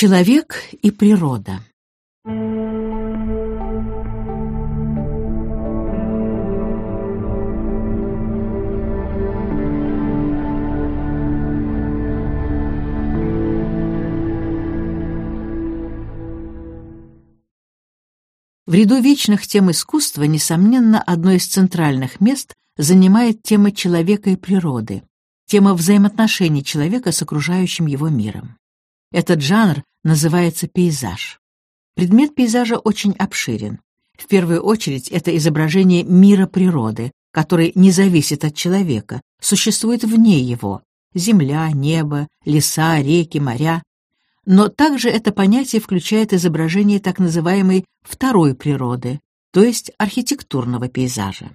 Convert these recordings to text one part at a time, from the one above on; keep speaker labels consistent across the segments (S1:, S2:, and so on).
S1: Человек и природа. В ряду вечных тем искусства, несомненно, одно из центральных мест занимает тема человека и природы, тема взаимоотношений человека с окружающим его миром. Этот жанр называется пейзаж. Предмет пейзажа очень обширен. В первую очередь это изображение мира природы, который не зависит от человека, существует вне его. Земля, небо, леса, реки, моря. Но также это понятие включает изображение так называемой второй природы, то есть архитектурного пейзажа.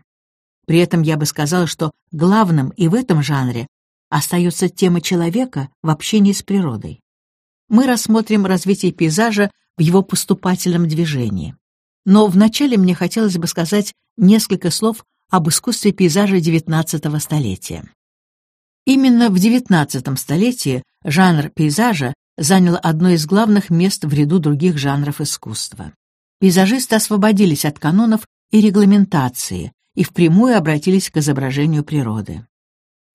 S1: При этом я бы сказала, что главным и в этом жанре остается тема человека в общении с природой мы рассмотрим развитие пейзажа в его поступательном движении. Но вначале мне хотелось бы сказать несколько слов об искусстве пейзажа XIX столетия. Именно в XIX столетии жанр пейзажа занял одно из главных мест в ряду других жанров искусства. Пейзажисты освободились от канонов и регламентации и впрямую обратились к изображению природы.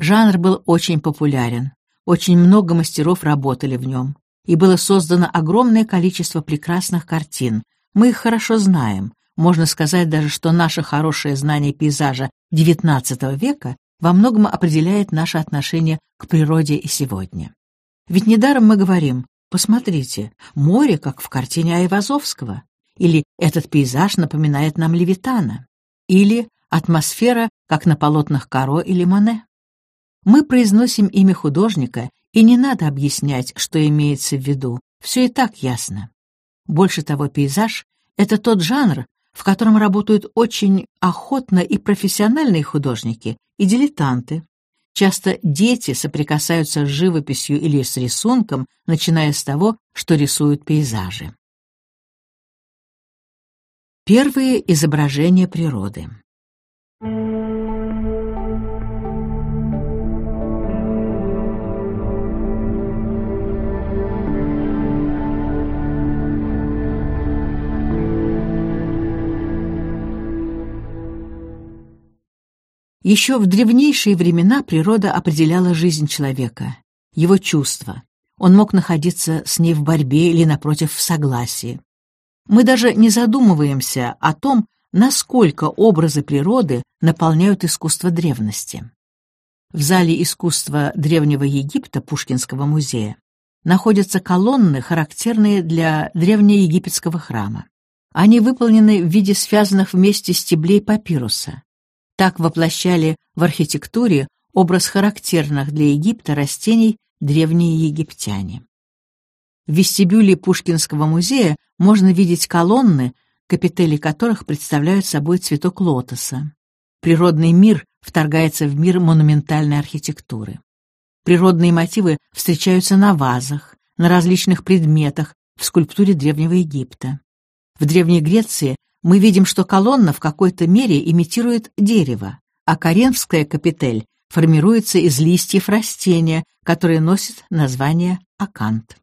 S1: Жанр был очень популярен, очень много мастеров работали в нем и было создано огромное количество прекрасных картин. Мы их хорошо знаем. Можно сказать даже, что наше хорошее знание пейзажа XIX века во многом определяет наше отношение к природе и сегодня. Ведь недаром мы говорим «Посмотрите, море, как в картине Айвазовского», или «Этот пейзаж напоминает нам Левитана», или «Атмосфера, как на полотнах Каро или Моне». Мы произносим имя художника и не надо объяснять, что имеется в виду, все и так ясно. Больше того, пейзаж — это тот жанр, в котором работают очень охотно и профессиональные художники, и дилетанты. Часто дети соприкасаются с живописью или с рисунком, начиная с того, что рисуют пейзажи. Первые изображения природы. Еще в древнейшие времена природа определяла жизнь человека, его чувства. Он мог находиться с ней в борьбе или, напротив, в согласии. Мы даже не задумываемся о том, насколько образы природы наполняют искусство древности. В зале искусства Древнего Египта Пушкинского музея находятся колонны, характерные для древнеегипетского храма. Они выполнены в виде связанных вместе стеблей папируса. Так воплощали в архитектуре образ характерных для Египта растений древние египтяне. В вестибюле Пушкинского музея можно видеть колонны, капители которых представляют собой цветок лотоса. Природный мир вторгается в мир монументальной архитектуры. Природные мотивы встречаются на вазах, на различных предметах в скульптуре Древнего Египта. В Древней Греции мы видим, что колонна в какой-то мере имитирует дерево, а коренфская капитель формируется из листьев растения, которое носит название акант.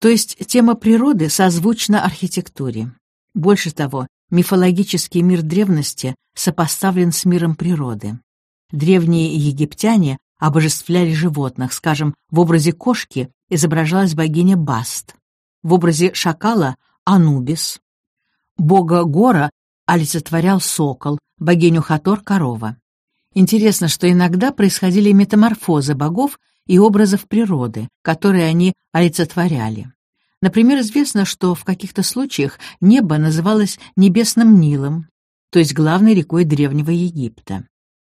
S1: То есть тема природы созвучна архитектуре. Больше того, мифологический мир древности сопоставлен с миром природы. Древние египтяне обожествляли животных, скажем, в образе кошки изображалась богиня Баст, в образе шакала — Анубис, Бога Гора олицетворял сокол, богиню Хатор — корова. Интересно, что иногда происходили метаморфозы богов и образов природы, которые они олицетворяли. Например, известно, что в каких-то случаях небо называлось небесным Нилом, то есть главной рекой Древнего Египта.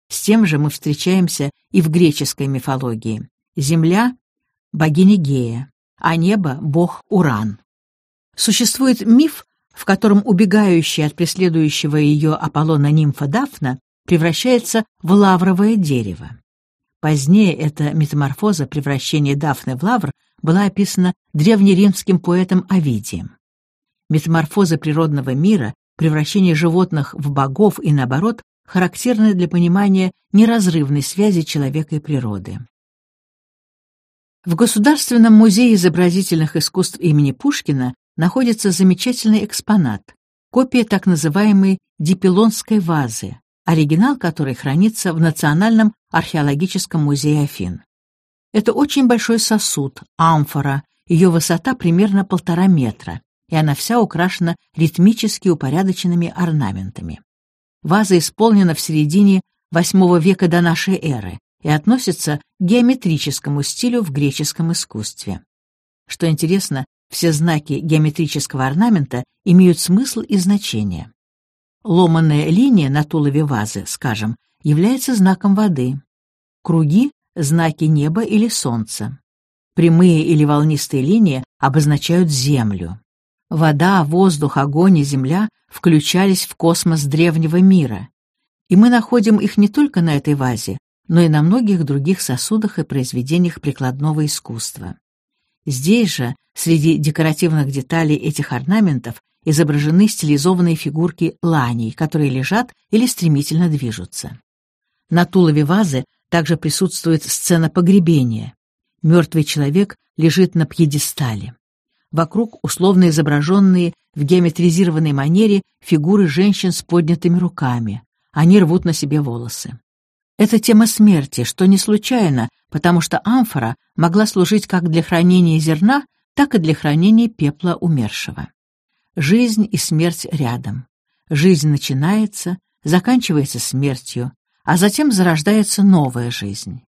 S1: С тем же мы встречаемся и в греческой мифологии. Земля — богиня Гея, а небо — бог Уран. Существует миф в котором убегающая от преследующего ее Аполлона нимфа Дафна превращается в лавровое дерево. Позднее эта метаморфоза превращения Дафны в лавр была описана древнеримским поэтом Овидием. Метаморфоза природного мира, превращение животных в богов и наоборот, характерны для понимания неразрывной связи человека и природы. В Государственном музее изобразительных искусств имени Пушкина находится замечательный экспонат — копия так называемой дипилонской вазы, оригинал которой хранится в Национальном археологическом музее Афин. Это очень большой сосуд, амфора, ее высота примерно полтора метра, и она вся украшена ритмически упорядоченными орнаментами. Ваза исполнена в середине VIII века до нашей эры и относится к геометрическому стилю в греческом искусстве. Что интересно, все знаки геометрического орнамента имеют смысл и значение. Ломаная линия на тулове вазы, скажем, является знаком воды. Круги — знаки неба или солнца. Прямые или волнистые линии обозначают Землю. Вода, воздух, огонь и земля включались в космос древнего мира, и мы находим их не только на этой вазе, но и на многих других сосудах и произведениях прикладного искусства. Здесь же, среди декоративных деталей этих орнаментов, изображены стилизованные фигурки ланей, которые лежат или стремительно движутся. На тулове вазы также присутствует сцена погребения. Мертвый человек лежит на пьедестале. Вокруг условно изображенные в геометризированной манере фигуры женщин с поднятыми руками. Они рвут на себе волосы. Это тема смерти, что не случайно, потому что амфора могла служить как для хранения зерна, так и для хранения пепла умершего. Жизнь и смерть рядом. Жизнь начинается, заканчивается смертью, а затем зарождается новая жизнь.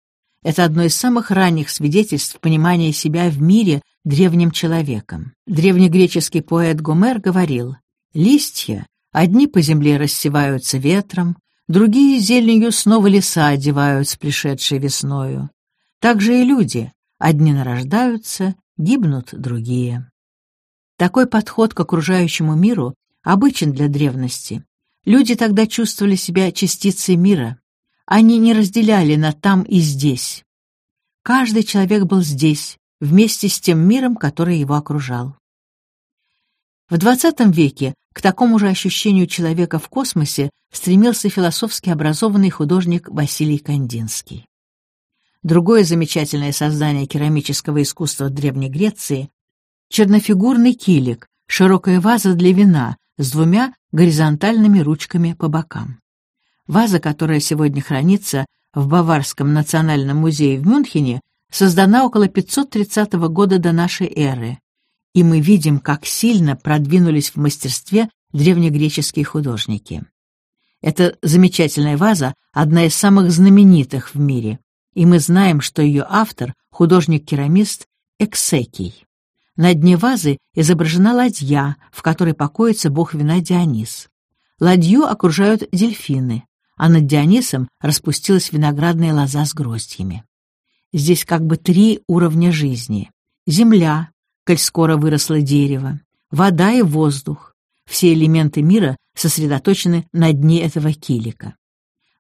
S1: Это одно из самых ранних свидетельств понимания себя в мире древним человеком. Древнегреческий поэт Гомер говорил, «Листья одни по земле рассеваются ветром, другие зеленью снова леса одевают с пришедшей весною. Так же и люди, одни нарождаются, гибнут другие». Такой подход к окружающему миру обычен для древности. Люди тогда чувствовали себя частицей мира. Они не разделяли на там и здесь. Каждый человек был здесь, вместе с тем миром, который его окружал. В XX веке к такому же ощущению человека в космосе стремился философски образованный художник Василий Кандинский. Другое замечательное создание керамического искусства Древней Греции чернофигурный килик, широкая ваза для вина с двумя горизонтальными ручками по бокам. Ваза, которая сегодня хранится в Баварском национальном музее в Мюнхене, создана около 530 года до нашей эры, и мы видим, как сильно продвинулись в мастерстве древнегреческие художники. Эта замечательная ваза — одна из самых знаменитых в мире, и мы знаем, что ее автор — художник-керамист Эксекий. На дне вазы изображена ладья, в которой покоится бог вина Дионис. Ладью окружают дельфины, а над Дионисом распустилась виноградная лоза с гроздьями. Здесь как бы три уровня жизни. Земля, коль скоро выросло дерево, вода и воздух. Все элементы мира сосредоточены на дне этого килика.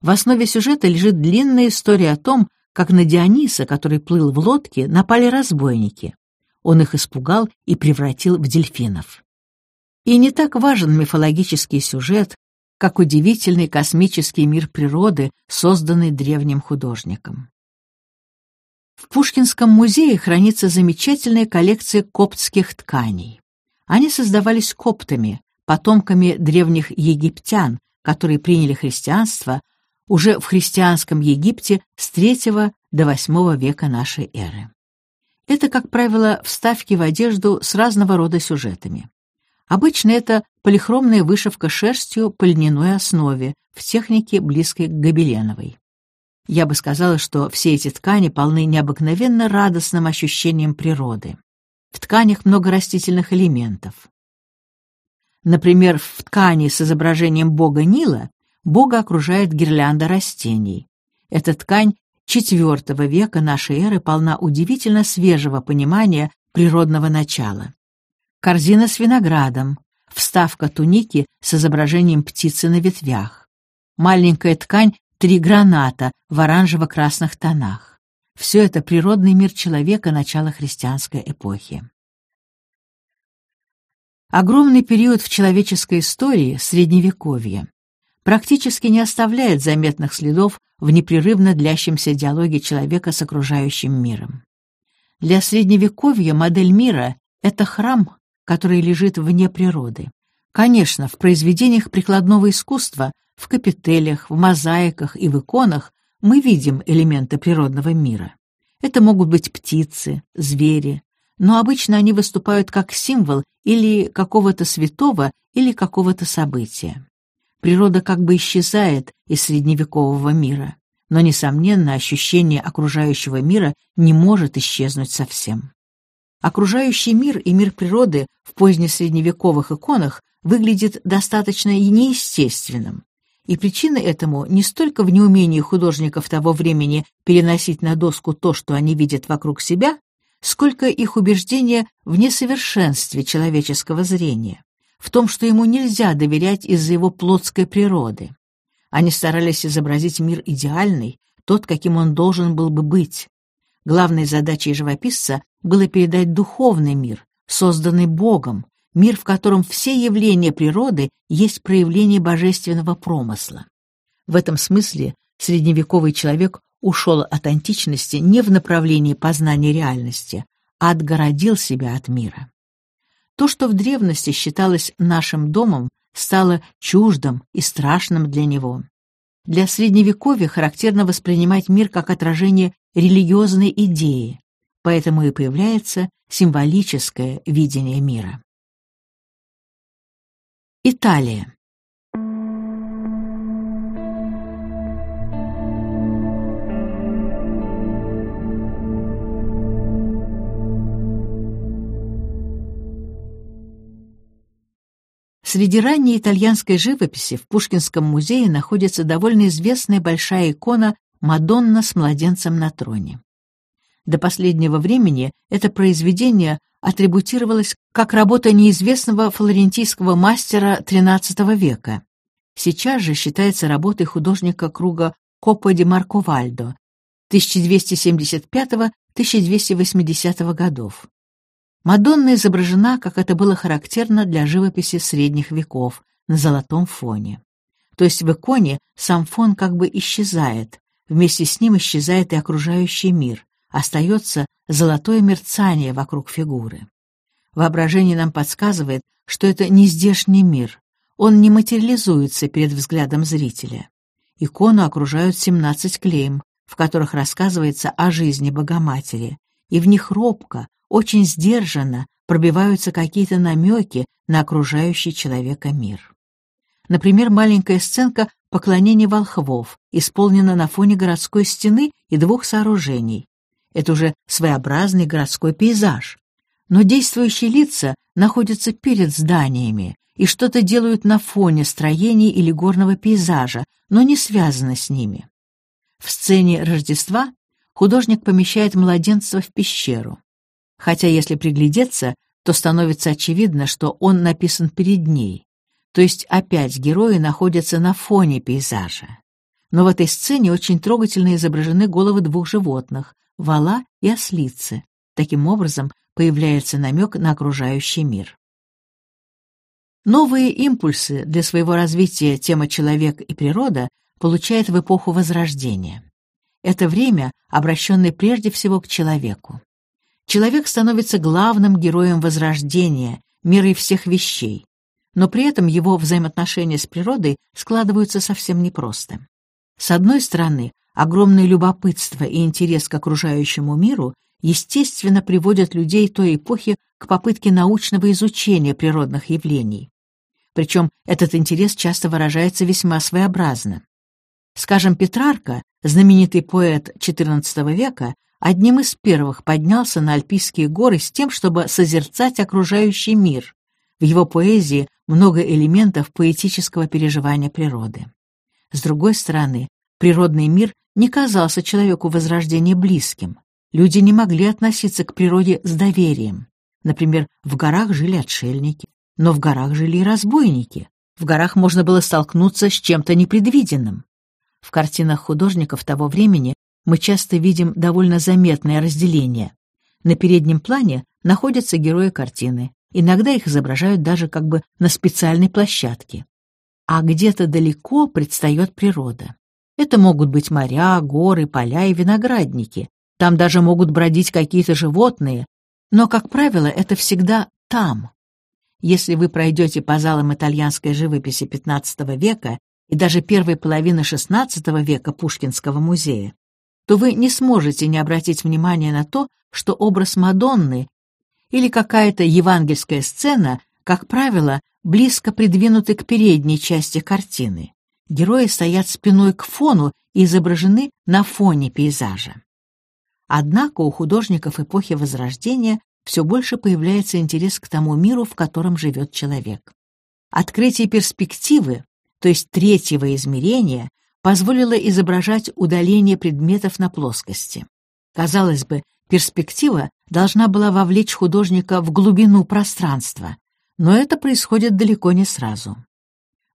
S1: В основе сюжета лежит длинная история о том, как на Диониса, который плыл в лодке, напали разбойники. Он их испугал и превратил в дельфинов. И не так важен мифологический сюжет, как удивительный космический мир природы, созданный древним художником. В Пушкинском музее хранится замечательная коллекция коптских тканей. Они создавались коптами, потомками древних египтян, которые приняли христианство уже в христианском Египте с III до VIII века нашей эры. Это, как правило, вставки в одежду с разного рода сюжетами. Обычно это полихромная вышивка шерстью по льняной основе в технике, близкой к гобеленовой. Я бы сказала, что все эти ткани полны необыкновенно радостным ощущением природы. В тканях много растительных элементов. Например, в ткани с изображением бога Нила бога окружает гирлянда растений. Эта ткань IV века нашей эры полна удивительно свежего понимания природного начала. Корзина с виноградом, вставка туники с изображением птицы на ветвях, маленькая ткань «Три граната» в оранжево-красных тонах. Все это природный мир человека начала христианской эпохи. Огромный период в человеческой истории — Средневековье практически не оставляет заметных следов в непрерывно длящемся диалоге человека с окружающим миром. Для Средневековья модель мира — это храм, который лежит вне природы. Конечно, в произведениях прикладного искусства, в капителях, в мозаиках и в иконах мы видим элементы природного мира. Это могут быть птицы, звери, но обычно они выступают как символ или какого-то святого, или какого-то события. Природа как бы исчезает из средневекового мира, но, несомненно, ощущение окружающего мира не может исчезнуть совсем. Окружающий мир и мир природы в позднесредневековых иконах выглядит достаточно неестественным, и причина этому не столько в неумении художников того времени переносить на доску то, что они видят вокруг себя, сколько их убеждение в несовершенстве человеческого зрения, в том, что ему нельзя доверять из-за его плотской природы. Они старались изобразить мир идеальный, тот, каким он должен был бы быть. Главной задачей живописца было передать духовный мир, созданный Богом, мир, в котором все явления природы есть проявление божественного промысла. В этом смысле средневековый человек ушел от античности не в направлении познания реальности, а отгородил себя от мира. То, что в древности считалось нашим домом, стало чуждым и страшным для него. Для Средневековья характерно воспринимать мир как отражение религиозной идеи, поэтому и появляется символическое видение мира. Италия. Среди ранней итальянской живописи в Пушкинском музее находится довольно известная большая икона «Мадонна с младенцем на троне». До последнего времени это произведение атрибутировалась как работа неизвестного флорентийского мастера XIII века. Сейчас же считается работой художника круга Коппо де Марковальдо 1275-1280 годов. Мадонна изображена, как это было характерно для живописи средних веков, на золотом фоне. То есть в иконе сам фон как бы исчезает, вместе с ним исчезает и окружающий мир, остается золотое мерцание вокруг фигуры. Воображение нам подсказывает, что это не здешний мир, он не материализуется перед взглядом зрителя. Икону окружают 17 клейм, в которых рассказывается о жизни Богоматери, и в них робко, очень сдержанно пробиваются какие-то намеки на окружающий человека мир. Например, маленькая сценка поклонения волхвов, исполнена на фоне городской стены и двух сооружений, это уже своеобразный городской пейзаж. Но действующие лица находятся перед зданиями и что-то делают на фоне строений или горного пейзажа, но не связано с ними. В сцене Рождества художник помещает младенца в пещеру. Хотя если приглядеться, то становится очевидно, что он написан перед ней. То есть опять герои находятся на фоне пейзажа. Но в этой сцене очень трогательно изображены головы двух животных, вала и ослицы. Таким образом, появляется намек на окружающий мир. Новые импульсы для своего развития тема «Человек и природа» получает в эпоху Возрождения. Это время, обращенное прежде всего к человеку. Человек становится главным героем Возрождения, мерой всех вещей, но при этом его взаимоотношения с природой складываются совсем непросто. С одной стороны, Огромное любопытство и интерес к окружающему миру естественно приводят людей той эпохи к попытке научного изучения природных явлений. Причем этот интерес часто выражается весьма своеобразно. Скажем, Петрарка, знаменитый поэт XIV века, одним из первых поднялся на Альпийские горы с тем, чтобы созерцать окружающий мир. В его поэзии много элементов поэтического переживания природы. С другой стороны, природный мир не казался человеку Возрождения близким. Люди не могли относиться к природе с доверием. Например, в горах жили отшельники, но в горах жили и разбойники. В горах можно было столкнуться с чем-то непредвиденным. В картинах художников того времени мы часто видим довольно заметное разделение. На переднем плане находятся герои картины, иногда их изображают даже как бы на специальной площадке. А где-то далеко предстает природа. Это могут быть моря, горы, поля и виноградники, там даже могут бродить какие-то животные, но, как правило, это всегда там. Если вы пройдете по залам итальянской живописи XV века и даже первой половины XVI века Пушкинского музея, то вы не сможете не обратить внимания на то, что образ Мадонны или какая-то евангельская сцена, как правило, близко придвинуты к передней части картины. Герои стоят спиной к фону и изображены на фоне пейзажа. Однако у художников эпохи Возрождения все больше появляется интерес к тому миру, в котором живет человек. Открытие перспективы, то есть третьего измерения, позволило изображать удаление предметов на плоскости. Казалось бы, перспектива должна была вовлечь художника в глубину пространства, но это происходит далеко не сразу.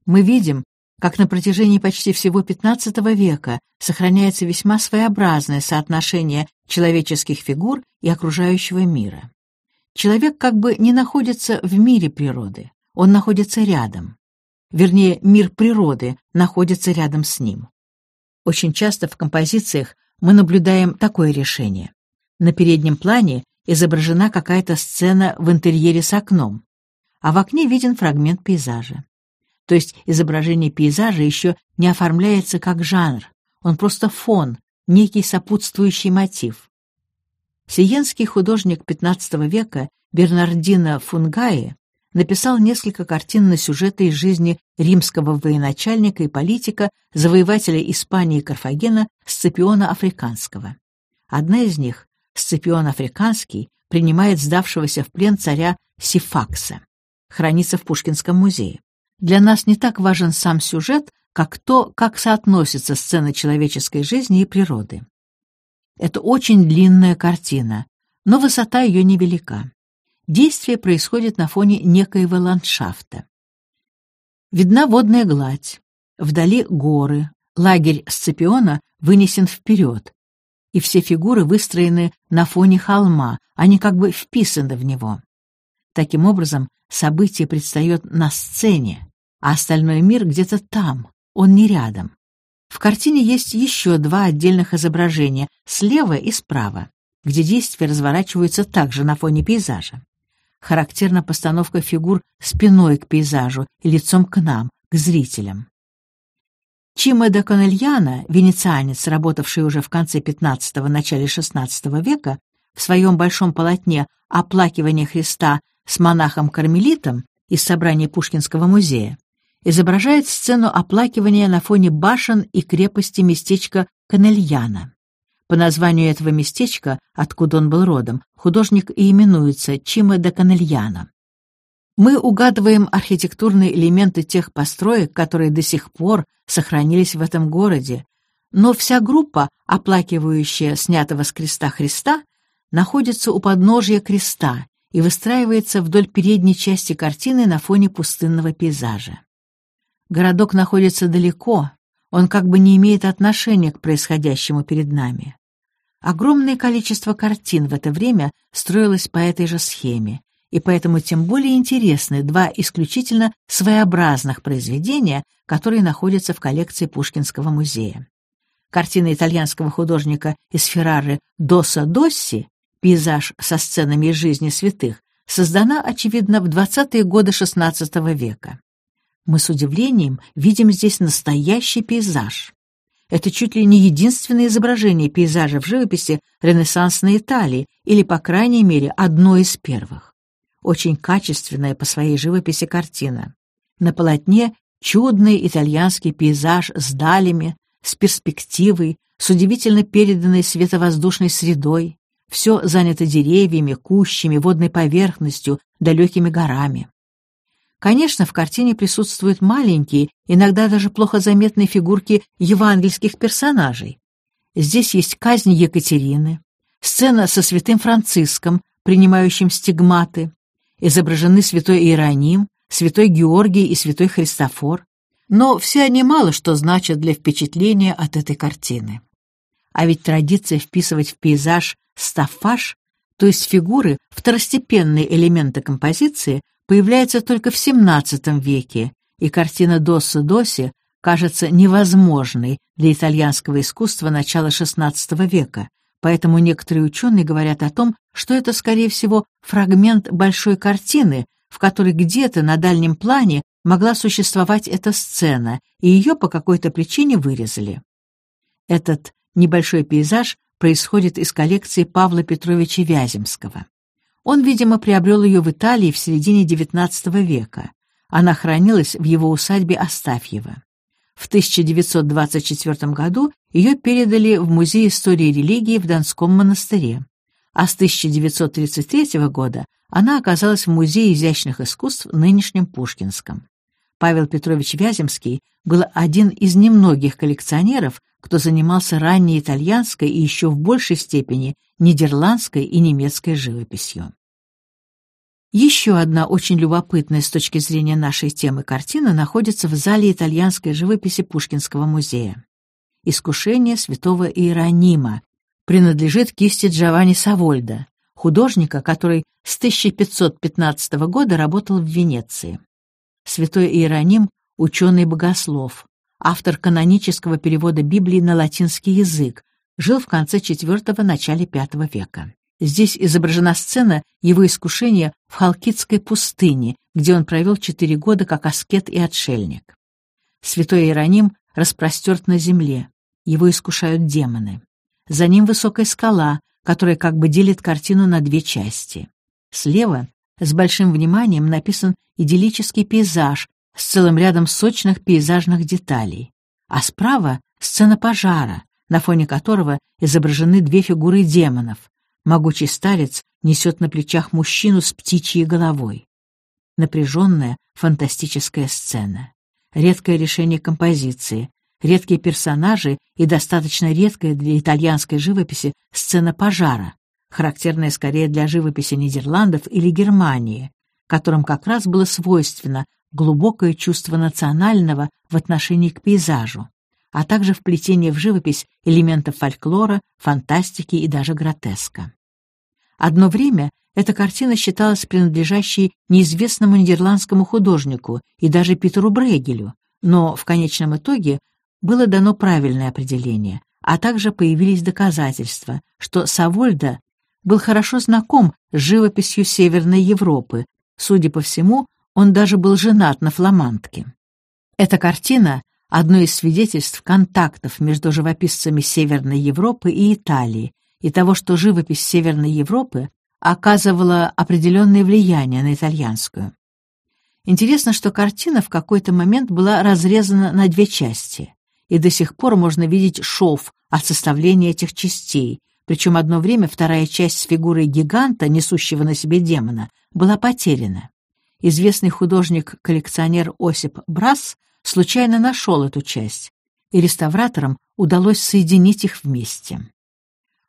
S1: Мы видим, как на протяжении почти всего XV века сохраняется весьма своеобразное соотношение человеческих фигур и окружающего мира. Человек как бы не находится в мире природы, он находится рядом. Вернее, мир природы находится рядом с ним. Очень часто в композициях мы наблюдаем такое решение. На переднем плане изображена какая-то сцена в интерьере с окном, а в окне виден фрагмент пейзажа. То есть изображение пейзажа еще не оформляется как жанр, он просто фон, некий сопутствующий мотив. Сиенский художник XV века Бернардино Фунгаи написал несколько картин на сюжеты из жизни римского военачальника и политика, завоевателя Испании Карфагена Сципиона Африканского. Одна из них, Сципион Африканский, принимает сдавшегося в плен царя Сифакса, хранится в Пушкинском музее. Для нас не так важен сам сюжет, как то, как соотносятся сцены человеческой жизни и природы. Это очень длинная картина, но высота ее невелика. Действие происходит на фоне некоего ландшафта. Видна водная гладь, вдали горы, лагерь Сципиона вынесен вперед, и все фигуры выстроены на фоне холма, они как бы вписаны в него. Таким образом, событие предстает на сцене, а остальной мир где-то там, он не рядом. В картине есть еще два отдельных изображения, слева и справа, где действия разворачиваются также на фоне пейзажа. Характерна постановка фигур спиной к пейзажу и лицом к нам, к зрителям. Чима де Конельяна, венецианец, работавший уже в конце XV – начале XVI века, в своем большом полотне «Оплакивание Христа с монахом-кармелитом» из собрания Пушкинского музея, изображает сцену оплакивания на фоне башен и крепости местечка Канельяна. По названию этого местечка, откуда он был родом, художник и именуется Чима де Канельяна. Мы угадываем архитектурные элементы тех построек, которые до сих пор сохранились в этом городе, но вся группа, оплакивающая снятого с креста Христа, находится у подножия креста и выстраивается вдоль передней части картины на фоне пустынного пейзажа. Городок находится далеко, он как бы не имеет отношения к происходящему перед нами. Огромное количество картин в это время строилось по этой же схеме, и поэтому тем более интересны два исключительно своеобразных произведения, которые находятся в коллекции Пушкинского музея. Картина итальянского художника из Феррары Доса Досси «Пейзаж со сценами из жизни святых» создана, очевидно, в 20-е годы XVI века. Мы с удивлением видим здесь настоящий пейзаж. Это чуть ли не единственное изображение пейзажа в живописи ренессансной Италии, или, по крайней мере, одно из первых. Очень качественная по своей живописи картина. На полотне чудный итальянский пейзаж с далями, с перспективой, с удивительно переданной световоздушной средой. Все занято деревьями, кущами, водной поверхностью, далекими горами. Конечно, в картине присутствуют маленькие, иногда даже плохо заметные фигурки евангельских персонажей. Здесь есть казнь Екатерины, сцена со святым Франциском, принимающим стигматы, изображены святой Иероним, святой Георгий и святой Христофор, но все они мало что значат для впечатления от этой картины. А ведь традиция вписывать в пейзаж стаффаж, то есть фигуры, второстепенные элементы композиции, появляется только в XVII веке, и картина Досса Доси кажется невозможной для итальянского искусства начала XVI века, поэтому некоторые ученые говорят о том, что это, скорее всего, фрагмент большой картины, в которой где-то на дальнем плане могла существовать эта сцена, и ее по какой-то причине вырезали. Этот небольшой пейзаж происходит из коллекции Павла Петровича Вяземского. Он, видимо, приобрел ее в Италии в середине XIX века. Она хранилась в его усадьбе Астафьева. В 1924 году ее передали в Музей истории религии в Донском монастыре, а с 1933 года она оказалась в Музее изящных искусств нынешнем Пушкинском. Павел Петрович Вяземский был один из немногих коллекционеров, кто занимался ранней итальянской и еще в большей степени нидерландской и немецкой живописью. Еще одна очень любопытная с точки зрения нашей темы картина находится в зале итальянской живописи Пушкинского музея. «Искушение святого Иеронима» принадлежит кисти Джованни Савольда, художника, который с 1515 года работал в Венеции. Святой Иероним — ученый-богослов, автор канонического перевода Библии на латинский язык, жил в конце IV – начале V века. Здесь изображена сцена его искушения в Халкидской пустыне, где он провел четыре года как аскет и отшельник. Святой Иероним распростерт на земле, его искушают демоны. За ним высокая скала, которая как бы делит картину на две части. Слева с большим вниманием написан идиллический пейзаж с целым рядом сочных пейзажных деталей, а справа — сцена пожара, на фоне которого изображены две фигуры демонов, Могучий старец несет на плечах мужчину с птичьей головой. Напряженная, фантастическая сцена. Редкое решение композиции, редкие персонажи и достаточно редкая для итальянской живописи сцена пожара, характерная скорее для живописи Нидерландов или Германии, которым как раз было свойственно глубокое чувство национального в отношении к пейзажу, а также вплетение в живопись элементов фольклора, фантастики и даже гротеска. Одно время эта картина считалась принадлежащей неизвестному нидерландскому художнику и даже Питеру Брейгелю, но в конечном итоге было дано правильное определение, а также появились доказательства, что Савольда был хорошо знаком с живописью Северной Европы, судя по всему, он даже был женат на фламандке. Эта картина — одно из свидетельств контактов между живописцами Северной Европы и Италии, и того, что живопись Северной Европы оказывала определенное влияние на итальянскую. Интересно, что картина в какой-то момент была разрезана на две части, и до сих пор можно видеть шов от составления этих частей, причем одно время вторая часть с фигурой гиганта, несущего на себе демона, была потеряна. Известный художник-коллекционер Осип Брас случайно нашел эту часть, и реставраторам удалось соединить их вместе.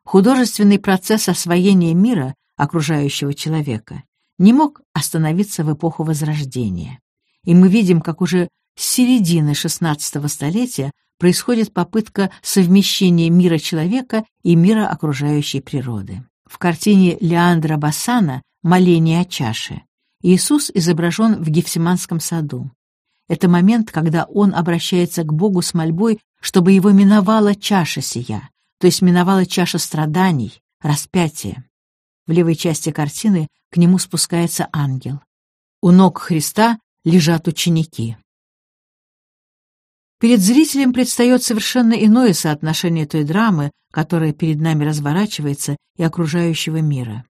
S1: Художественный процесс освоения мира, окружающего человека, не мог остановиться в эпоху Возрождения. И мы видим, как уже с середины XVI столетия происходит попытка совмещения мира человека и мира окружающей природы. В картине Леандра Бассана «Моление о чаше» Иисус изображен в Гефсиманском саду. Это момент, когда он обращается к Богу с мольбой, чтобы его миновала чаша сия, то есть миновала чаша страданий, распятия. В левой части картины к нему спускается ангел. У ног Христа лежат ученики. Перед зрителем предстает совершенно иное соотношение той драмы, которая перед нами разворачивается, и окружающего мира.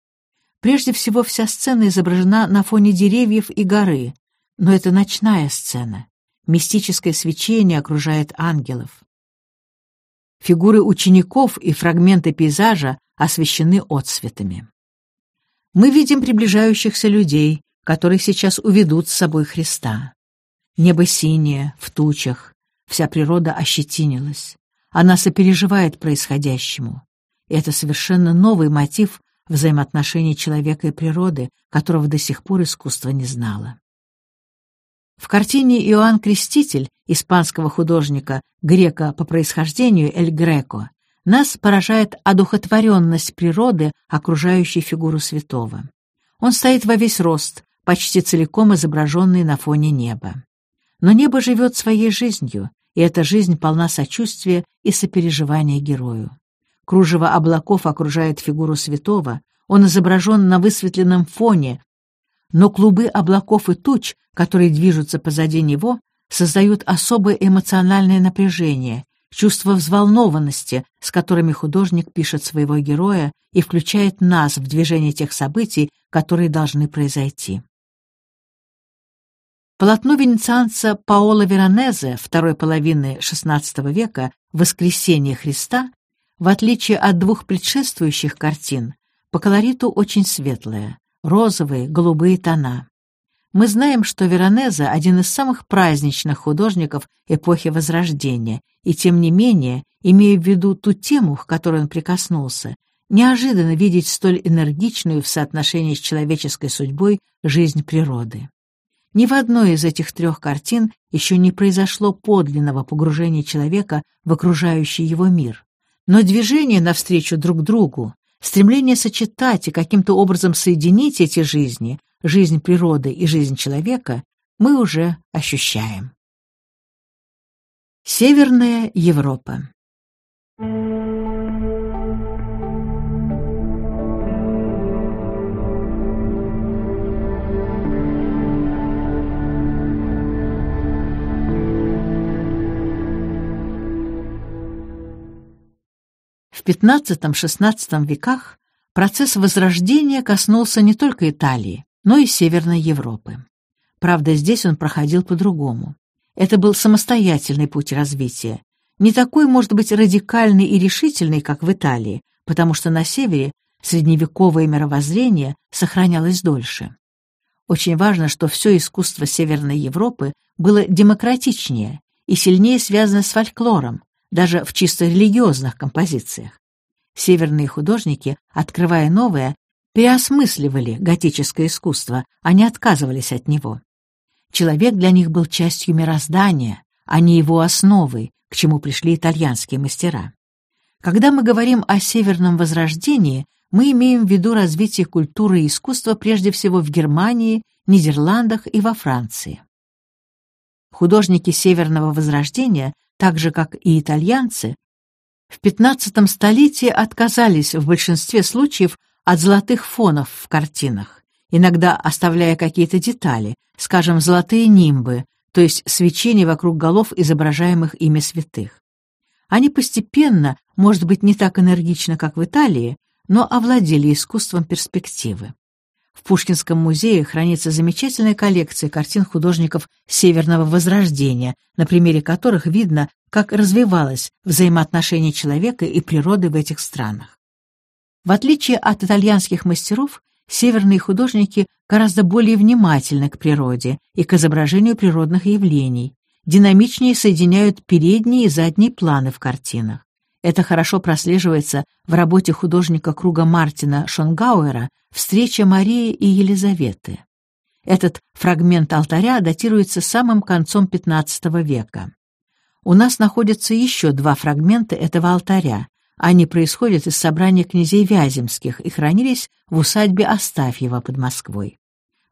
S1: Прежде всего, вся сцена изображена на фоне деревьев и горы, но это ночная сцена. Мистическое свечение окружает ангелов. Фигуры учеников и фрагменты пейзажа освещены отсветами. Мы видим приближающихся людей, которые сейчас уведут с собой Христа. Небо синее, в тучах, вся природа ощетинилась. Она сопереживает происходящему. И это совершенно новый мотив взаимоотношений человека и природы, которого до сих пор искусство не знало. В картине «Иоанн Креститель» испанского художника, грека по происхождению Эль Греко, нас поражает одухотворенность природы, окружающей фигуру святого. Он стоит во весь рост, почти целиком изображенный на фоне неба. Но небо живет своей жизнью, и эта жизнь полна сочувствия и сопереживания герою. Кружево облаков окружает фигуру святого, он изображен на высветленном фоне, но клубы облаков и туч, которые движутся позади него, создают особое эмоциональное напряжение, чувство взволнованности, с которыми художник пишет своего героя и включает нас в движение тех событий, которые должны произойти. Полотно венецианца Паоло Веронезе второй половины XVI века «Воскресение Христа», в отличие от двух предшествующих картин, по колориту очень светлое, розовые, голубые тона. Мы знаем, что Веронезе — один из самых праздничных художников эпохи Возрождения, и тем не менее, имея в виду ту тему, к которой он прикоснулся, неожиданно видеть столь энергичную в соотношении с человеческой судьбой жизнь природы. Ни в одной из этих трех картин еще не произошло подлинного погружения человека в окружающий его мир. Но движение навстречу друг другу, стремление сочетать и каким-то образом соединить эти жизни, жизнь природы и жизнь человека, мы уже ощущаем. Северная Европа В XV-XVI веках процесс возрождения коснулся не только Италии, но и Северной Европы. Правда, здесь он проходил по-другому. Это был самостоятельный путь развития, не такой, может быть, радикальный и решительный, как в Италии, потому что на севере средневековое мировоззрение сохранялось дольше. Очень важно, что все искусство Северной Европы было демократичнее и сильнее связано с фольклором, даже в чисто религиозных композициях. Северные художники, открывая новое, переосмысливали готическое искусство, а не отказывались от него. Человек для них был частью мироздания, а не его основой, к чему пришли итальянские мастера. Когда мы говорим о Северном Возрождении, мы имеем в виду развитие культуры и искусства прежде всего в Германии, Нидерландах и во Франции. Художники Северного Возрождения так же, как и итальянцы, в XV столетии отказались в большинстве случаев от золотых фонов в картинах, иногда оставляя какие-то детали, скажем, золотые нимбы, то есть свечение вокруг голов изображаемых ими святых. Они постепенно, может быть, не так энергично, как в Италии, но овладели искусством перспективы. В Пушкинском музее хранится замечательная коллекция картин художников Северного Возрождения, на примере которых видно, как развивалось взаимоотношение человека и природы в этих странах. В отличие от итальянских мастеров, северные художники гораздо более внимательны к природе и к изображению природных явлений, динамичнее соединяют передние и задние планы в картинах. Это хорошо прослеживается в работе художника круга Мартина Шонгауэра «Встреча Марии и Елизаветы». Этот фрагмент алтаря датируется самым концом XV века. У нас находятся еще два фрагмента этого алтаря. Они происходят из собрания князей Вяземских и хранились в усадьбе Астафьева под Москвой.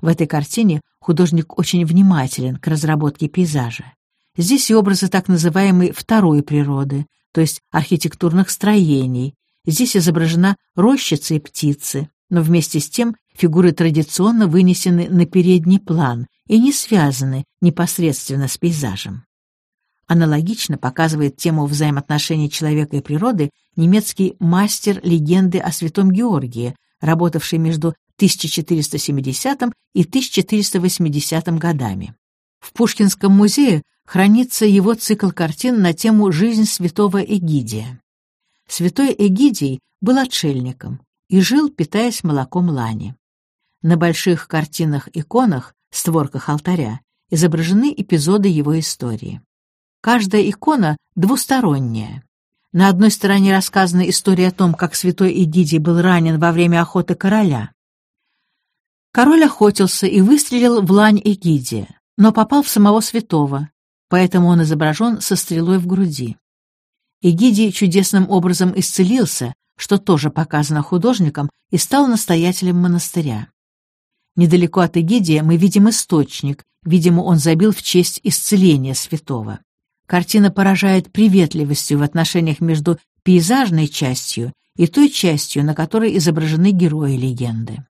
S1: В этой картине художник очень внимателен к разработке пейзажа. Здесь и образы так называемой второй природы, то есть архитектурных строений. Здесь изображена рощица и птицы, но вместе с тем фигуры традиционно вынесены на передний план и не связаны непосредственно с пейзажем. Аналогично показывает тему взаимоотношений человека и природы немецкий мастер легенды о святом Георгии, работавший между 1470 и 1480 годами. В Пушкинском музее хранится его цикл картин на тему «Жизнь святого Эгидия». Святой Эгидий был отшельником и жил, питаясь молоком лани. На больших картинах-иконах, створках алтаря, изображены эпизоды его истории. Каждая икона двусторонняя. На одной стороне рассказана история о том, как святой Эгидий был ранен во время охоты короля. Король охотился и выстрелил в лань Эгидия, но попал в самого святого, поэтому он изображен со стрелой в груди. Эгидий чудесным образом исцелился, что тоже показано художником, и стал настоятелем монастыря. Недалеко от Эгидия мы видим источник, видимо, он забил в честь исцеления святого. Картина поражает приветливостью в отношениях между пейзажной частью и той частью, на которой изображены герои легенды.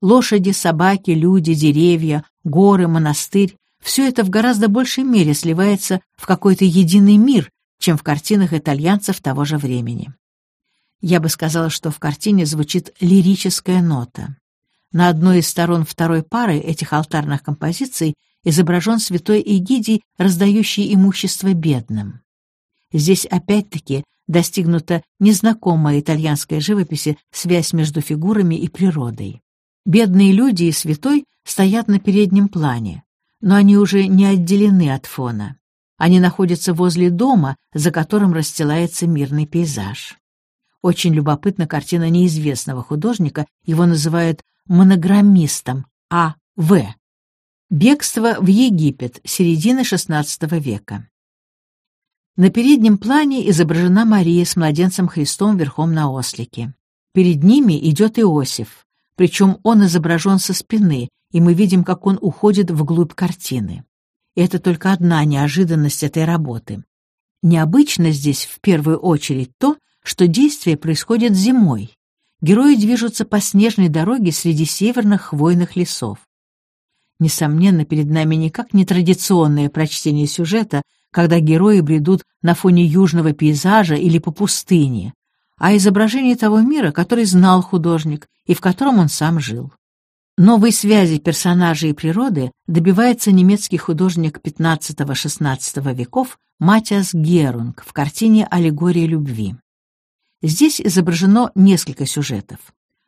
S1: Лошади, собаки, люди, деревья, горы, монастырь — все это в гораздо большей мере сливается в какой-то единый мир, чем в картинах итальянцев того же времени. Я бы сказала, что в картине звучит лирическая нота. На одной из сторон второй пары этих алтарных композиций изображен святой Эгидий, раздающий имущество бедным. Здесь опять-таки достигнута незнакомая итальянской живописи связь между фигурами и природой. Бедные люди и святой стоят на переднем плане, но они уже не отделены от фона. Они находятся возле дома, за которым расстилается мирный пейзаж. Очень любопытна картина неизвестного художника, его называют монограммистом А.В. Бегство в Египет, середина XVI века. На переднем плане изображена Мария с младенцем Христом верхом на ослике. Перед ними идет Иосиф, причем он изображен со спины, и мы видим, как он уходит вглубь картины. И это только одна неожиданность этой работы. Необычно здесь в первую очередь то, что действие происходит зимой. Герои движутся по снежной дороге среди северных хвойных лесов. Несомненно, перед нами никак не традиционное прочтение сюжета, когда герои бредут на фоне южного пейзажа или по пустыне, а изображение того мира, который знал художник и в котором он сам жил. Новой связи персонажей и природы добивается немецкий художник XV-XVI веков Матиас Герунг в картине «Аллегория любви». Здесь изображено несколько сюжетов.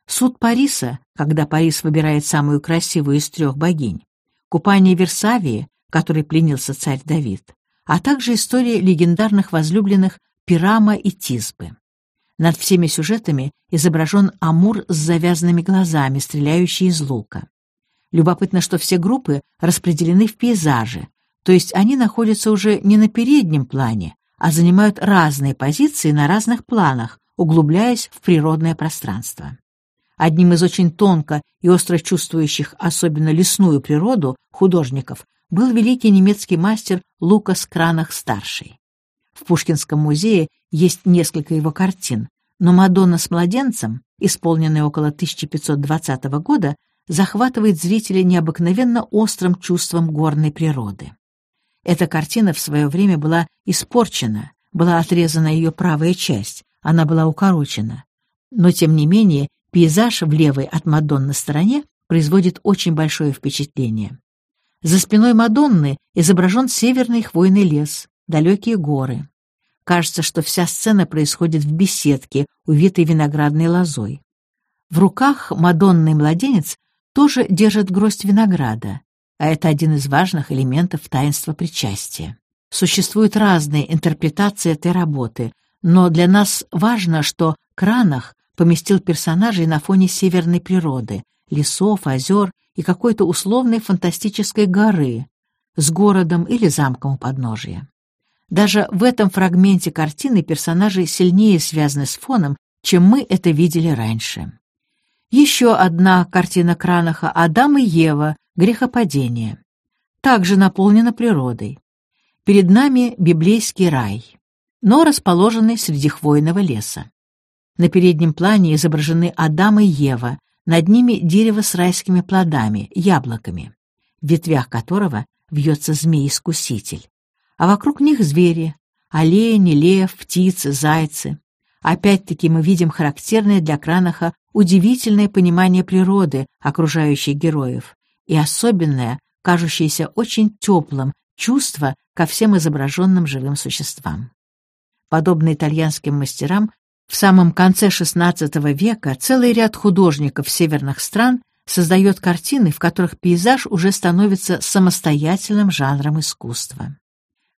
S1: Суд Париса, когда Парис выбирает самую красивую из трех богинь, купание Версавии, который пленился царь Давид, а также история легендарных возлюбленных Пирама и Тизбы. Над всеми сюжетами изображен Амур с завязанными глазами, стреляющий из лука. Любопытно, что все группы распределены в пейзаже, то есть они находятся уже не на переднем плане, а занимают разные позиции на разных планах, углубляясь в природное пространство. Одним из очень тонко и остро чувствующих особенно лесную природу художников был великий немецкий мастер Лукас Кранах-старший. В Пушкинском музее есть несколько его картин, но «Мадонна с младенцем», исполненная около 1520 года, захватывает зрителя необыкновенно острым чувством горной природы. Эта картина в свое время была испорчена, была отрезана ее правая часть, она была укорочена. Но, тем не менее, Пейзаж в левой от Мадонны стороне производит очень большое впечатление. За спиной Мадонны изображен северный хвойный лес, далекие горы. Кажется, что вся сцена происходит в беседке, увитой виноградной лозой. В руках Мадонны младенец тоже держит гроздь винограда, а это один из важных элементов таинства причастия. Существуют разные интерпретации этой работы, но для нас важно, что Кранах поместил персонажей на фоне северной природы, лесов, озер и какой-то условной фантастической горы с городом или замком у подножия. Даже в этом фрагменте картины персонажи сильнее связаны с фоном, чем мы это видели раньше. Еще одна картина Кранаха «Адам и Ева. Грехопадение» также наполнена природой. Перед нами библейский рай, но расположенный среди хвойного леса. На переднем плане изображены Адам и Ева, над ними дерево с райскими плодами, яблоками, в ветвях которого вьется змей-искуситель. А вокруг них звери — олени, лев, птицы, зайцы. Опять-таки мы видим характерное для Кранаха удивительное понимание природы, окружающей героев, и особенное, кажущееся очень теплым, чувство ко всем изображенным живым существам. Подобно итальянским мастерам, в самом конце XVI века целый ряд художников северных стран создает картины, в которых пейзаж уже становится самостоятельным жанром искусства.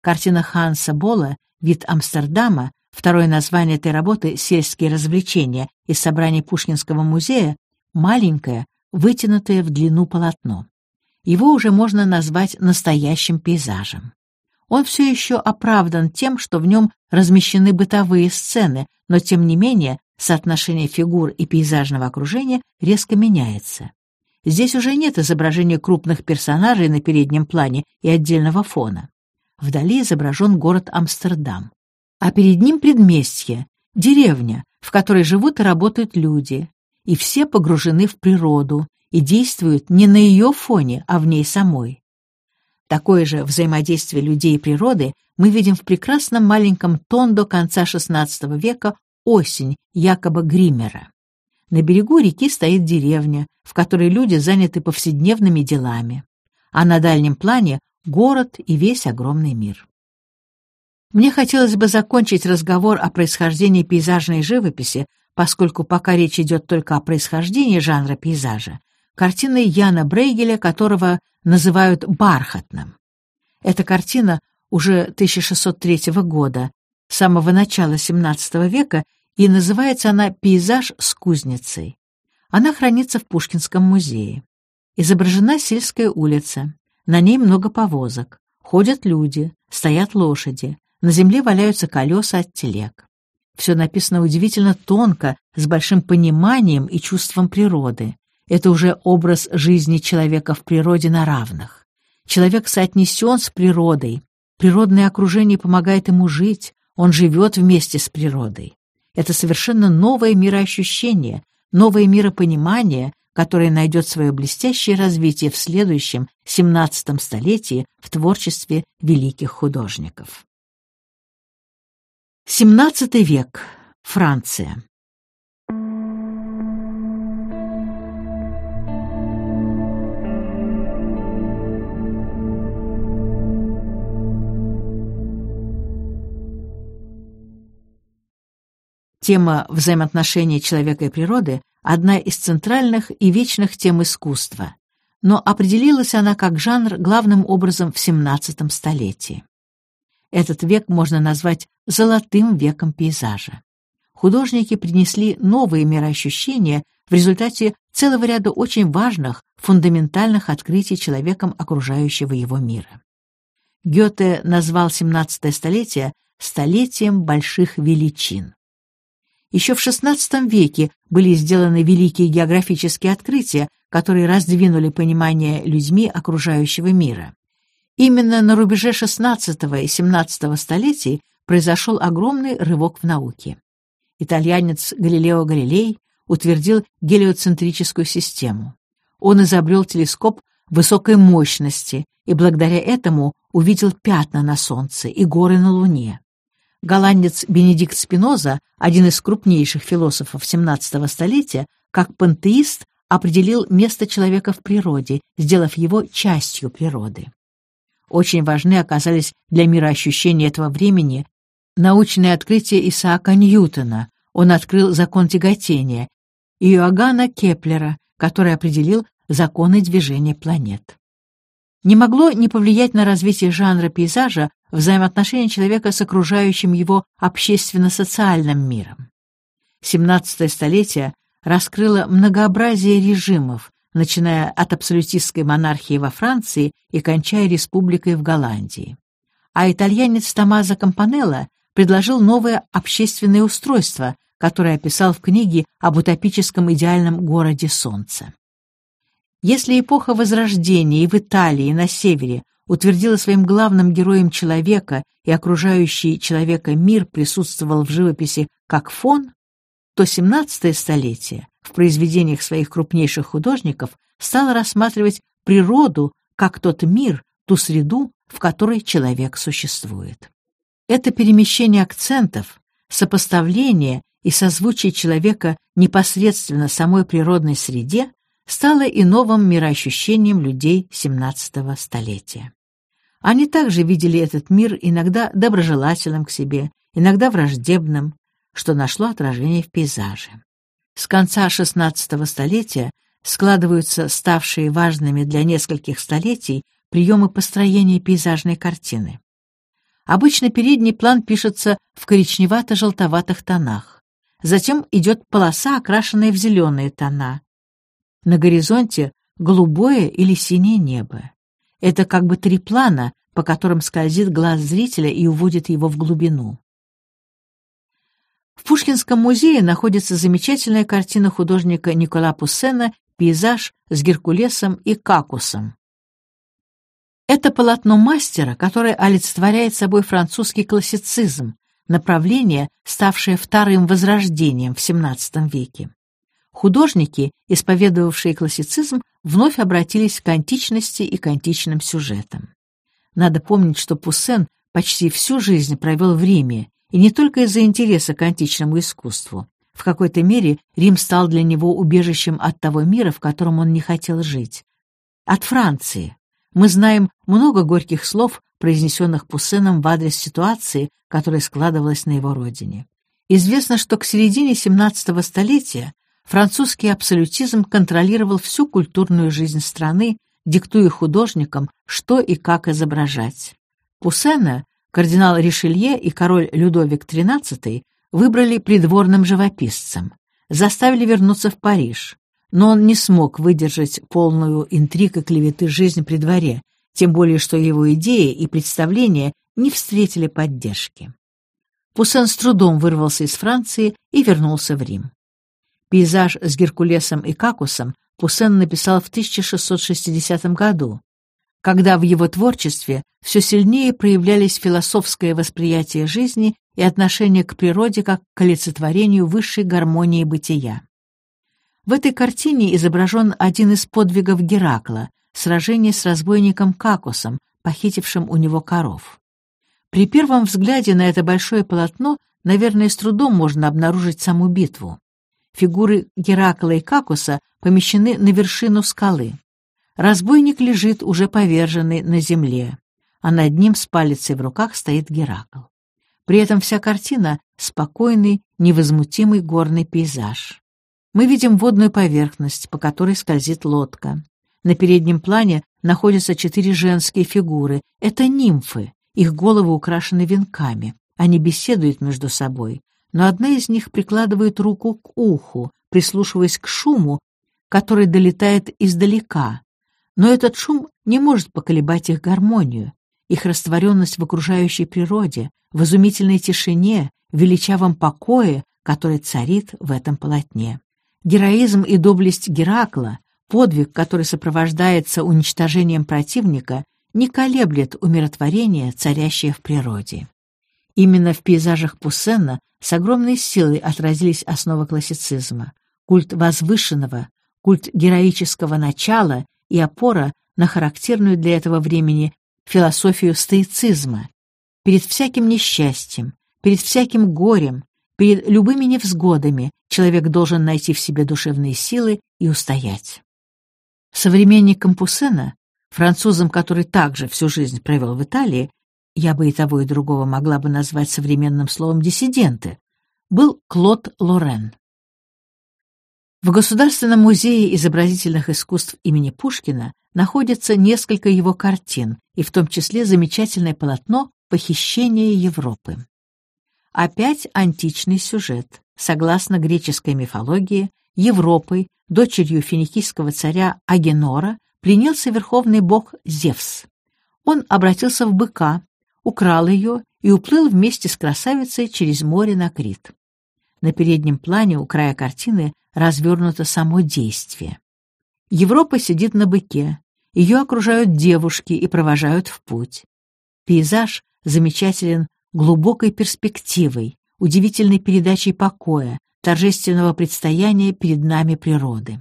S1: Картина Ханса Бола «Вид Амстердама», второе название этой работы «Сельские развлечения» из собраний Пушкинского музея, маленькое, вытянутое в длину полотно. Его уже можно назвать настоящим пейзажем. Он все еще оправдан тем, что в нем размещены бытовые сцены, но тем не менее соотношение фигур и пейзажного окружения резко меняется. Здесь уже нет изображения крупных персонажей на переднем плане и отдельного фона. Вдали изображен город Амстердам. А перед ним предместье, деревня, в которой живут и работают люди, и все погружены в природу и действуют не на ее фоне, а в ней самой. Такое же взаимодействие людей и природы мы видим в прекрасном маленьком Тондо конца XVI века «Осень» якобы Гриммера. На берегу реки стоит деревня, в которой люди заняты повседневными делами, а на дальнем плане — город и весь огромный мир. Мне хотелось бы закончить разговор о происхождении пейзажной живописи, поскольку пока речь идет только о происхождении жанра пейзажа, картиной Яна Брейгеля, которого называют «бархатным». Эта картина уже 1603 года, самого начала XVII века, и называется она «Пейзаж с кузницей». Она хранится в Пушкинском музее. Изображена сельская улица, на ней много повозок, ходят люди, стоят лошади, на земле валяются колеса от телег. Все написано удивительно тонко, с большим пониманием и чувством природы. Это уже образ жизни человека в природе на равных. Человек соотнесен с природой. Природное окружение помогает ему жить, он живет вместе с природой. Это совершенно новое мироощущение, новое миропонимание, которое найдет свое блестящее развитие в следующем, 17 столетии, в творчестве великих художников. XVII век. Франция. Тема взаимоотношений человека и природы – одна из центральных и вечных тем искусства, но определилась она как жанр главным образом в XVII столетии. Этот век можно назвать «золотым веком пейзажа». Художники принесли новые мироощущения в результате целого ряда очень важных, фундаментальных открытий человеком окружающего его мира. Гёте назвал XVII столетие «столетием больших величин». Еще в XVI веке были сделаны великие географические открытия, которые раздвинули понимание людьми окружающего мира. Именно на рубеже XVI и XVII столетий произошел огромный рывок в науке. Итальянец Галилео Галилей утвердил гелиоцентрическую систему. Он изобрел телескоп высокой мощности и благодаря этому увидел пятна на Солнце и горы на Луне. Голландец Бенедикт Спиноза, один из крупнейших философов XVII столетия, как пантеист определил место человека в природе, сделав его частью природы. Очень важны оказались для мироощущения этого времени научные открытия Исаака Ньютона, он открыл закон тяготения, и Иоганна Кеплера, который определил законы движения планет. Не могло не повлиять на развитие жанра пейзажа взаимоотношения человека с окружающим его общественно-социальным миром. XVII столетие раскрыло многообразие режимов, начиная от абсолютистской монархии во Франции и кончая республикой в Голландии. А итальянец Томазо Кампанелло предложил новое общественное устройство, которое описал в книге об утопическом идеальном городе Солнца. Если эпоха Возрождения и в Италии, и на севере утвердила своим главным героем человека и окружающий человека мир присутствовал в живописи как фон, то XVII столетие в произведениях своих крупнейших художников стало рассматривать природу как тот мир, ту среду, в которой человек существует. Это перемещение акцентов, сопоставление и созвучие человека непосредственно самой природной среде стало и новым мироощущением людей XVII столетия. Они также видели этот мир иногда доброжелательным к себе, иногда враждебным, что нашло отражение в пейзаже. С конца XVI столетия складываются ставшие важными для нескольких столетий приемы построения пейзажной картины. Обычно передний план пишется в коричневато-желтоватых тонах. Затем идет полоса, окрашенная в зеленые тона. На горизонте голубое или синее небо. Это как бы три плана, по которым скользит глаз зрителя и уводит его в глубину. В Пушкинском музее находится замечательная картина художника Никола Пуссена «Пейзаж с Геркулесом и Какусом». Это полотно мастера, которое олицетворяет собой французский классицизм, направление, ставшее вторым возрождением в XVII веке. Художники, исповедовавшие классицизм, вновь обратились к античности и к античным сюжетам. Надо помнить, что Пуссен почти всю жизнь провел в Риме, и не только из-за интереса к античному искусству. В какой-то мере Рим стал для него убежищем от того мира, в котором он не хотел жить. От Франции. Мы знаем много горьких слов, произнесенных Пуссеном в адрес ситуации, которая складывалась на его родине. Известно, что к середине XVII столетия французский абсолютизм контролировал всю культурную жизнь страны, диктуя художникам, что и как изображать. Пуссена, кардинал Ришелье и король Людовик XIII выбрали придворным живописцем, заставили вернуться в Париж, но он не смог выдержать полную интриг и клеветы жизни при дворе, тем более что его идеи и представления не встретили поддержки. Пуссен с трудом вырвался из Франции и вернулся в Рим. Пейзаж с Геркулесом и Какусом Пуссен написал в 1660 году, когда в его творчестве все сильнее проявлялись философское восприятие жизни и отношение к природе как к олицетворению высшей гармонии бытия. В этой картине изображен один из подвигов Геракла — сражение с разбойником Какусом, похитившим у него коров. При первом взгляде на это большое полотно, наверное, с трудом можно обнаружить саму битву. Фигуры Геракла и Какуса помещены на вершину скалы. Разбойник лежит, уже поверженный, на земле, а над ним с палицей в руках стоит Геракл. При этом вся картина — спокойный, невозмутимый горный пейзаж. Мы видим водную поверхность, по которой скользит лодка. На переднем плане находятся четыре женские фигуры. Это нимфы, их головы украшены венками. Они беседуют между собой, но одна из них прикладывает руку к уху, прислушиваясь к шуму, который долетает издалека. Но этот шум не может поколебать их гармонию, их растворенность в окружающей природе, в изумительной тишине, величавом покое, который царит в этом полотне. Героизм и доблесть Геракла, подвиг, который сопровождается уничтожением противника, не колеблет умиротворение, царящее в природе. Именно в пейзажах Пуссена с огромной силой отразились основы классицизма, культ возвышенного, культ героического начала и опора на характерную для этого времени философию стоицизма. Перед всяким несчастьем, перед всяким горем, перед любыми невзгодами человек должен найти в себе душевные силы и устоять. Современником Пуссена, французом, который также всю жизнь провел в Италии, я бы и того, и другого могла бы назвать современным словом «диссиденты», был Клод Лорен. В Государственном музее изобразительных искусств имени Пушкина находится несколько его картин, и в том числе замечательное полотно «Похищение Европы». Опять античный сюжет. Согласно греческой мифологии, Европой, дочерью финикийского царя Агенора, пленился верховный бог Зевс. Он обратился в быка, украл ее и уплыл вместе с красавицей через море на Крит. На переднем плане у края картины развернуто само действие. Европа сидит на быке, ее окружают девушки и провожают в путь. Пейзаж замечателен глубокой перспективой, удивительной передачей покоя, торжественного предстояния перед нами природы.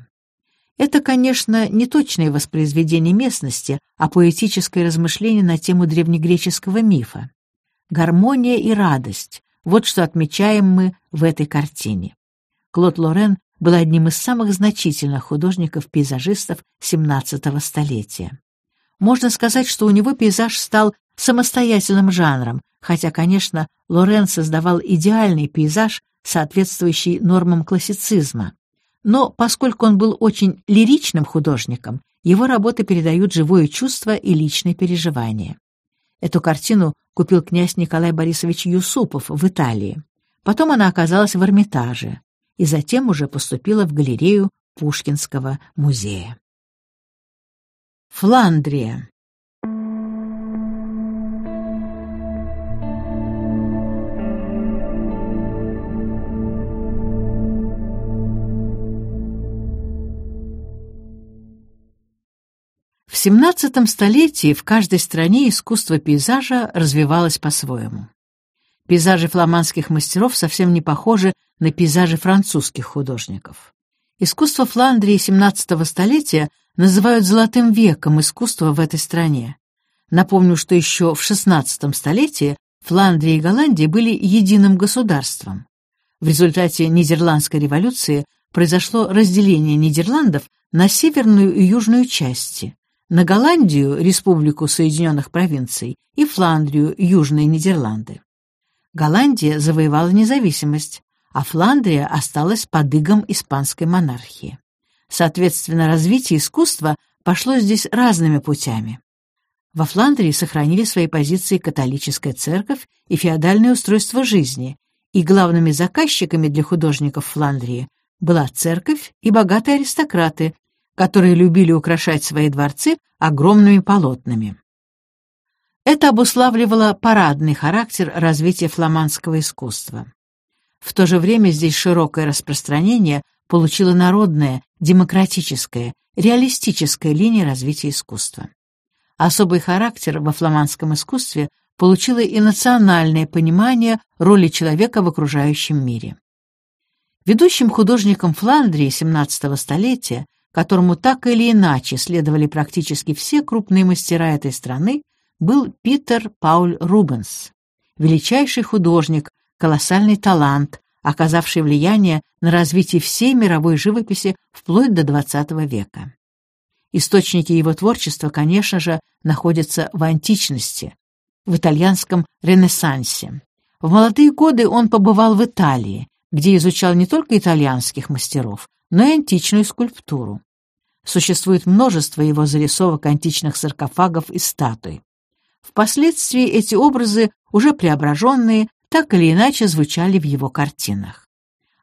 S1: Это, конечно, не точное воспроизведение местности, а поэтическое размышление на тему древнегреческого мифа. Гармония и радость — вот что отмечаем мы в этой картине. Клод Лорен был одним из самых значительных художников-пейзажистов XVII столетия. Можно сказать, что у него пейзаж стал самостоятельным жанром, хотя, конечно, Лорен создавал идеальный пейзаж, соответствующий нормам классицизма. Но поскольку он был очень лиричным художником, его работы передают живое чувство и личные переживания. Эту картину купил князь Николай Борисович Юсупов в Италии. Потом она оказалась в Эрмитаже и затем уже поступила в галерею Пушкинского музея. Фландрия XVII столетии в каждой стране искусство пейзажа развивалось по-своему. Пейзажи фламандских мастеров совсем не похожи на пейзажи французских художников. Искусство Фландрии XVII столетия называют «золотым веком» искусства в этой стране. Напомню, что еще в XVI столетии Фландрия и Голландия были единым государством. В результате Нидерландской революции произошло разделение Нидерландов на северную и южную части, на Голландию, Республику Соединенных Провинций, и Фландрию, Южные Нидерланды. Голландия завоевала независимость, а Фландрия осталась под игом испанской монархии. Соответственно, развитие искусства пошло здесь разными путями. Во Фландрии сохранили свои позиции католическая церковь и феодальное устройство жизни, и главными заказчиками для художников Фландрии была церковь и богатые аристократы, которые любили украшать свои дворцы огромными полотнами. Это обуславливало парадный характер развития фламандского искусства. В то же время здесь широкое распространение получила народная, демократическая, реалистическая линия развития искусства. Особый характер во фламандском искусстве получило и национальное понимание роли человека в окружающем мире. Ведущим художником Фландрии XVII столетия, которому так или иначе следовали практически все крупные мастера этой страны, был Питер Пауль Рубенс, величайший художник, колоссальный талант, оказавший влияние на развитие всей мировой живописи вплоть до XX века. Источники его творчества, конечно же, находятся в античности, в итальянском Ренессансе. В молодые годы он побывал в Италии, где изучал не только итальянских мастеров, но и античную скульптуру. Существует множество его зарисовок античных саркофагов и статуй. Впоследствии эти образы, уже преображенные, так или иначе звучали в его картинах.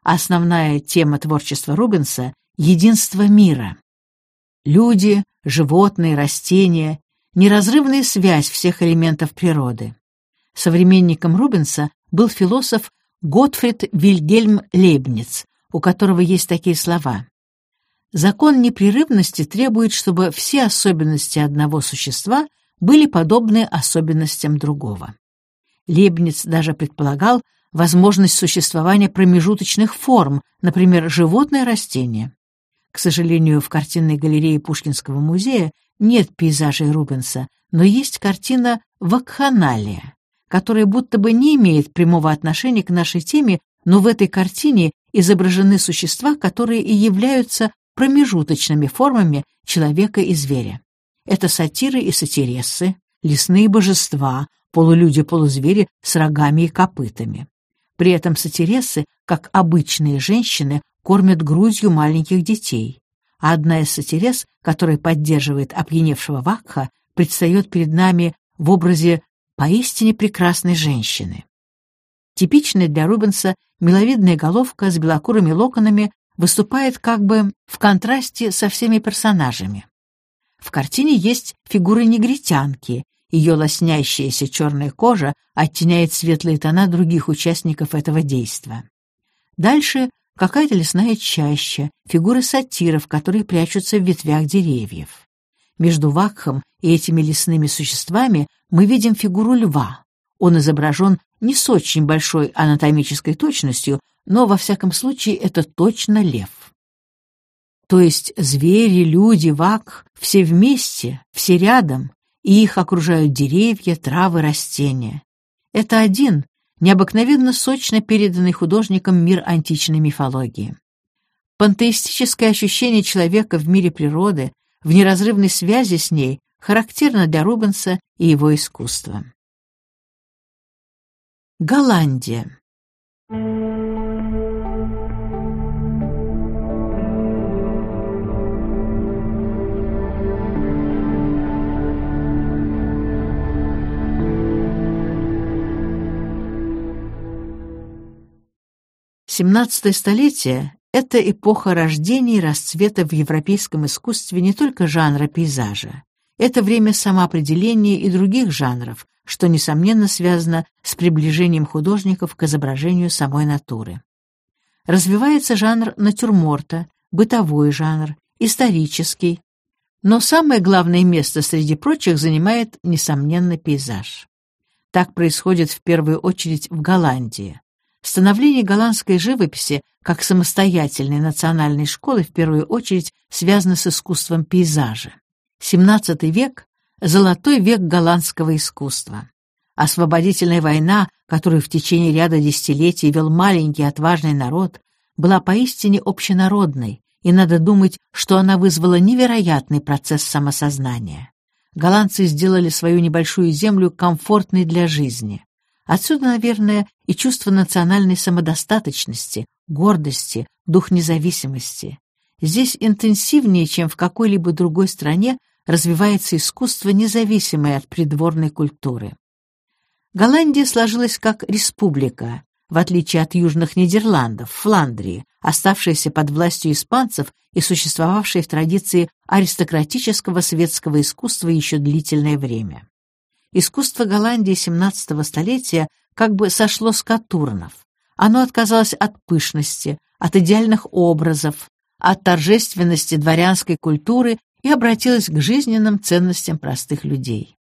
S1: Основная тема творчества Рубенса — единство мира. Люди, животные, растения — неразрывная связь всех элементов природы. Современником Рубенса был философ Готфрид Вильгельм Лейбниц, у которого есть такие слова. Закон непрерывности требует, чтобы все особенности одного существа были подобны особенностям другого. Лейбниц даже предполагал возможность существования промежуточных форм, например, животное-растение. К сожалению, в картинной галерее Пушкинского музея нет пейзажей Рубенса, но есть картина «Вакханалия», которая будто бы не имеет прямого отношения к нашей теме, но в этой картине изображены существа, которые и являются промежуточными формами человека и зверя. Это сатиры и сатирессы, лесные божества, полулюди-полузвери с рогами и копытами. При этом сатирессы, как обычные женщины, кормят грудью маленьких детей, а одна из сатирес, которая поддерживает опьяневшего Вакха, предстает перед нами в образе поистине прекрасной женщины. Типичная для Рубенса миловидная головка с белокурыми локонами выступает как бы в контрасте со всеми персонажами. В картине есть фигуры негритянки, ее лоснящаяся черная кожа оттеняет светлые тона других участников этого действа. Дальше какая-то лесная чаща, фигуры сатиров, которые прячутся в ветвях деревьев. Между Вакхом и этими лесными существами мы видим фигуру льва. Он изображен не с очень большой анатомической точностью, но, во всяком случае, это точно лев. То есть звери, люди, вак — все вместе, все рядом, и их окружают деревья, травы, растения. Это один, необыкновенно сочно переданный художником мир античной мифологии. Пантеистическое ощущение человека в мире природы, в неразрывной связи с ней, характерно для Рубенса и его искусства. Голландия. XVII столетие — это эпоха рождения и расцвета в европейском искусстве не только жанра пейзажа. Это время самоопределения и других жанров, что, несомненно, связано с приближением художников к изображению самой натуры. Развивается жанр натюрморта, бытовой жанр, исторический, но самое главное место среди прочих занимает, несомненно, пейзаж. Так происходит в первую очередь в Голландии. Становление голландской живописи как самостоятельной национальной школы в первую очередь связано с искусством пейзажа. XVII век – золотой век голландского искусства. Освободительная война, которую в течение ряда десятилетий вел маленький отважный народ, была поистине общенародной, и надо думать, что она вызвала невероятный процесс самосознания. Голландцы сделали свою небольшую землю комфортной для жизни. Отсюда, наверное, и чувство национальной самодостаточности, гордости, дух независимости. Здесь интенсивнее, чем в какой-либо другой стране, развивается искусство, независимое от придворной культуры. Голландия сложилась как республика, в отличие от южных Нидерландов, Фландрии, оставшаяся под властью испанцев и существовавшая в традиции аристократического светского искусства еще длительное время. Искусство Голландии XVII столетия как бы сошло с катурнов. Оно отказалось от пышности, от идеальных образов, от торжественности дворянской культуры и обратилось к жизненным ценностям простых людей.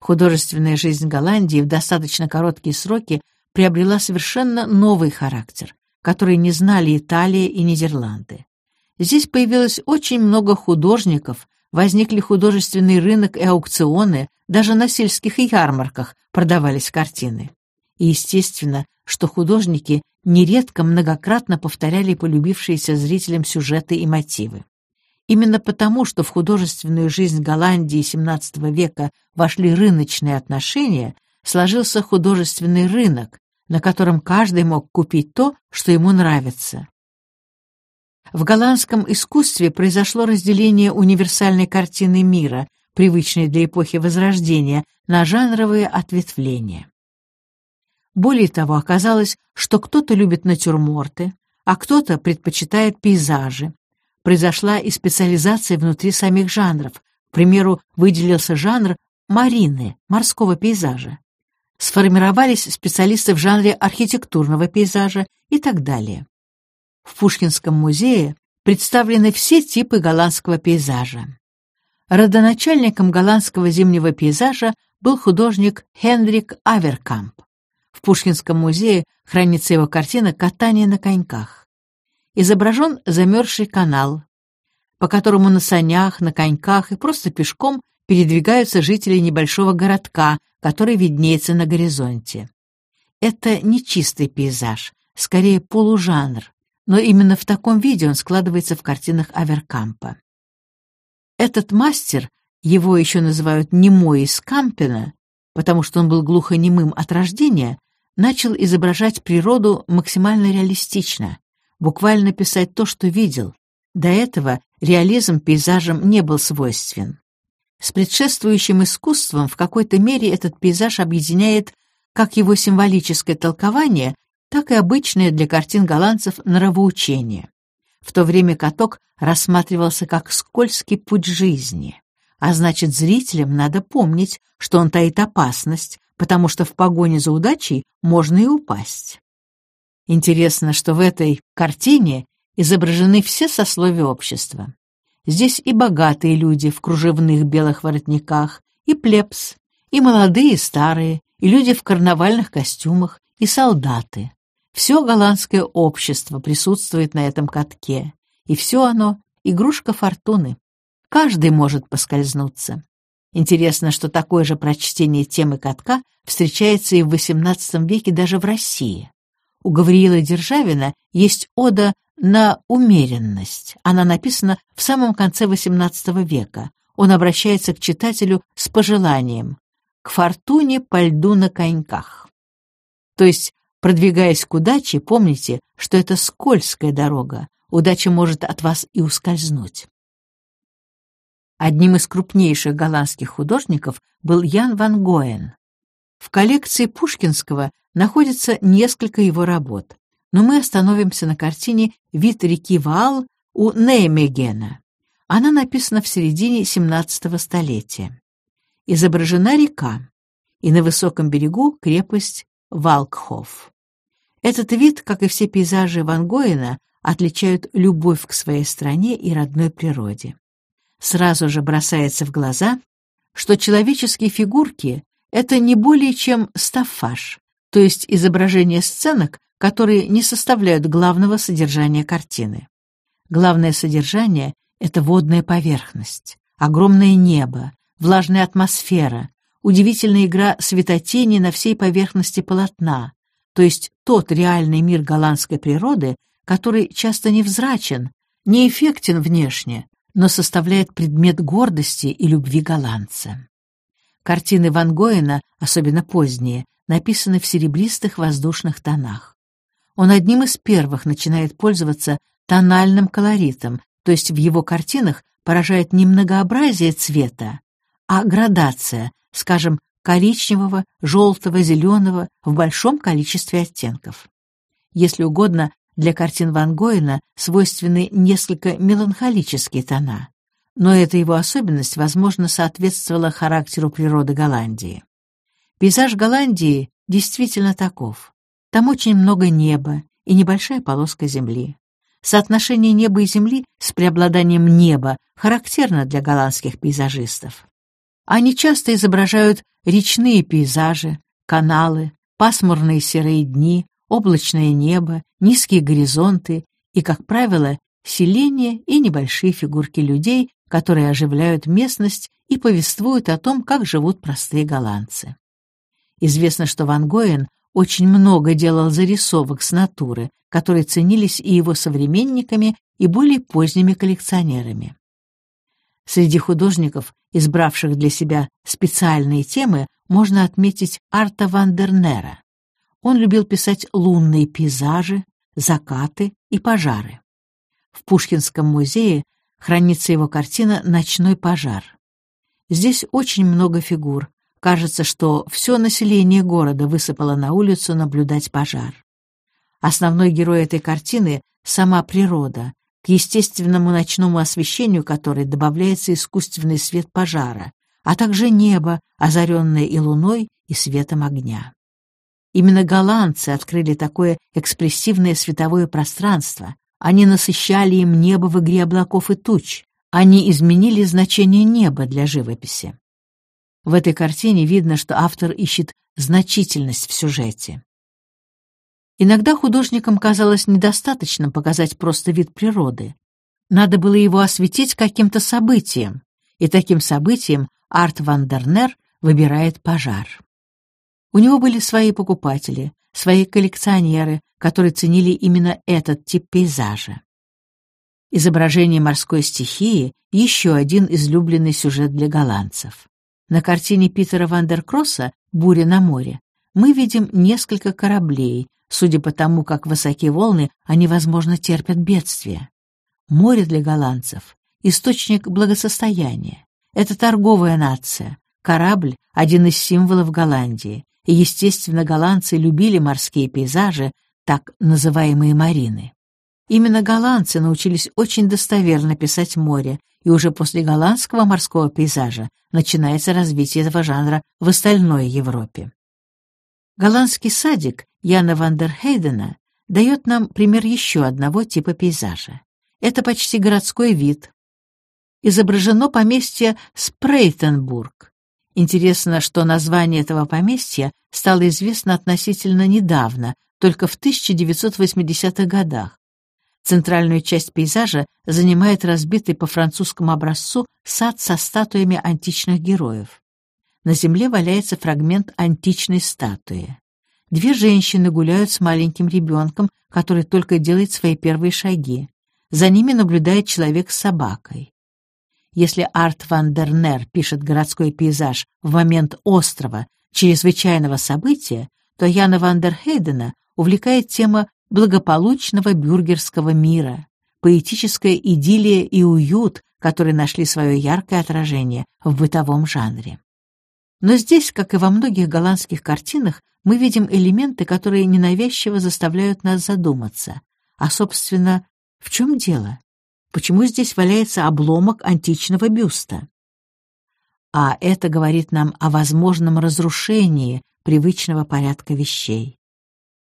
S1: Художественная жизнь Голландии в достаточно короткие сроки приобрела совершенно новый характер, который не знали Италия и Нидерланды. Здесь появилось очень много художников, возникли художественный рынок и аукционы, даже на сельских ярмарках продавались картины. И естественно, что художники нередко многократно повторяли полюбившиеся зрителям сюжеты и мотивы. Именно потому, что в художественную жизнь Голландии XVII века вошли рыночные отношения, сложился художественный рынок, на котором каждый мог купить то, что ему нравится. В голландском искусстве произошло разделение универсальной картины мира, привычной для эпохи Возрождения, на жанровые ответвления. Более того, оказалось, что кто-то любит натюрморты, а кто-то предпочитает пейзажи, произошла и специализация внутри самих жанров. К примеру, выделился жанр марины, морского пейзажа. Сформировались специалисты в жанре архитектурного пейзажа и так далее. В Пушкинском музее представлены все типы голландского пейзажа. Родоначальником голландского зимнего пейзажа был художник Хендрик Аверкамп. В Пушкинском музее хранится его картина «Катание на коньках» изображен замерзший канал, по которому на санях, на коньках и просто пешком передвигаются жители небольшого городка, который виднеется на горизонте. Это не чистый пейзаж, скорее полужанр, но именно в таком виде он складывается в картинах Аверкампа. Этот мастер, его еще называют «немой из Кампена», потому что он был глухонемым от рождения, начал изображать природу максимально реалистично, буквально писать то, что видел. До этого реализм пейзажам не был свойствен. С предшествующим искусством в какой-то мере этот пейзаж объединяет как его символическое толкование, так и обычное для картин голландцев нравоучение. В то время каток рассматривался как скользкий путь жизни, а значит, зрителям надо помнить, что он таит опасность, потому что в погоне за удачей можно и упасть. Интересно, что в этой картине изображены все сословия общества. Здесь и богатые люди в кружевных белых воротниках, и плебс, и молодые, и старые, и люди в карнавальных костюмах, и солдаты. Все голландское общество присутствует на этом катке, и все оно — игрушка фортуны. Каждый может поскользнуться. Интересно, что такое же прочтение темы катка встречается и в XVIII веке даже в России. У Гавриила Державина есть ода на умеренность. Она написана в самом конце XVIII века. Он обращается к читателю с пожеланием «К фортуне по льду на коньках». То есть, продвигаясь к удаче, помните, что это скользкая дорога, удача может от вас и ускользнуть. Одним из крупнейших голландских художников был Ян ван Гоен. В коллекции Пушкинского находится несколько его работ, но мы остановимся на картине «Вид реки Ваал» у Неймегена. Она написана в середине XVII столетия. Изображена река, и на высоком берегу крепость Валкхоф. Этот вид, как и все пейзажи Ван Гоена, отличают любовь к своей стране и родной природе. Сразу же бросается в глаза, что человеческие фигурки Это не более чем стаффаж, то есть изображение сценок, которые не составляют главного содержания картины. Главное содержание — это водная поверхность, огромное небо, влажная атмосфера, удивительная игра светотени на всей поверхности полотна, то есть тот реальный мир голландской природы, который часто невзрачен, неэффектен внешне, но составляет предмет гордости и любви голландца. Картины Ван Гоена, особенно поздние, написаны в серебристых воздушных тонах. Он одним из первых начинает пользоваться тональным колоритом, то есть в его картинах поражает не многообразие цвета, а градация, скажем, коричневого, желтого, зеленого в большом количестве оттенков. Если угодно, для картин Ван Гоена свойственны несколько меланхолические тона, но эта его особенность, возможно, соответствовала характеру природы Голландии. Пейзаж Голландии действительно таков. Там очень много неба и небольшая полоска земли. Соотношение неба и земли с преобладанием неба характерно для голландских пейзажистов. Они часто изображают речные пейзажи, каналы, пасмурные серые дни, облачное небо, низкие горизонты и, как правило, селения и небольшие фигурки людей, которые оживляют местность и повествуют о том, как живут простые голландцы. Известно, что Ван Гоен очень много делал зарисовок с натуры, которые ценились и его современниками, и более поздними коллекционерами. Среди художников, избравших для себя специальные темы, можно отметить Арта Вандернера. Он любил писать лунные пейзажи, закаты и пожары. В Пушкинском музее хранится его картина «Ночной пожар». Здесь очень много фигур. Кажется, что все население города высыпало на улицу наблюдать пожар. Основной герой этой картины — сама природа, к естественному ночному освещению которой добавляется искусственный свет пожара, а также небо, озаренное и луной, и светом огня. Именно голландцы открыли такое экспрессивное световое пространство. Они насыщали им небо в игре облаков и туч. Они изменили значение неба для живописи. В этой картине видно, что автор ищет значительность в сюжете. Иногда художникам казалось недостаточным показать просто вид природы. Надо было его осветить каким-то событием, и таким событием Арт Вандернер выбирает пожар. У него были свои покупатели, свои коллекционеры, которые ценили именно этот тип пейзажа. Изображение морской стихии — еще один излюбленный сюжет для голландцев. На картине Питера Вандеркросса «Буря на море» мы видим несколько кораблей, судя по тому, как высоки волны, они, возможно, терпят бедствия. Море для голландцев — источник благосостояния. Это торговая нация. Корабль — один из символов Голландии и, естественно, голландцы любили морские пейзажи, так называемые марины. Именно голландцы научились очень достоверно писать море, и уже после голландского морского пейзажа начинается развитие этого жанра в остальной Европе. Голландский садик Яна ван дер Хейдена дает нам пример еще одного типа пейзажа. Это почти городской вид. Изображено поместье Спрейтенбург, Интересно, что название этого поместья стало известно относительно недавно, только в 1980-х годах. Центральную часть пейзажа занимает разбитый по французскому образцу сад со статуями античных героев. На земле валяется фрагмент античной статуи. Две женщины гуляют с маленьким ребенком, который только делает свои первые шаги. За ними наблюдает человек с собакой. Если Арт ван дер Нер пишет городской пейзаж в момент острого, чрезвычайного события, то Яна ван дер Хейдена увлекает тема благополучного бюргерского мира, поэтическая идиллия и уют, которые нашли свое яркое отражение в бытовом жанре. Но здесь, как и во многих голландских картинах, мы видим элементы, которые ненавязчиво заставляют нас задуматься. А, собственно, в чем дело? Почему здесь валяется обломок античного бюста? А это говорит нам о возможном разрушении привычного порядка вещей.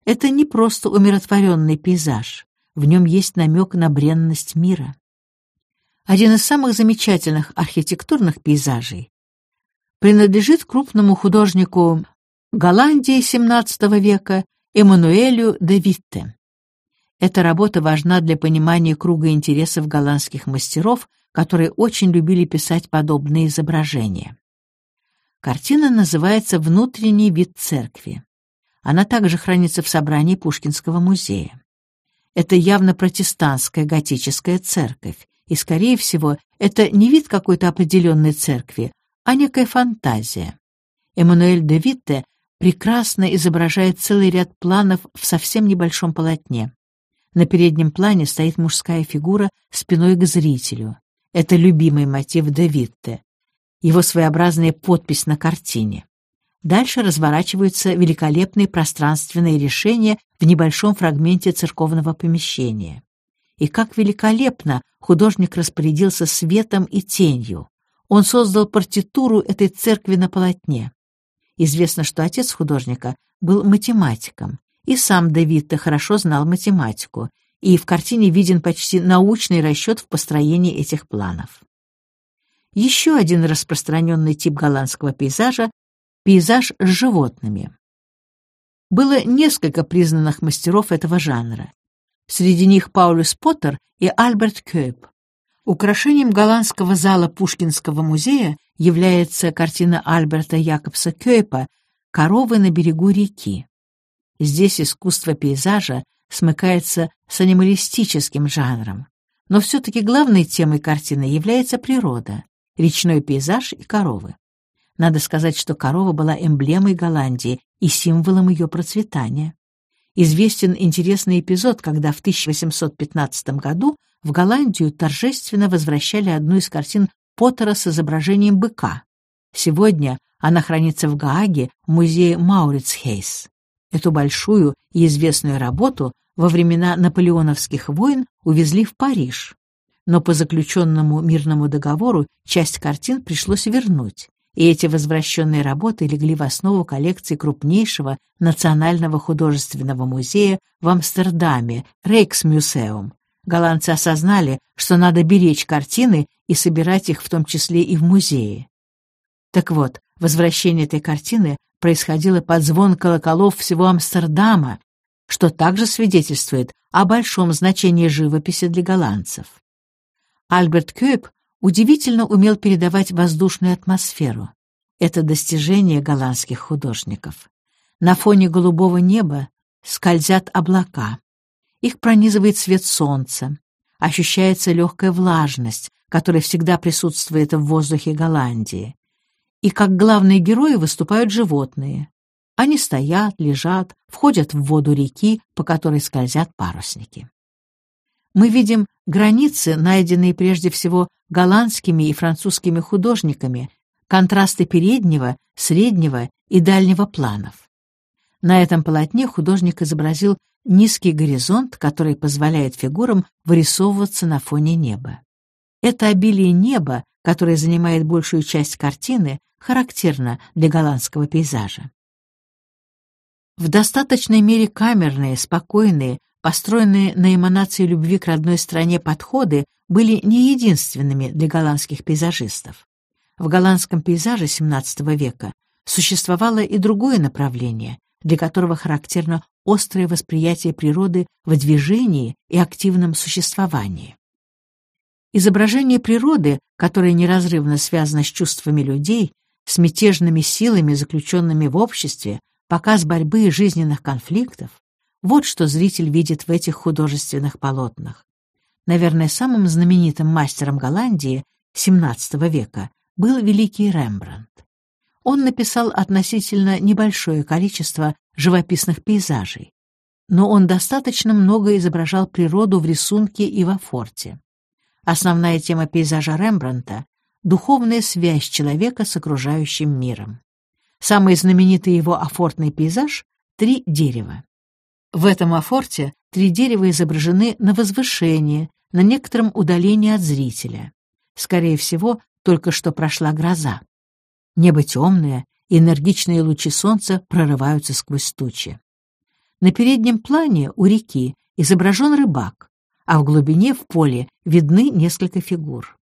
S1: Это не просто умиротворенный пейзаж, в нем есть намек на бренность мира. Один из самых замечательных архитектурных пейзажей принадлежит крупному художнику Голландии XVII века Эммануэлю де Витте. Эта работа важна для понимания круга интересов голландских мастеров, которые очень любили писать подобные изображения. Картина называется «Внутренний вид церкви». Она также хранится в собрании Пушкинского музея. Это явно протестантская готическая церковь, и, скорее всего, это не вид какой-то определенной церкви, а некая фантазия. Эммануэль де Витте прекрасно изображает целый ряд планов в совсем небольшом полотне. На переднем плане стоит мужская фигура спиной к зрителю. Это любимый мотив де Витте. Его своеобразная подпись на картине. Дальше разворачиваются великолепные пространственные решения в небольшом фрагменте церковного помещения. И как великолепно художник распорядился светом и тенью. Он создал партитуру этой церкви на полотне. Известно, что отец художника был математиком, и сам Давидто хорошо знал математику, и в картине виден почти научный расчет в построении этих планов. Еще один распространенный тип голландского пейзажа — пейзаж с животными. Было несколько признанных мастеров этого жанра. Среди них Паулюс Поттер и Альберт Кёйп. Украшением голландского зала Пушкинского музея является картина Альберта Якобса Кёйпа «Коровы на берегу реки». Здесь искусство пейзажа смыкается с анималистическим жанром, но все-таки главной темой картины является природа, речной пейзаж и коровы. Надо сказать, что корова была эмблемой Голландии и символом ее процветания. Известен интересный эпизод, когда в 1815 году в Голландию торжественно возвращали одну из картин Поттера с изображением быка. Сегодня она хранится в Гааге в музее Маурицхейс. Эту большую и известную работу во времена наполеоновских войн увезли в Париж. Но по заключенному мирному договору часть картин пришлось вернуть, и эти возвращенные работы легли в основу коллекции крупнейшего национального художественного музея в Амстердаме, Рейксмюсеум. Голландцы осознали, что надо беречь картины и собирать их в том числе и в музее. Так вот, возвращение этой картины происходило под звон колоколов всего Амстердама, что также свидетельствует о большом значении живописи для голландцев. Альберт Кёйп удивительно умел передавать воздушную атмосферу. Это достижение голландских художников. На фоне голубого неба скользят облака. Их пронизывает свет солнца. Ощущается легкая влажность, которая всегда присутствует в воздухе Голландии. И как главные герои выступают животные. Они стоят, лежат, входят в воду реки, по которой скользят парусники мы видим границы, найденные прежде всего голландскими и французскими художниками, контрасты переднего, среднего и дальнего планов. На этом полотне художник изобразил низкий горизонт, который позволяет фигурам вырисовываться на фоне неба. Это обилие неба, которое занимает большую часть картины, характерно для голландского пейзажа. В достаточной мере камерные, спокойные, построенные на эманации любви к родной стране подходы были не единственными для голландских пейзажистов. В голландском пейзаже XVII века существовало и другое направление, для которого характерно острое восприятие природы в движении и активном существовании. Изображение природы, которое неразрывно связано с чувствами людей, с мятежными силами, заключенными в обществе, показ борьбы и жизненных конфликтов, вот что зритель видит в этих художественных полотнах. Наверное, самым знаменитым мастером Голландии XVII века был великий Рембрандт. Он написал относительно небольшое количество живописных пейзажей, но он достаточно много изображал природу в рисунке и во форте. Основная тема пейзажа Рембрандта — духовная связь человека с окружающим миром. Самый знаменитый его афортный пейзаж — «Три дерева». В этом афорте три дерева изображены на возвышении, на некотором удалении от зрителя. Скорее всего, только что прошла гроза. Небо темное, энергичные лучи солнца прорываются сквозь тучи. На переднем плане у реки изображен рыбак, а в глубине в поле видны несколько фигур.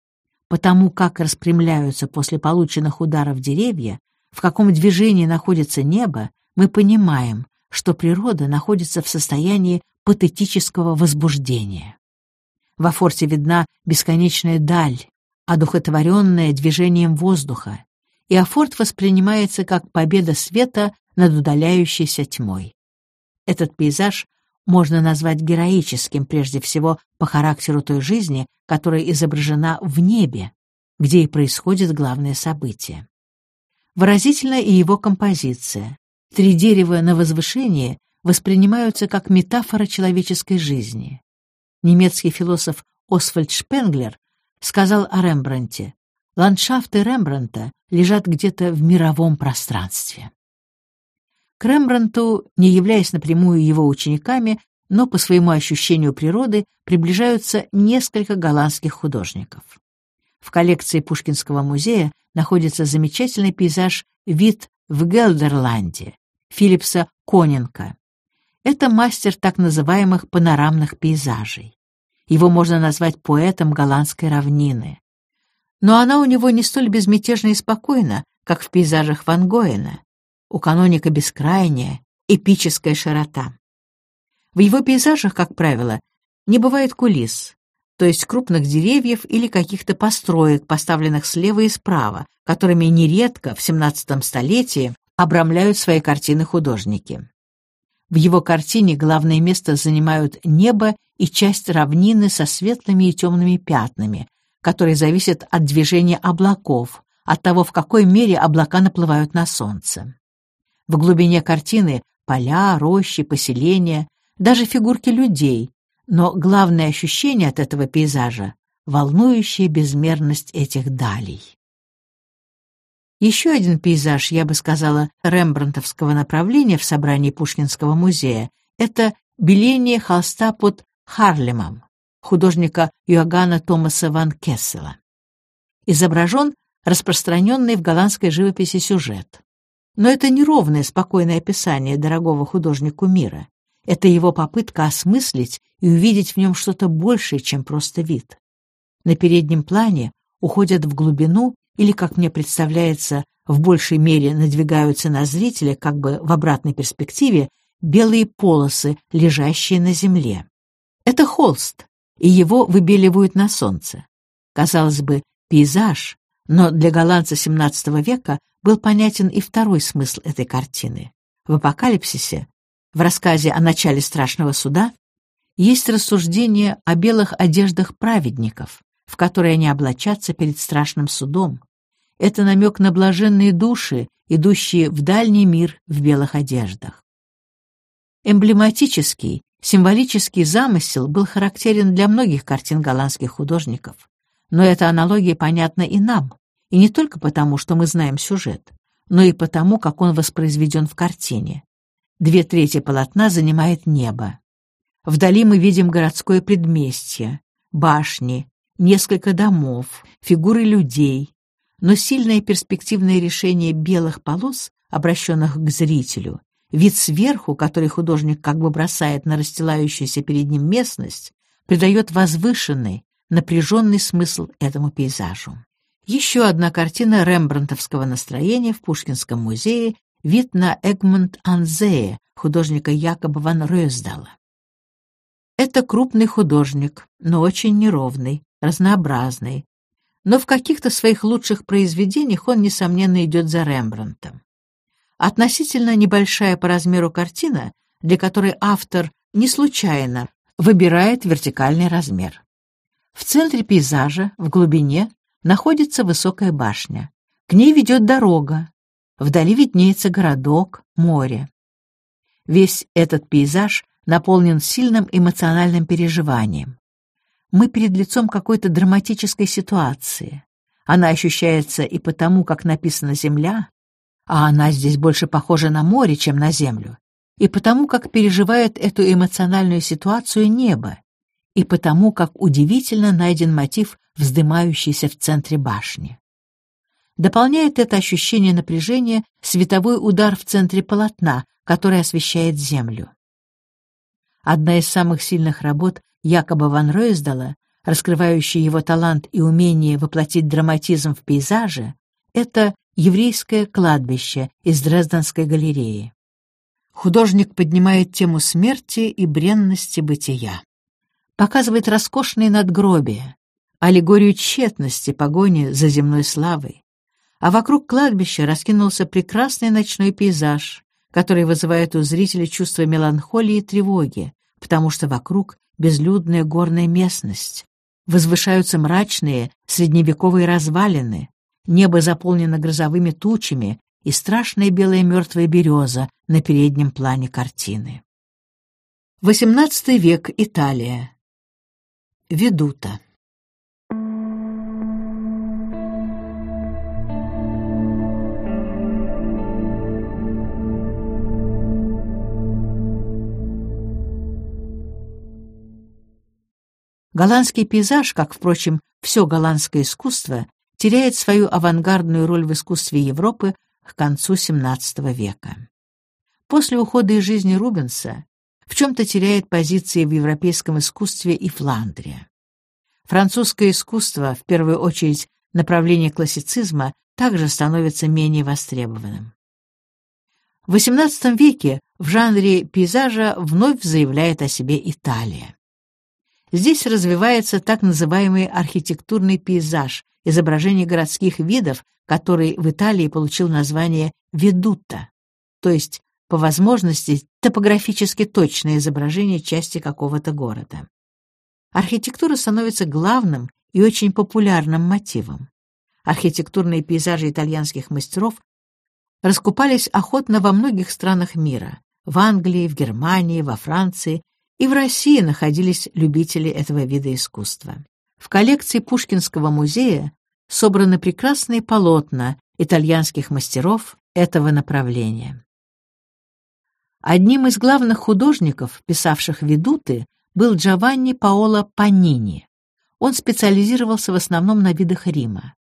S1: потому как распрямляются после полученных ударов деревья, в каком движении находится небо, мы понимаем, что природа находится в состоянии патетического возбуждения. Во форте видна бесконечная даль, одухотворенная движением воздуха, и Афорт воспринимается как победа света над удаляющейся тьмой. Этот пейзаж можно назвать героическим прежде всего по характеру той жизни, которая изображена в небе, где и происходит главное событие. Выразительна и его композиция. Три дерева на возвышении воспринимаются как метафора человеческой жизни. Немецкий философ Освальд Шпенглер сказал о Рембранте, ландшафты Рембранта лежат где-то в мировом пространстве. К Рембрандту, не являясь напрямую его учениками, но по своему ощущению природы приближаются несколько голландских художников. В коллекции Пушкинского музея находится замечательный пейзаж «Вид в Гелдерланде» Филипса Коненка. Это мастер так называемых панорамных пейзажей. Его можно назвать поэтом голландской равнины. Но она у него не столь безмятежна и спокойна, как в пейзажах Ван Гоэна. У каноника бескрайняя, эпическая широта. В его пейзажах, как правило, не бывает кулис, то есть крупных деревьев или каких-то построек, поставленных слева и справа, которыми нередко в XVII столетии обрамляют свои картины художники. В его картине главное место занимают небо и часть равнины со светлыми и темными пятнами, которые зависят от движения облаков, от того, в какой мере облака наплывают на солнце. В глубине картины поля, рощи, поселения, даже фигурки людей, но главное ощущение от этого пейзажа — волнующая безмерность этих далей. Еще один пейзаж, я бы сказала, рембрандтовского направления в собрании Пушкинского музея — это беление холста под Харлемом художника Йоганна Томаса ван Кессела. Изображен распространенный в голландской живописи сюжет. Но это не ровное спокойное описание дорогого художнику мира. Это его попытка осмыслить и увидеть в нем что-то большее, чем просто вид. На переднем плане уходят в глубину или, как мне представляется, в большей мере надвигаются на зрителя как бы в обратной перспективе белые полосы, лежащие на земле. Это холст, и его выбеливают на солнце. Казалось бы, пейзаж, но для голландца XVII века был понятен и второй смысл этой картины. В «Апокалипсисе», в рассказе о начале страшного суда, есть рассуждение о белых одеждах праведников, в которые они облачатся перед страшным судом. Это намек на блаженные души, идущие в дальний мир в белых одеждах. Эмблематический, символический замысел был характерен для многих картин голландских художников, но эта аналогия понятна и нам, и не только потому, что мы знаем сюжет, но и потому, как он воспроизведен в картине. Две трети полотна занимает небо. Вдали мы видим городское предместье, башни, несколько домов, фигуры людей, но сильное перспективное решение белых полос, обращенных к зрителю, вид сверху, который художник как бы бросает на расстилающуюся перед ним местность, придает возвышенный, напряженный смысл этому пейзажу. Еще одна картина рембрандтовского настроения в Пушкинском музее «Вид на Эгмонт Анзее» художника Якоба ван Рёздала. Это крупный художник, но очень неровный, разнообразный. Но в каких-то своих лучших произведениях он, несомненно, идет за Рембрандтом. Относительно небольшая по размеру картина, для которой автор не случайно выбирает вертикальный размер. В центре пейзажа, в глубине, находится высокая башня. К ней ведет дорога. Вдали виднеется городок, море. Весь этот пейзаж наполнен сильным эмоциональным переживанием. Мы перед лицом какой-то драматической ситуации. Она ощущается и потому, как написана земля, а она здесь больше похожа на море, чем на землю, и потому, как переживает эту эмоциональную ситуацию небо, и потому, как удивительно найден мотив, вздымающийся в центре башни. Дополняет это ощущение напряжения световой удар в центре полотна, который освещает землю. Одна из самых сильных работ Якоба ван Ройсдала раскрывающий его талант и умение воплотить драматизм в пейзаже, это еврейское кладбище из Дрезденской галереи. Художник поднимает тему смерти и бренности бытия. Показывает роскошные надгробия, аллегорию тщетности погони за земной славой. А вокруг кладбища раскинулся прекрасный ночной пейзаж, который вызывает у зрителя чувство меланхолии и тревоги, потому что вокруг безлюдная горная местность, возвышаются мрачные средневековые развалины, небо заполнено грозовыми тучами и страшная белая мертвая береза на переднем плане картины. XVIII век, Италия. Ведута. Голландский пейзаж, как, впрочем, все голландское искусство, теряет свою авангардную роль в искусстве Европы к концу XVII века. После ухода из жизни Рубенса в чем-то теряет позиции в европейском искусстве и Фландрия. Французское искусство, в первую очередь направление классицизма, также становится менее востребованным. В XVIII веке в жанре пейзажа вновь заявляет о себе Италия. Здесь развивается так называемый архитектурный пейзаж, изображение городских видов, который в Италии получил название «ведута», то есть, по возможности, топографически точное изображение части какого-то города. Архитектура становится главным и очень популярным мотивом. Архитектурные пейзажи итальянских мастеров раскупались охотно во многих странах мира — в Англии, в Германии, во Франции и в России находились любители этого вида искусства. В коллекции Пушкинского музея собраны прекрасные полотна итальянских мастеров этого направления. Одним из главных художников, писавших ведуты, был Джованни Паоло Панини. Он специализировался в основном на видах Рима.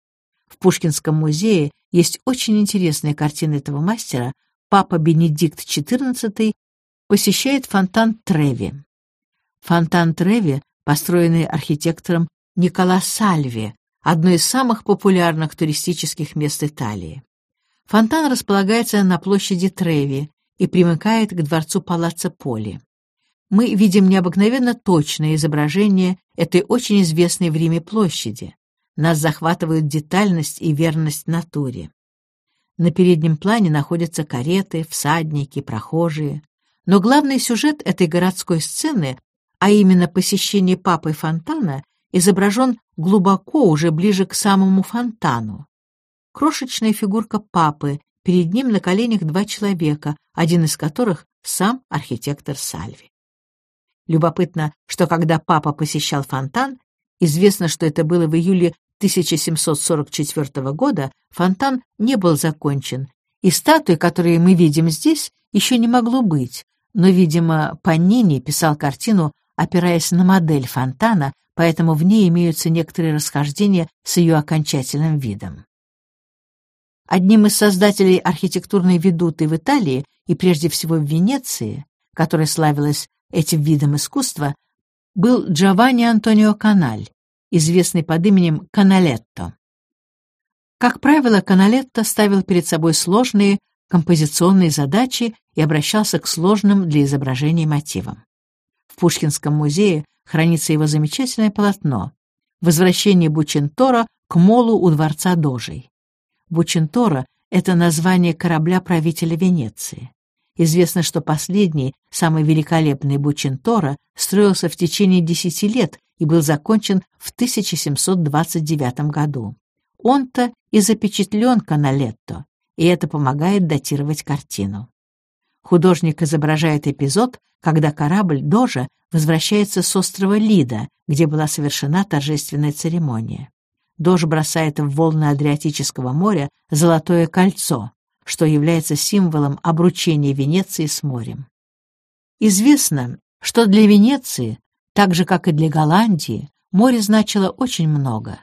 S1: В Пушкинском музее есть очень интересные картины этого мастера. Папа Бенедикт XIV посещает фонтан Треви. Фонтан Треви, построенный архитектором Никола Сальви, одно из самых популярных туристических мест Италии. Фонтан располагается на площади Треви и примыкает к дворцу Палаццо Поли. Мы видим необыкновенно точное изображение этой очень известной в Риме площади. Нас захватывают детальность и верность натуре. На переднем плане находятся кареты, всадники, прохожие. Но главный сюжет этой городской сцены, а именно посещение папы фонтана, изображен глубоко, уже ближе к самому фонтану. Крошечная фигурка папы, перед ним на коленях два человека, один из которых сам архитектор Сальви. Любопытно, что когда папа посещал фонтан, известно, что это было в июле 1744 года, фонтан не был закончен, и статуи, которые мы видим здесь, еще не могло быть, но, видимо, Панини писал картину, опираясь на модель фонтана, поэтому в ней имеются некоторые расхождения с ее окончательным видом. Одним из создателей архитектурной ведуты в Италии и прежде всего в Венеции, которая славилась этим видом искусства, был Джованни Антонио Каналь, известный под именем Каналетто. Как правило, Каналетто ставил перед собой сложные композиционные задачи и обращался к сложным для изображения мотивам. В Пушкинском музее хранится его замечательное полотно «Возвращение Бучентора к молу у дворца Дожей». Бучентора — это название корабля правителя Венеции. Известно, что последний, самый великолепный Бучентора, строился в течение десяти лет и был закончен в 1729 году. Он-то и запечатлен Каналетто, и это помогает датировать картину. Художник изображает эпизод, когда корабль Дожа возвращается с острова Лида, где была совершена торжественная церемония. Дож бросает в волны Адриатического моря золотое кольцо, что является символом обручения Венеции с морем. Известно, что для Венеции, так же как и для Голландии, море значило очень много.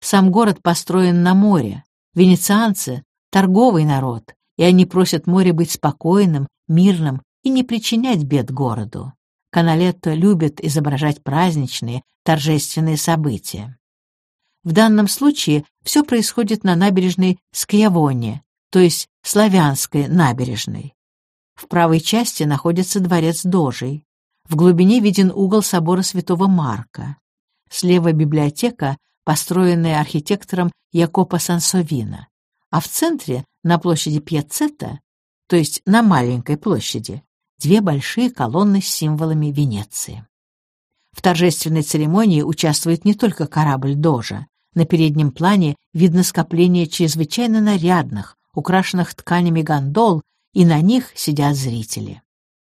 S1: Сам город построен на море, венецианцы — торговый народ, и они просят море быть спокойным, мирным и не причинять бед городу. Каналетто любит изображать праздничные, торжественные события. В данном случае все происходит на набережной Скьявоне, то есть славянской набережной. В правой части находится дворец Дожей. В глубине виден угол собора Святого Марка. Слева библиотека, построенная архитектором Якопо Сансовина. А в центре, на площади Пьяцетта, то есть на маленькой площади, две большие колонны с символами Венеции. В торжественной церемонии участвует не только корабль Дожа. На переднем плане видно скопление чрезвычайно нарядных, украшенных тканями гондол, и на них сидят зрители.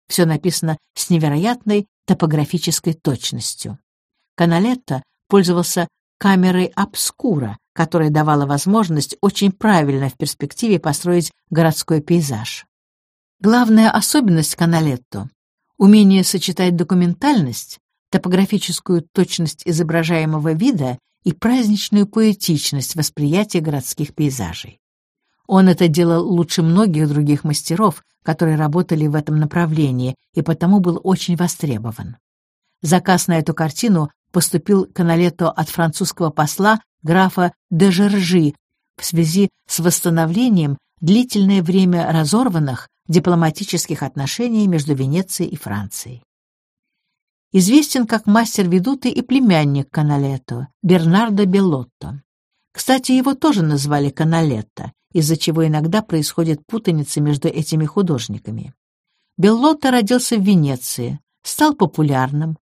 S1: Все написано с невероятной топографической точностью. Каналетто пользовался камерой обскура, которая давала возможность очень правильно в перспективе построить городской пейзаж. Главная особенность Каналетто — умение сочетать документальность, топографическую точность изображаемого вида и праздничную поэтичность восприятия городских пейзажей. Он это делал лучше многих других мастеров, которые работали в этом направлении, и потому был очень востребован. Заказ на эту картину поступил Каналетто от французского посла графа де Жержи в связи с восстановлением длительное время разорванных дипломатических отношений между Венецией и Францией. Известен как мастер ведуты и племянник Каналетто, Бернардо Беллотто. Кстати, его тоже назвали Каналетто, из-за чего иногда происходит путаница между этими художниками. Беллотто родился в Венеции, стал популярным,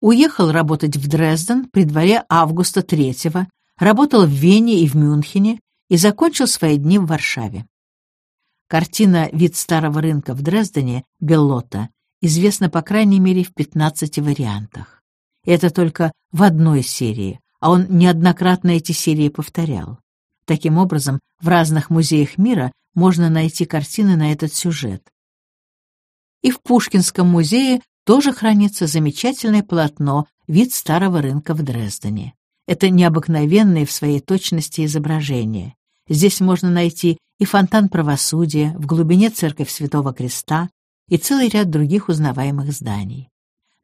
S1: уехал работать в Дрезден при дворе Августа III, работал в Вене и в Мюнхене и закончил свои дни в Варшаве. Картина «Вид старого рынка» в Дрездене Беллота известна по крайней мере в 15 вариантах. Это только в одной серии, а он неоднократно эти серии повторял. Таким образом, в разных музеях мира можно найти картины на этот сюжет. И в Пушкинском музее тоже хранится замечательное полотно «Вид старого рынка в Дрездене». Это необыкновенное в своей точности изображение. Здесь можно найти и фонтан правосудия, в глубине церковь Святого Креста и целый ряд других узнаваемых зданий.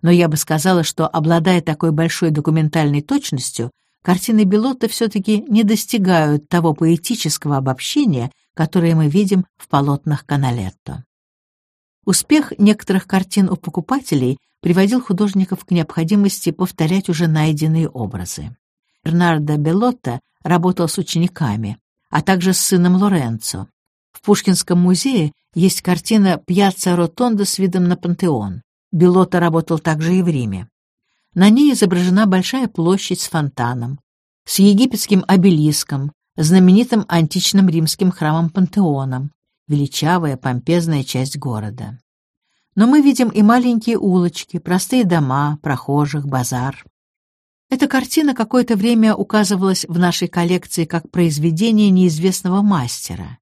S1: Но я бы сказала, что, обладая такой большой документальной точностью, картины Белотта все-таки не достигают того поэтического обобщения, которое мы видим в полотнах Каналетто. Успех некоторых картин у покупателей приводил художников к необходимости повторять уже найденные образы. Бернардо Белотто работал с учениками, а также с сыном Лоренцо. В Пушкинском музее есть картина «Пьяцца Ротонда» с видом на пантеон. Белотто работал также и в Риме. На ней изображена большая площадь с фонтаном, с египетским обелиском, знаменитым античным римским храмом Пантеоном, величавая, помпезная часть города. Но мы видим и маленькие улочки, простые дома, прохожих, базар. Эта картина какое-то время указывалась в нашей коллекции как произведение неизвестного мастера,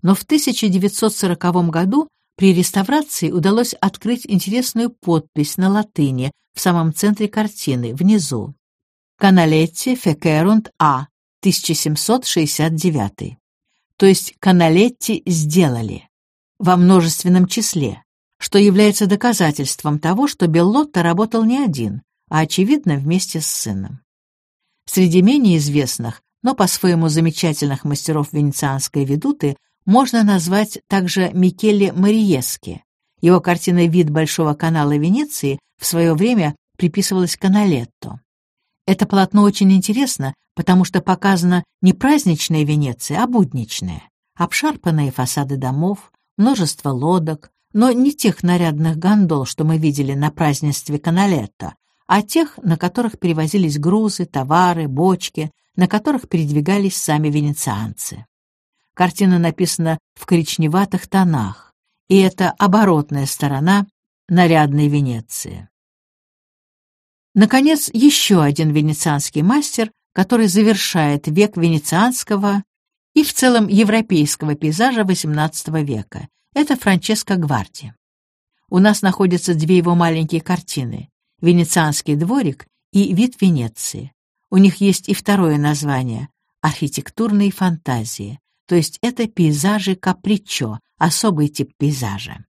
S1: но в 1940 году при реставрации удалось открыть интересную подпись на латыни в самом центре картины, внизу. «Каналетти фекерунд А, 1769». То есть «Каналетти сделали» во множественном числе, что является доказательством того, что Беллотто работал не один, а, очевидно, вместе с сыном. Среди менее известных, но по-своему замечательных мастеров венецианской ведуты можно назвать также Микеле Мариески. Его картина «Вид Большого канала Венеции» в свое время приписывалась Каналетто. Это полотно очень интересно, потому что показана не праздничная Венеция, а будничная. Обшарпанные фасады домов, множество лодок, но не тех нарядных гондол, что мы видели на празднестве Каналетто, а тех, на которых перевозились грузы, товары, бочки, на которых передвигались сами венецианцы. Картина написана в коричневатых тонах, и это оборотная сторона нарядной Венеции. Наконец, еще один венецианский мастер, который завершает век венецианского и в целом европейского пейзажа XVIII века. Это Франческо Гварди. У нас находятся две его маленькие картины Венецианский дворик и вид Венеции. У них есть и второе название — архитектурные фантазии, то есть это пейзажи капричо, особый тип пейзажа.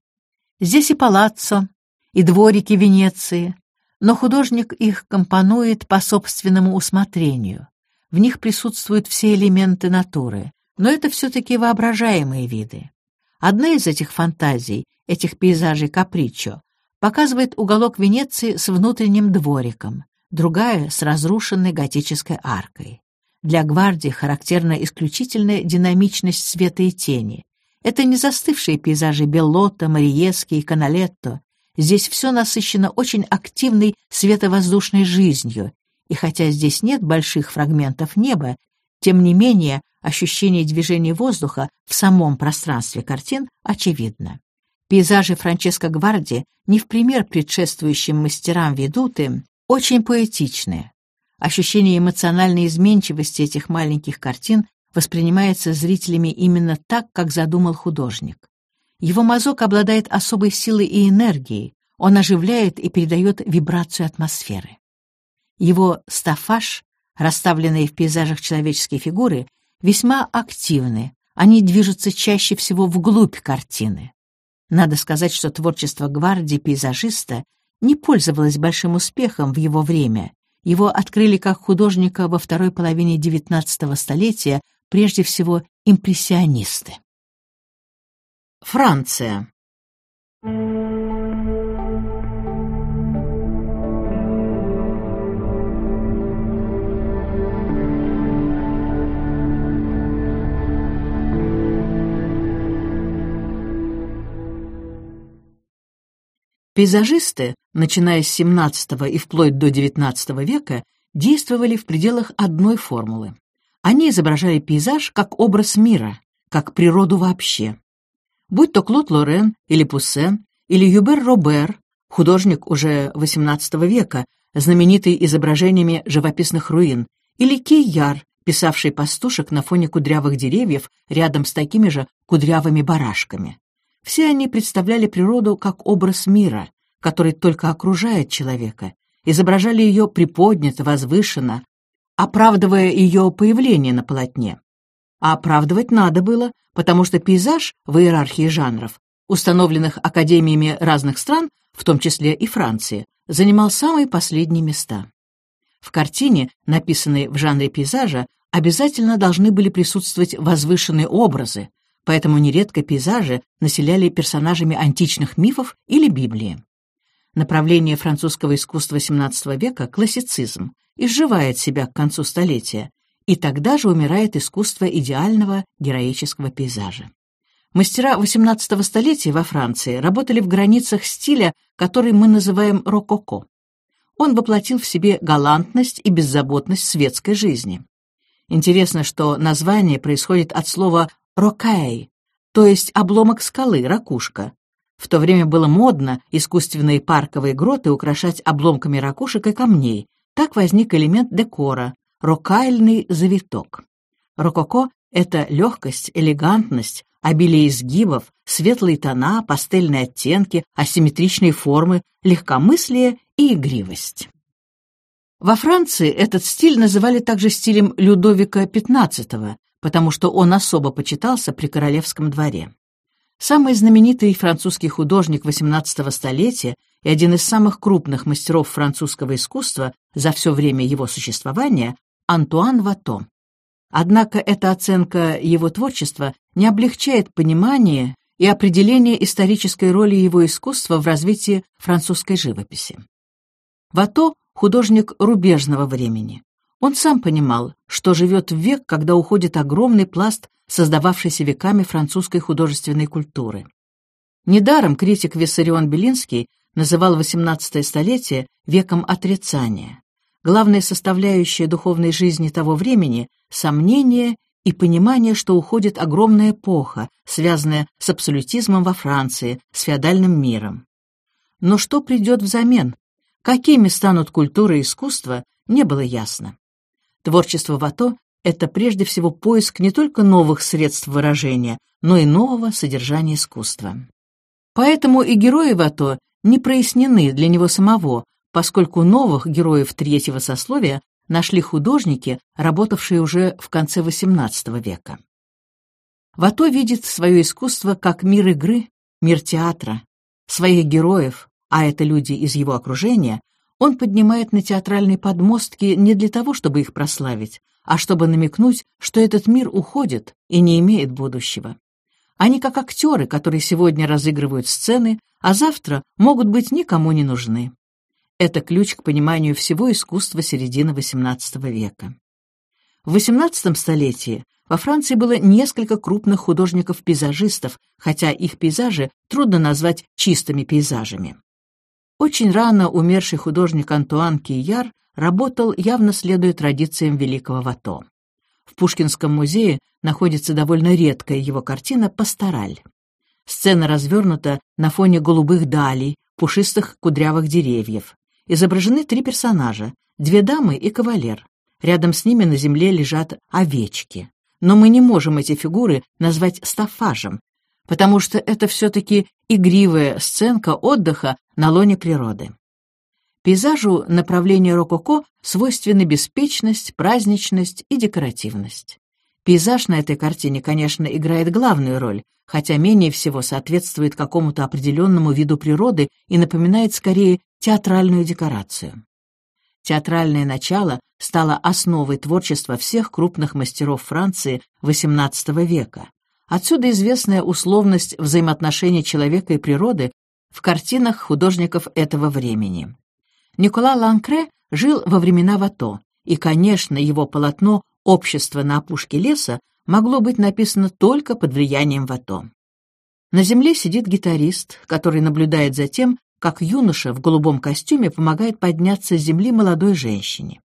S1: Здесь и палаццо, и дворики Венеции, но художник их компонует по собственному усмотрению. В них присутствуют все элементы натуры, но это все-таки воображаемые виды. Одна из этих фантазий, этих пейзажей капричо, показывает уголок Венеции с внутренним двориком, другая — с разрушенной готической аркой. Для гвардии характерна исключительная динамичность света и тени. Это не застывшие пейзажи Беллотто, Мариески и Каналетто. Здесь все насыщено очень активной световоздушной жизнью, и хотя здесь нет больших фрагментов неба, тем не менее ощущение движения воздуха в самом пространстве картин очевидно. Пейзажи Франческо Гварди, не в пример предшествующим мастерам ведуты, очень поэтичны. Ощущение эмоциональной изменчивости этих маленьких картин воспринимается зрителями именно так, как задумал художник. Его мазок обладает особой силой и энергией, он оживляет и передает вибрацию атмосферы. Его стафаж, расставленные в пейзажах человеческие фигуры, весьма активны, они движутся чаще всего вглубь картины. Надо сказать, что творчество гвардии пейзажиста не пользовалось большим успехом в его время. Его открыли как художника во второй половине XIX столетия прежде всего импрессионисты. Франция. Пейзажисты, начиная с XVII и вплоть до XIX века, действовали в пределах одной формулы. Они изображали пейзаж как образ мира, как природу вообще. Будь то Клод Лорен или Пуссен, или Юбер Робер, художник уже XVIII века, знаменитый изображениями живописных руин, или Кейяр, писавший пастушек на фоне кудрявых деревьев рядом с такими же кудрявыми барашками. Все они представляли природу как образ мира, который только окружает человека, изображали ее приподнято, возвышенно, оправдывая ее появление на полотне. А оправдывать надо было, потому что пейзаж в иерархии жанров, установленных академиями разных стран, в том числе и Франции, занимал самые последние места. В картине, написанной в жанре пейзажа, обязательно должны были присутствовать возвышенные образы, поэтому нередко пейзажи населяли персонажами античных мифов или Библии. Направление французского искусства XVII века — классицизм, изживает себя к концу столетия, и тогда же умирает искусство идеального героического пейзажа. Мастера XVIII столетия во Франции работали в границах стиля, который мы называем рококо. Он воплотил в себе галантность и беззаботность светской жизни. Интересно, что название происходит от слова рокай, то есть обломок скалы, ракушка. В то время было модно искусственные парковые гроты украшать обломками ракушек и камней. Так возник элемент декора — рокайльный завиток. Рококо — это легкость, элегантность, обилие изгибов, светлые тона, пастельные оттенки, асимметричные формы, легкомыслие и игривость. Во Франции этот стиль называли также стилем Людовика XV, потому что он особо почитался при королевском дворе. Самый знаменитый французский художник XVIII столетия и один из самых крупных мастеров французского искусства за все время его существования Антуан Вато. Однако эта оценка его творчества не облегчает понимание и определение исторической роли его искусства в развитии французской живописи. Вато — художник рубежного времени. Он сам понимал, что живет в век, когда уходит огромный пласт создававшейся веками французской художественной культуры. Недаром критик Виссарион Белинский называл XVIII столетие веком отрицания. Главная составляющая духовной жизни того времени — сомнение и понимание, что уходит огромная эпоха, связанная с абсолютизмом во Франции, с феодальным миром. Но что придет взамен? Какими станут культура и искусство, не было ясно. Творчество Вато — это прежде всего поиск не только новых средств выражения, но и нового содержания искусства. Поэтому и герои Вато не прояснены для него самого, поскольку новых героев третьего сословия нашли художники, работавшие уже в конце XVIII века. Вато видит свое искусство как мир игры, мир театра, своих героев, а это люди из его окружения, он поднимает на театральные подмостки не для того, чтобы их прославить, а чтобы намекнуть, что этот мир уходит и не имеет будущего. Они как актеры, которые сегодня разыгрывают сцены, а завтра могут быть никому не нужны. Это ключ к пониманию всего искусства середины XVIII века. В XVIII столетии во Франции было несколько крупных художников-пейзажистов, хотя их пейзажи трудно назвать чистыми пейзажами. Очень рано умерший художник Антуан Кияр работал, явно следуя традициям великого Вато. В Пушкинском музее находится довольно редкая его картина «Пастораль». Сцена развернута на фоне голубых далей, пушистых кудрявых деревьев. Изображены три персонажа — две дамы и кавалер. Рядом с ними на земле лежат овечки. Но мы не можем эти фигуры назвать стафажем, потому что это все-таки игривая сценка отдыха на лоне природы. Пейзажу направления рококо свойственны беспечность, праздничность и декоративность. Пейзаж на этой картине, конечно, играет главную роль, хотя менее всего соответствует какому-то определенному виду природы и напоминает скорее театральную декорацию. Театральное начало стало основой творчества всех крупных мастеров Франции XVIII века. Отсюда известная условность взаимоотношений человека и природы в картинах художников этого времени. Никола Ланкре жил во времена Вато, и, конечно, его полотно «Общество на опушке леса» могло быть написано только под влиянием Вато. На земле сидит гитарист, который наблюдает за тем, как юноша в голубом костюме помогает подняться с земли молодой женщине.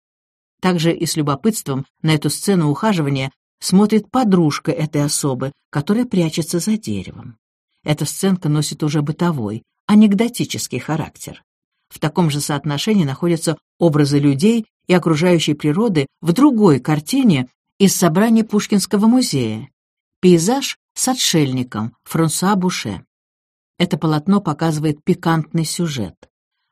S1: Также и с любопытством на эту сцену ухаживания смотрит подружка этой особы, которая прячется за деревом. Эта сценка носит уже бытовой, анекдотический характер. В таком же соотношении находятся образы людей и окружающей природы в другой картине из собрания Пушкинского музея «Пейзаж с отшельником» Франсуа Буше. Это полотно показывает пикантный сюжет.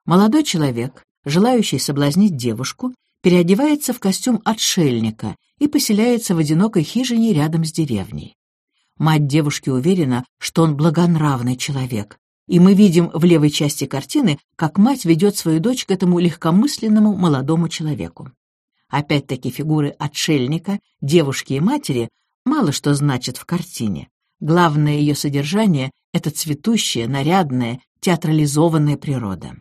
S1: Молодой человек, желающий соблазнить девушку, переодевается в костюм отшельника и поселяется в одинокой хижине рядом с деревней. Мать девушки уверена, что он благонравный человек, и мы видим в левой части картины, как мать ведет свою дочь к этому легкомысленному молодому человеку. Опять-таки фигуры отшельника, девушки и матери мало что значат в картине. Главное ее содержание — это цветущая, нарядная, театрализованная природа.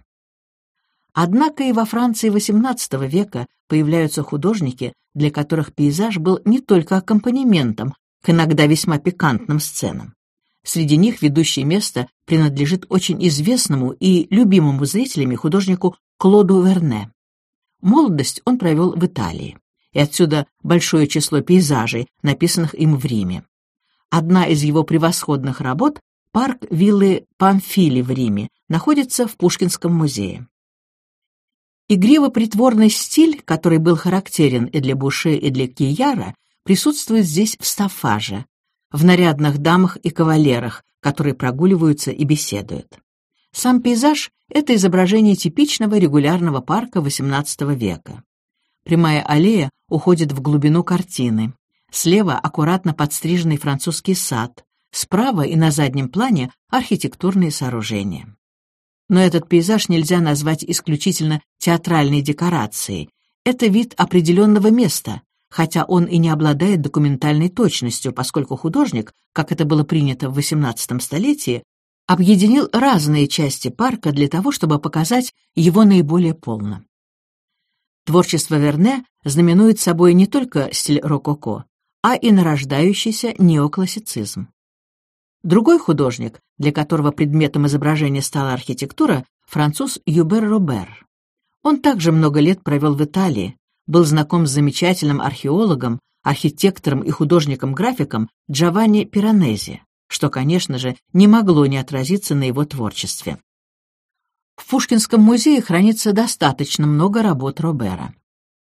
S1: Однако и во Франции XVIII века появляются художники, для которых пейзаж был не только аккомпанементом к иногда весьма пикантным сценам. Среди них ведущее место принадлежит очень известному и любимому зрителями художнику Клоду Верне. Молодость он провел в Италии, и отсюда большое число пейзажей, написанных им в Риме. Одна из его превосходных работ «Парк виллы Памфили» в Риме находится в Пушкинском музее. Игриво-притворный стиль, который был характерен и для Буше, и для Кияра, присутствует здесь в стафаже, в нарядных дамах и кавалерах, которые прогуливаются и беседуют. Сам пейзаж — это изображение типичного регулярного парка XVIII века. Прямая аллея уходит в глубину картины. Слева аккуратно подстриженный французский сад, справа и на заднем плане архитектурные сооружения. Но этот пейзаж нельзя назвать исключительно театральной декорацией. Это вид определенного места, хотя он и не обладает документальной точностью, поскольку художник, как это было принято в XVIII столетии, объединил разные части парка для того, чтобы показать его наиболее полно. Творчество Верне знаменует собой не только стиль рококо, а и нарождающийся неоклассицизм. Другой художник, для которого предметом изображения стала архитектура, француз Юбер Робер. Он также много лет провел в Италии, был знаком с замечательным археологом, архитектором и художником-графиком Джованни Пиранези, что, конечно же, не могло не отразиться на его творчестве. В Пушкинском музее хранится достаточно много работ Робера.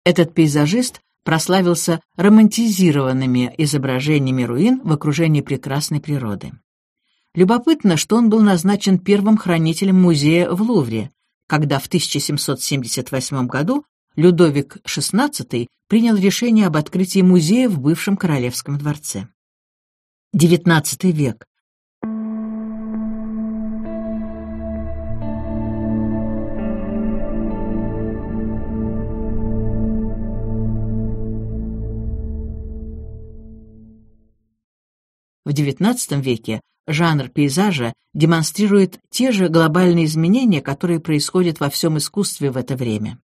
S1: Этот пейзажист прославился романтизированными изображениями руин в окружении прекрасной природы. Любопытно, что он был назначен первым хранителем музея в Лувре, когда в 1778 году Людовик XVI принял решение об открытии музея в бывшем королевском дворце. XIX век. В XIX веке жанр пейзажа демонстрирует те же глобальные изменения, которые происходят во всем искусстве в это время.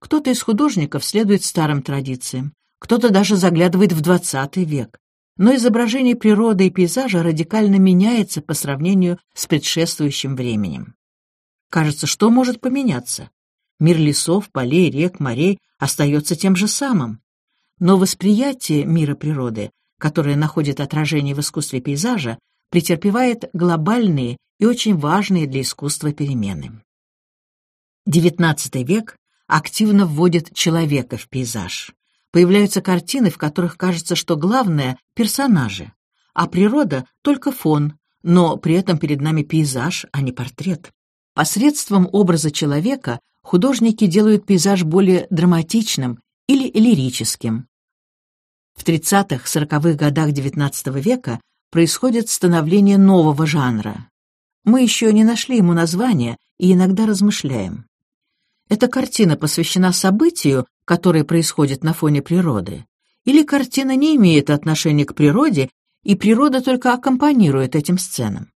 S1: Кто-то из художников следует старым традициям, кто-то даже заглядывает в XX век, но изображение природы и пейзажа радикально меняется по сравнению с предшествующим временем. Кажется, что может поменяться? Мир лесов, полей, рек, морей остается тем же самым. Но восприятие мира природы, которое находит отражение в искусстве пейзажа, претерпевает глобальные и очень важные для искусства перемены. XIX век активно вводит человека в пейзаж. Появляются картины, в которых кажется, что главное — персонажи, а природа — только фон, но при этом перед нами пейзаж, а не портрет. Посредством образа человека художники делают пейзаж более драматичным или лирическим. В 30-40-х годах XIX века происходит становление нового жанра. Мы еще не нашли ему названия и иногда размышляем. Эта картина посвящена событию, которое происходит на фоне природы, или картина не имеет отношения к природе, и природа только аккомпанирует этим сценам.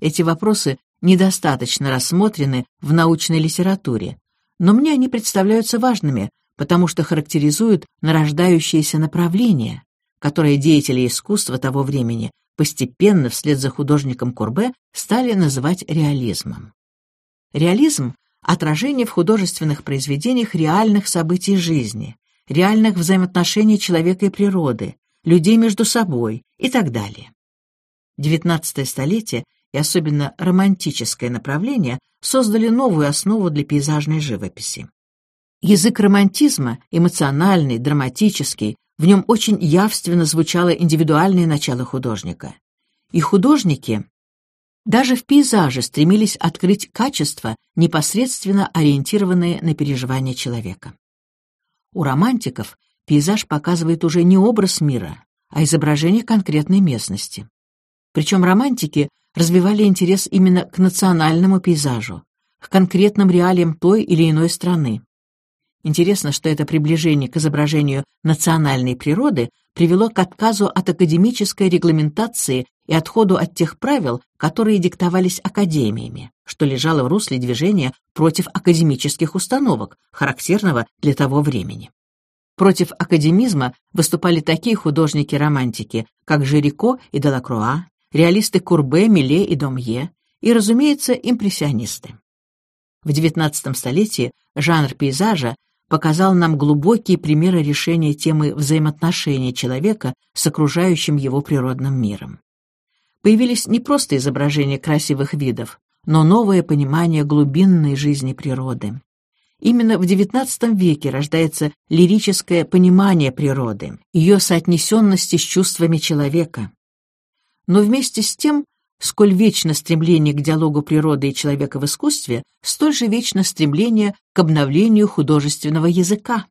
S1: Эти вопросы недостаточно рассмотрены в научной литературе, но мне они представляются важными, потому что характеризуют нарождающееся направление, которое деятели искусства того времени постепенно вслед за художником Курбе стали называть реализмом. Реализм — отражение в художественных произведениях реальных событий жизни, реальных взаимоотношений человека и природы, людей между собой и так далее. XIX столетие и особенно романтическое направление создали новую основу для пейзажной живописи. Язык романтизма, эмоциональный, драматический, в нем очень явственно звучало индивидуальное начало художника. И художники даже в пейзаже стремились открыть качества, непосредственно ориентированные на переживания человека. У романтиков пейзаж показывает уже не образ мира, а изображение конкретной местности. Причем романтики развивали интерес именно к национальному пейзажу, к конкретным реалиям той или иной страны. Интересно, что это приближение к изображению национальной природы привело к отказу от академической регламентации и отходу от тех правил, которые диктовались академиями, что лежало в русле движения против академических установок, характерного для того времени. Против академизма выступали такие художники-романтики, как Жирико и Делакруа, реалисты Курбе, Миле и Домье, и, разумеется, импрессионисты. В XIX столетии жанр пейзажа показал нам глубокие примеры решения темы взаимоотношений человека с окружающим его природным миром. Появились не просто изображения красивых видов, но новое понимание глубинной жизни природы. Именно в XIX веке рождается лирическое понимание природы, ее соотнесенности с чувствами человека. Но вместе с тем Сколь вечно стремление к диалогу природы и человека в искусстве, столь же вечно стремление к обновлению художественного языка,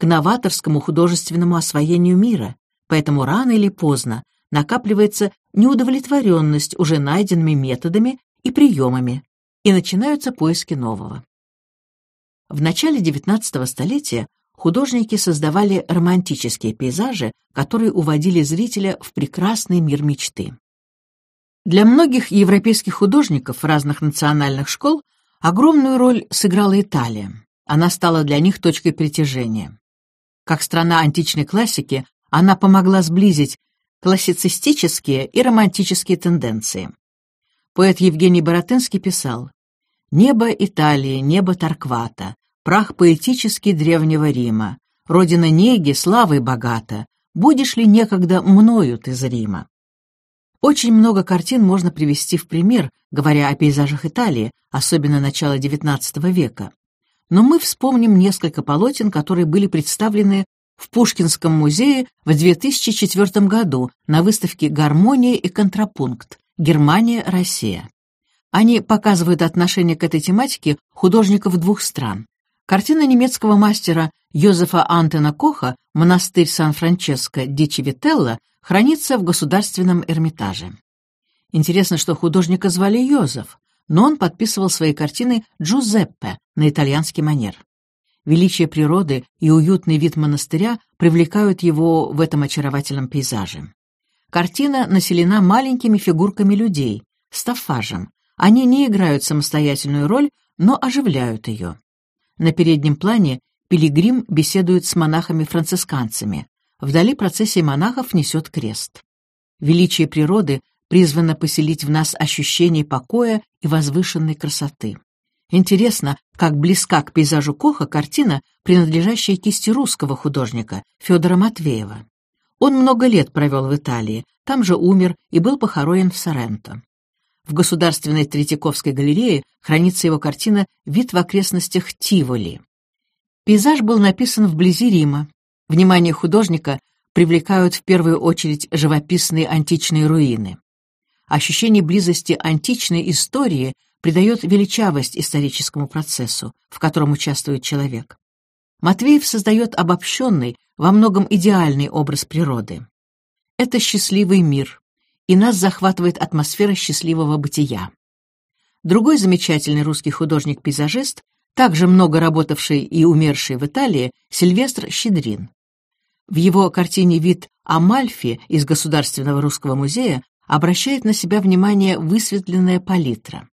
S1: к новаторскому художественному освоению мира, поэтому рано или поздно накапливается неудовлетворенность уже найденными методами и приемами, и начинаются поиски нового. В начале XIX столетия художники создавали романтические пейзажи, которые уводили зрителя в прекрасный мир мечты. Для многих европейских художников разных национальных школ огромную роль сыграла Италия. Она стала для них точкой притяжения. Как страна античной классики, она помогла сблизить классицистические и романтические тенденции. Поэт Евгений Боротынский писал «Небо Италии, небо Тарквата, прах поэтический древнего Рима, родина неги, славой богата, будешь ли некогда мною ты зрима?» Очень много картин можно привести в пример, говоря о пейзажах Италии, особенно начала XIX века. Но мы вспомним несколько полотен, которые были представлены в Пушкинском музее в 2004 году на выставке «Гармония и контрапункт. Германия, Россия». Они показывают отношение к этой тематике художников двух стран. Картина немецкого мастера Йозефа Антона Коха «Монастырь Сан-Франческо ди Чивителла» хранится в Государственном Эрмитаже. Интересно, что художника звали Йозеф, но он подписывал свои картины Джузеппе на итальянский манер. Величие природы и уютный вид монастыря привлекают его в этом очаровательном пейзаже. Картина населена маленькими фигурками людей, стафажем. Они не играют самостоятельную роль, но оживляют ее. На переднем плане пилигрим беседует с монахами-францисканцами. Вдали процессия монахов несет крест. Величие природы призвано поселить в нас ощущение покоя и возвышенной красоты. Интересно, как близка к пейзажу Коха картина, принадлежащая кисти русского художника Федора Матвеева. Он много лет провел в Италии, там же умер и был похоронен в Соренто. В Государственной Третьяковской галерее хранится его картина «Вид в окрестностях Тиволи». Пейзаж был написан вблизи Рима. Внимание художника привлекают в первую очередь живописные античные руины. Ощущение близости античной истории придает величавость историческому процессу, в котором участвует человек. Матвеев создает обобщенный, во многом идеальный образ природы. Это счастливый мир, и нас захватывает атмосфера счастливого бытия. Другой замечательный русский художник-пейзажист, также много работавший и умерший в Италии, Сильвестр Щедрин. В его картине «Вид Амальфи» из Государственного русского музея обращает на себя внимание высветленная палитра.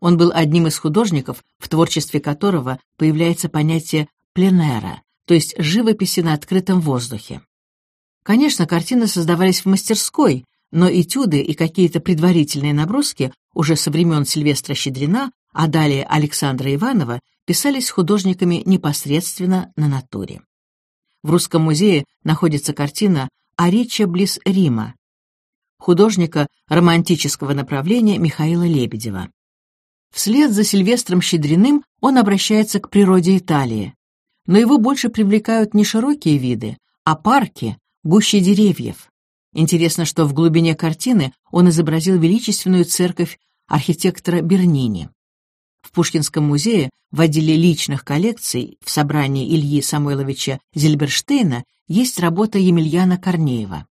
S1: Он был одним из художников, в творчестве которого появляется понятие пленера, то есть живописи на открытом воздухе. Конечно, картины создавались в мастерской, но этюды и какие-то предварительные наброски уже со времен Сильвестра Щедрина, а далее Александра Иванова, писались художниками непосредственно на натуре. В Русском музее находится картина «Аречья близ Рима» художника романтического направления Михаила Лебедева. Вслед за Сильвестром Щедриным он обращается к природе Италии, но его больше привлекают не широкие виды, а парки, гущи деревьев. Интересно, что в глубине картины он изобразил величественную церковь архитектора Бернини. В Пушкинском музее в отделе личных коллекций в собрании Ильи Самойловича Зильберштейна есть работа Емельяна Корнеева.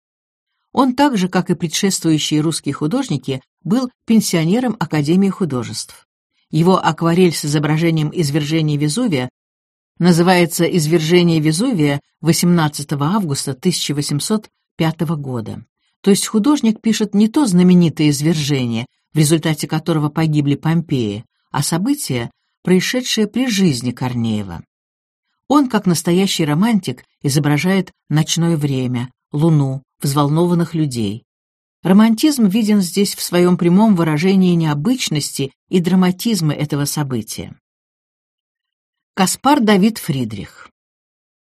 S1: Он так же, как и предшествующие русские художники, был пенсионером Академии художеств. Его акварель с изображением извержения Везувия называется «Извержение Везувия 18 августа 1805 года». То есть художник пишет не то знаменитое извержение, в результате которого погибли Помпеи, а событие, происшедшее при жизни Корнеева. Он, как настоящий романтик, изображает ночное время, луну, взволнованных людей. Романтизм виден здесь в своем прямом выражении необычности и драматизма этого события. Каспар Давид Фридрих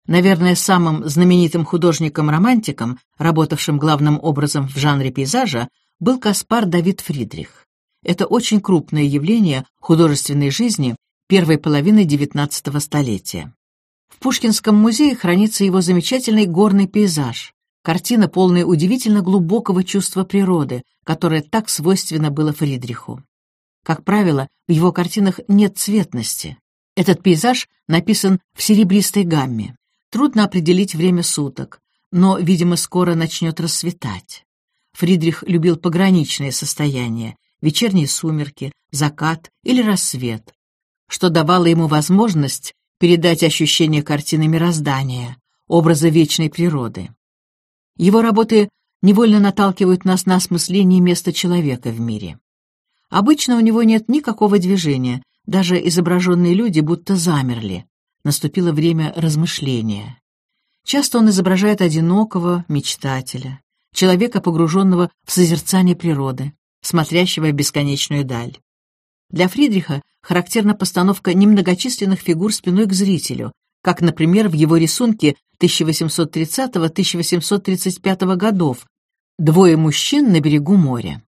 S1: Наверное, самым знаменитым художником-романтиком, работавшим главным образом в жанре пейзажа, был Каспар Давид Фридрих. Это очень крупное явление художественной жизни первой половины XIX столетия. В Пушкинском музее хранится его замечательный горный пейзаж, Картина, полная удивительно глубокого чувства природы, которое так свойственно было Фридриху. Как правило, в его картинах нет цветности. Этот пейзаж написан в серебристой гамме. Трудно определить время суток, но, видимо, скоро начнет рассветать. Фридрих любил пограничные состояния, вечерние сумерки, закат или рассвет, что давало ему возможность передать ощущение картины мироздания, образа вечной природы. Его работы невольно наталкивают нас на осмысление места человека в мире. Обычно у него нет никакого движения, даже изображенные люди будто замерли. Наступило время размышления. Часто он изображает одинокого мечтателя, человека, погруженного в созерцание природы, смотрящего в бесконечную даль. Для Фридриха характерна постановка немногочисленных фигур спиной к зрителю, как, например, в его рисунке 1830-1835 годов «Двое мужчин на берегу моря».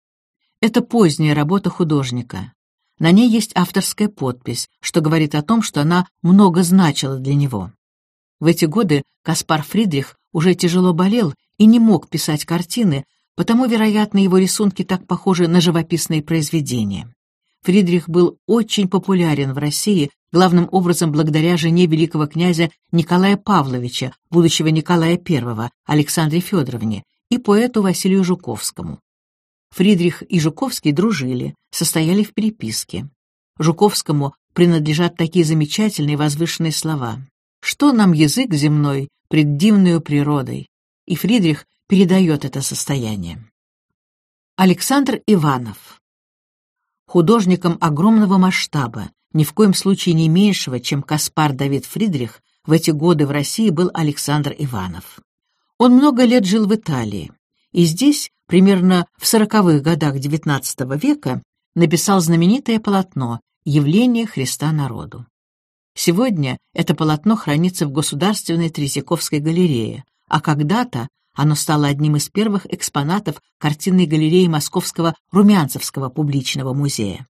S1: Это поздняя работа художника. На ней есть авторская подпись, что говорит о том, что она много значила для него. В эти годы Каспар Фридрих уже тяжело болел и не мог писать картины, потому, вероятно, его рисунки так похожи на живописные произведения. Фридрих был очень популярен в России главным образом благодаря жене великого князя Николая Павловича, будущего Николая I, Александре Федоровне, и поэту Василию Жуковскому. Фридрих и Жуковский дружили, состояли в переписке. Жуковскому принадлежат такие замечательные возвышенные слова. «Что нам язык земной пред дивною природой?» И Фридрих передает это состояние. Александр Иванов. Художником огромного масштаба, ни в коем случае не меньшего, чем Каспар Давид Фридрих, в эти годы в России был Александр Иванов. Он много лет жил в Италии, и здесь, примерно в сороковых годах XIX века, написал знаменитое полотно «Явление Христа народу». Сегодня это полотно хранится в Государственной Третьяковской галерее, а когда-то оно стало одним из первых экспонатов картинной галереи Московского Румянцевского публичного музея.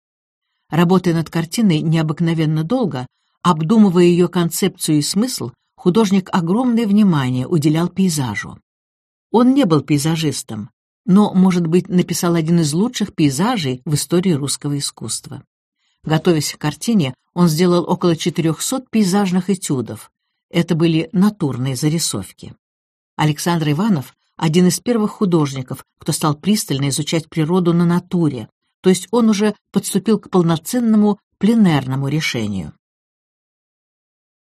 S1: Работая над картиной необыкновенно долго, обдумывая ее концепцию и смысл, художник огромное внимание уделял пейзажу. Он не был пейзажистом, но, может быть, написал один из лучших пейзажей в истории русского искусства. Готовясь к картине, он сделал около 400 пейзажных этюдов. Это были натурные зарисовки. Александр Иванов — один из первых художников, кто стал пристально изучать природу на натуре, то есть он уже подступил к полноценному пленерному решению.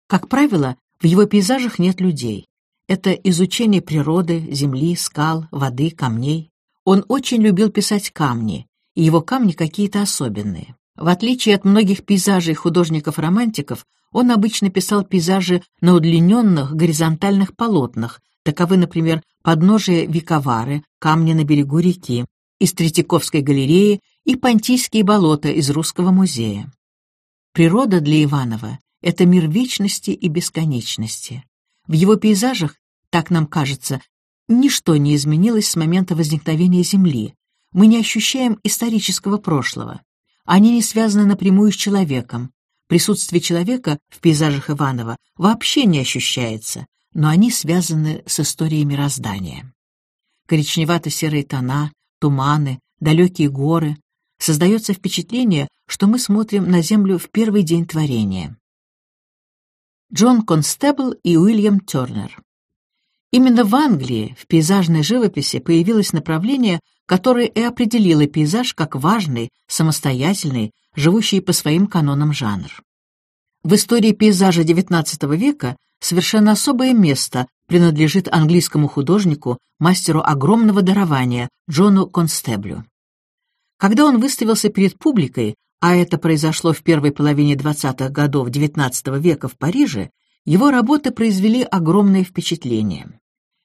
S1: Как правило, в его пейзажах нет людей. Это изучение природы, земли, скал, воды, камней. Он очень любил писать камни, и его камни какие-то особенные. В отличие от многих пейзажей художников-романтиков, он обычно писал пейзажи на удлиненных горизонтальных полотнах, таковы, например, подножие Виковары, камни на берегу реки, из Третьяковской галереи и Понтийские болота из Русского музея. Природа для Иванова — это мир вечности и бесконечности. В его пейзажах, так нам кажется, ничто не изменилось с момента возникновения Земли. Мы не ощущаем исторического прошлого. Они не связаны напрямую с человеком. Присутствие человека в пейзажах Иванова вообще не ощущается, но они связаны с историей мироздания. Коричневато-серые тона, туманы, далекие горы. Создается впечатление, что мы смотрим на Землю в первый день творения. Джон Констебл и Уильям Тернер Именно в Англии в пейзажной живописи появилось направление, которое и определило пейзаж как важный, самостоятельный, живущий по своим канонам жанр. В истории пейзажа XIX века совершенно особое место принадлежит английскому художнику, мастеру огромного дарования Джону Констеблю. Когда он выставился перед публикой, а это произошло в первой половине 20-х годов XIX века в Париже, его работы произвели огромное впечатление.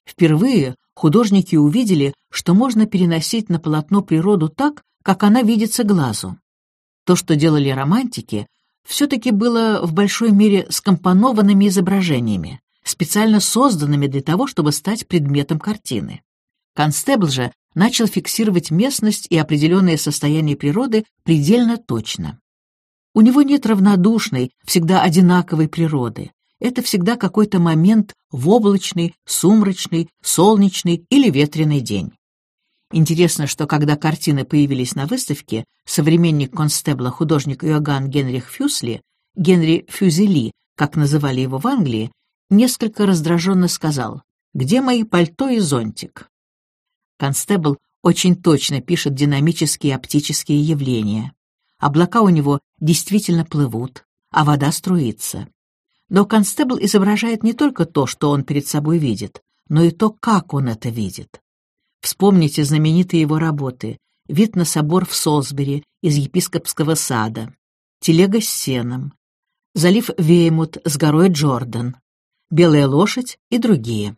S1: Впервые художники увидели, что можно переносить на полотно природу так, как она видится глазу. То, что делали романтики, все-таки было в большой мере скомпонованными изображениями, специально созданными для того, чтобы стать предметом картины. Констебл же начал фиксировать местность и определенное состояние природы предельно точно. У него нет равнодушной, всегда одинаковой природы это всегда какой-то момент в облачный, сумрачный, солнечный или ветреный день. Интересно, что когда картины появились на выставке, современник Констебла, художник Иоганн Генрих Фюсли, Генри Фюзели, как называли его в Англии, несколько раздраженно сказал «Где мои пальто и зонтик?». Констебл очень точно пишет динамические оптические явления. Облака у него действительно плывут, а вода струится. Но констебл изображает не только то, что он перед собой видит, но и то, как он это видит. Вспомните знаменитые его работы «Вид на собор в Солсбери» из епископского сада, «Телега с сеном», «Залив Веймут с горой Джордан», «Белая лошадь» и другие.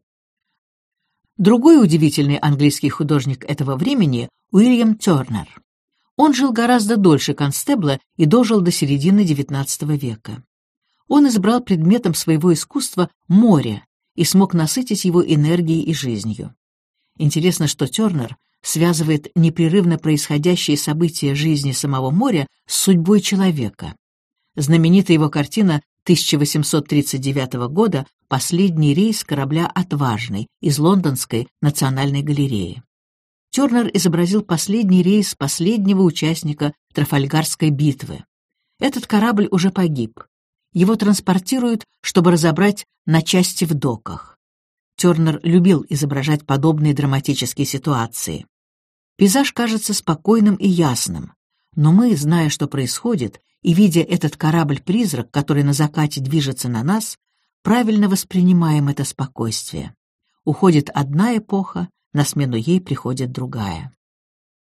S1: Другой удивительный английский художник этого времени — Уильям Тернер. Он жил гораздо дольше Констебла и дожил до середины XIX века он избрал предметом своего искусства море и смог насытить его энергией и жизнью. Интересно, что Тернер связывает непрерывно происходящие события жизни самого моря с судьбой человека. Знаменитая его картина 1839 года «Последний рейс корабля «Отважный» из Лондонской национальной галереи». Тернер изобразил последний рейс последнего участника Трафальгарской битвы. Этот корабль уже погиб, его транспортируют, чтобы разобрать на части в доках. Тернер любил изображать подобные драматические ситуации. Пейзаж кажется спокойным и ясным, но мы, зная, что происходит, и видя этот корабль-призрак, который на закате движется на нас, правильно воспринимаем это спокойствие. Уходит одна эпоха, на смену ей приходит другая.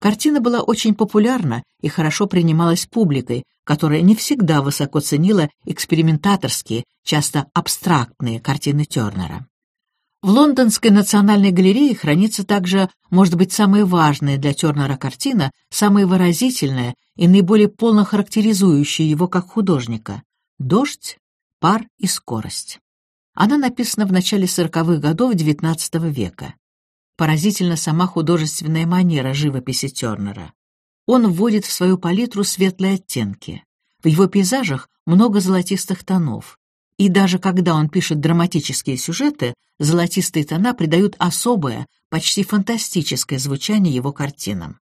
S1: Картина была очень популярна и хорошо принималась публикой, которая не всегда высоко ценила экспериментаторские, часто абстрактные картины Тернера. В Лондонской национальной галерее хранится также, может быть, самая важная для Тернера картина, самая выразительная и наиболее полно характеризующая его как художника «Дождь, пар и скорость». Она написана в начале сороковых годов XIX века. Поразительна сама художественная манера живописи Тернера. Он вводит в свою палитру светлые оттенки. В его пейзажах много золотистых тонов. И даже когда он пишет драматические сюжеты, золотистые тона придают особое, почти фантастическое звучание его картинам.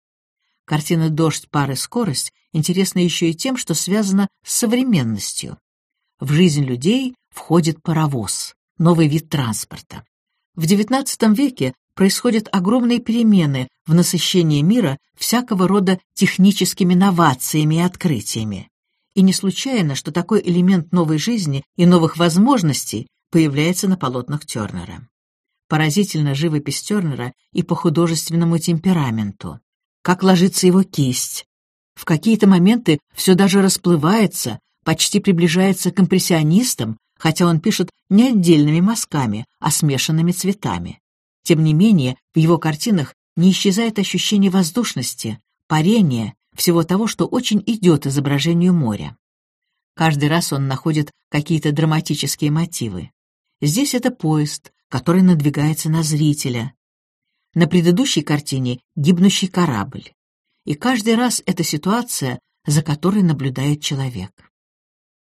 S1: Картина «Дождь, пар и скорость» интересна еще и тем, что связана с современностью. В жизнь людей входит паровоз, новый вид транспорта. В XIX веке происходят огромные перемены в насыщении мира всякого рода техническими новациями и открытиями. И не случайно, что такой элемент новой жизни и новых возможностей появляется на полотнах Тернера. Поразительно живопись Тернера и по художественному темпераменту. Как ложится его кисть. В какие-то моменты все даже расплывается, почти приближается к импрессионистам, хотя он пишет не отдельными мазками, а смешанными цветами. Тем не менее, в его картинах не исчезает ощущение воздушности, парения, всего того, что очень идет изображению моря. Каждый раз он находит какие-то драматические мотивы. Здесь это поезд, который надвигается на зрителя. На предыдущей картине — гибнущий корабль. И каждый раз это ситуация, за которой наблюдает человек.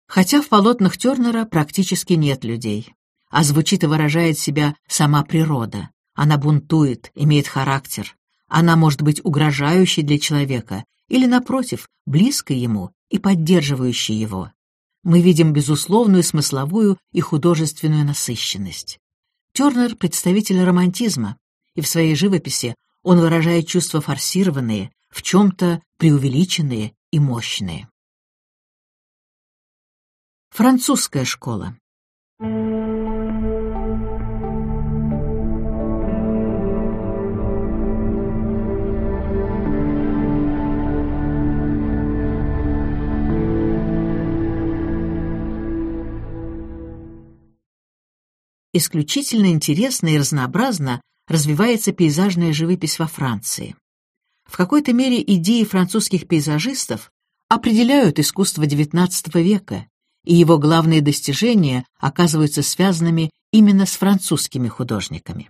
S1: Хотя в полотнах Тернера практически нет людей, а звучит и выражает себя сама природа. Она бунтует, имеет характер. Она может быть угрожающей для человека или, напротив, близкой ему и поддерживающей его. Мы видим безусловную смысловую и художественную насыщенность. Тернер — представитель романтизма, и в своей живописи он выражает чувства форсированные, в чем-то преувеличенные и мощные. Французская школа исключительно интересно и разнообразно развивается пейзажная живопись во Франции. В какой-то мере идеи французских пейзажистов определяют искусство XIX века, и его главные достижения оказываются связанными именно с французскими художниками.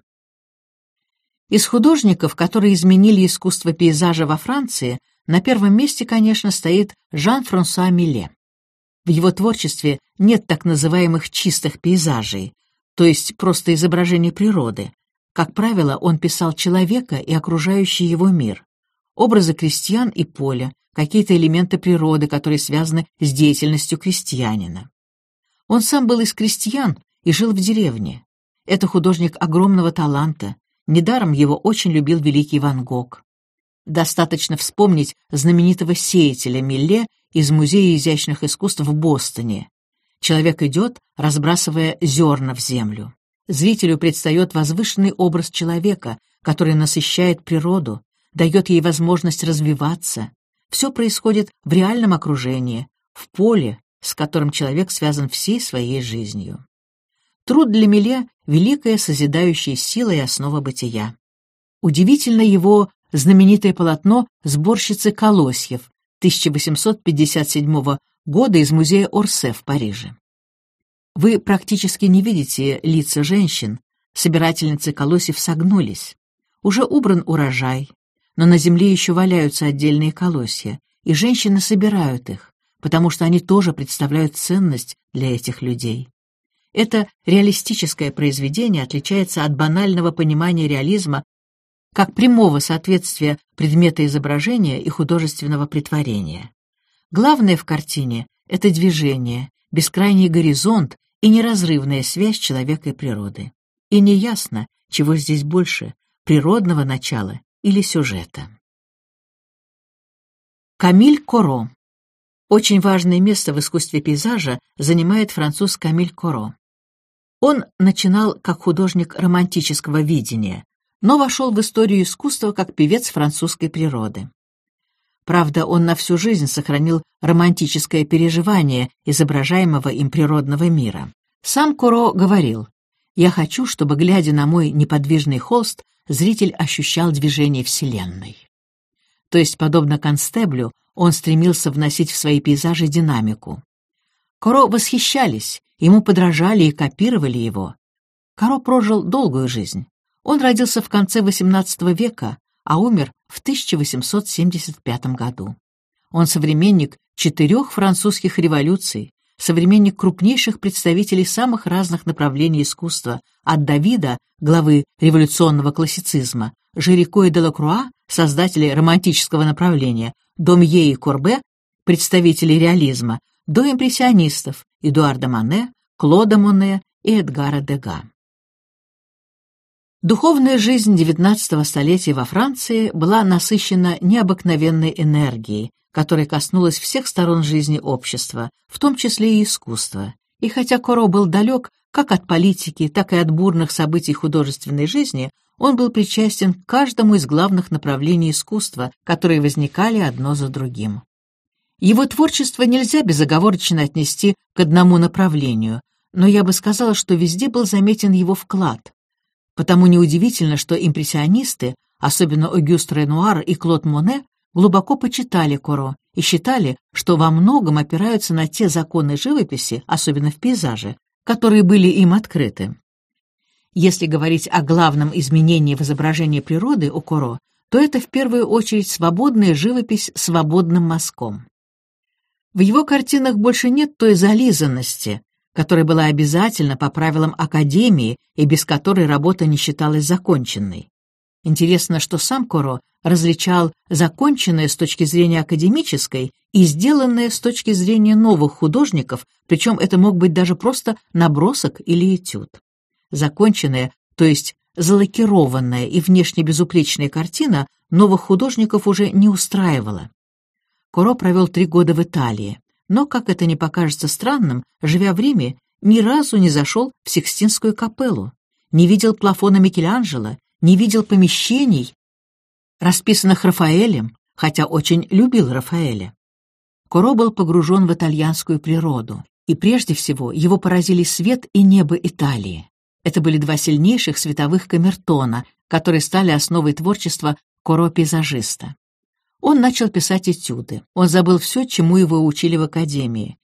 S1: Из художников, которые изменили искусство пейзажа во Франции, на первом месте, конечно, стоит Жан-Франсуа Милле. В его творчестве нет так называемых чистых пейзажей, то есть просто изображение природы. Как правило, он писал человека и окружающий его мир, образы крестьян и поля, какие-то элементы природы, которые связаны с деятельностью крестьянина. Он сам был из крестьян и жил в деревне. Это художник огромного таланта, недаром его очень любил великий Ван Гог. Достаточно вспомнить знаменитого сеятеля Милле из Музея изящных искусств в Бостоне, Человек идет, разбрасывая зерна в землю. Зрителю предстает возвышенный образ человека, который насыщает природу, дает ей возможность развиваться. Все происходит в реальном окружении, в поле, с которым человек связан всей своей жизнью. Труд для Миле — великая созидающая сила и основа бытия. Удивительно его знаменитое полотно «Сборщицы колосьев» 1857 года из музея Орсе в Париже. Вы практически не видите лица женщин, собирательницы колосьев согнулись. Уже убран урожай, но на земле еще валяются отдельные колосья, и женщины собирают их, потому что они тоже представляют ценность для этих людей. Это реалистическое произведение отличается от банального понимания реализма как прямого соответствия предмета изображения и художественного притворения. Главное в картине — это движение, бескрайний горизонт и неразрывная связь человека и природы. И неясно, чего здесь больше — природного начала или сюжета. Камиль Коро. Очень важное место в искусстве пейзажа занимает француз Камиль Коро. Он начинал как художник романтического видения, но вошел в историю искусства как певец французской природы. Правда, он на всю жизнь сохранил романтическое переживание изображаемого им природного мира. Сам Куро говорил, «Я хочу, чтобы, глядя на мой неподвижный холст, зритель ощущал движение Вселенной». То есть, подобно констеблю, он стремился вносить в свои пейзажи динамику. Коро восхищались, ему подражали и копировали его. Коро прожил долгую жизнь. Он родился в конце XVIII века, а умер в 1875 году. Он современник четырех французских революций, современник крупнейших представителей самых разных направлений искусства, от Давида, главы революционного классицизма, Жирико и Делакруа, создателей романтического направления, до Мье и Корбе, представителей реализма, до импрессионистов Эдуарда Мане, Клода Моне и Эдгара Дега. Духовная жизнь XIX столетия во Франции была насыщена необыкновенной энергией, которая коснулась всех сторон жизни общества, в том числе и искусства. И хотя Коро был далек как от политики, так и от бурных событий художественной жизни, он был причастен к каждому из главных направлений искусства, которые возникали одно за другим. Его творчество нельзя безоговорочно отнести к одному направлению, но я бы сказала, что везде был заметен его вклад, Потому неудивительно, что импрессионисты, особенно Огюст Ренуар и Клод Моне, глубоко почитали Коро и считали, что во многом опираются на те законы живописи, особенно в пейзаже, которые были им открыты. Если говорить о главном изменении в изображении природы у Коро, то это в первую очередь свободная живопись свободным мазком. В его картинах больше нет той зализанности, которая была обязательна по правилам Академии и без которой работа не считалась законченной. Интересно, что сам Коро различал законченное с точки зрения академической и сделанное с точки зрения новых художников, причем это мог быть даже просто набросок или этюд. Законченная, то есть залакированная и внешне безупречная картина новых художников уже не устраивала. Коро провел три года в Италии но, как это не покажется странным, живя в Риме, ни разу не зашел в Сикстинскую капеллу, не видел плафона Микеланджело, не видел помещений, расписанных Рафаэлем, хотя очень любил Рафаэля. Коро был погружен в итальянскую природу, и прежде всего его поразили свет и небо Италии. Это были два сильнейших световых камертона, которые стали основой творчества Коро-пейзажиста. Он начал писать этюды. Он забыл все, чему его учили в академии.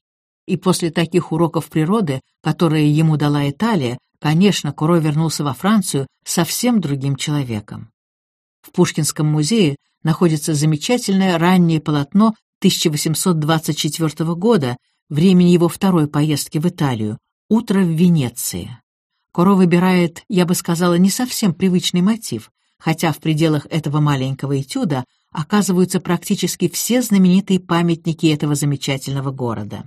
S1: И после таких уроков природы, которые ему дала Италия, конечно, Куро вернулся во Францию совсем другим человеком. В Пушкинском музее находится замечательное раннее полотно 1824 года, времени его второй поездки в Италию, «Утро в Венеции». Коро выбирает, я бы сказала, не совсем привычный мотив, хотя в пределах этого маленького этюда оказываются практически все знаменитые памятники этого замечательного города.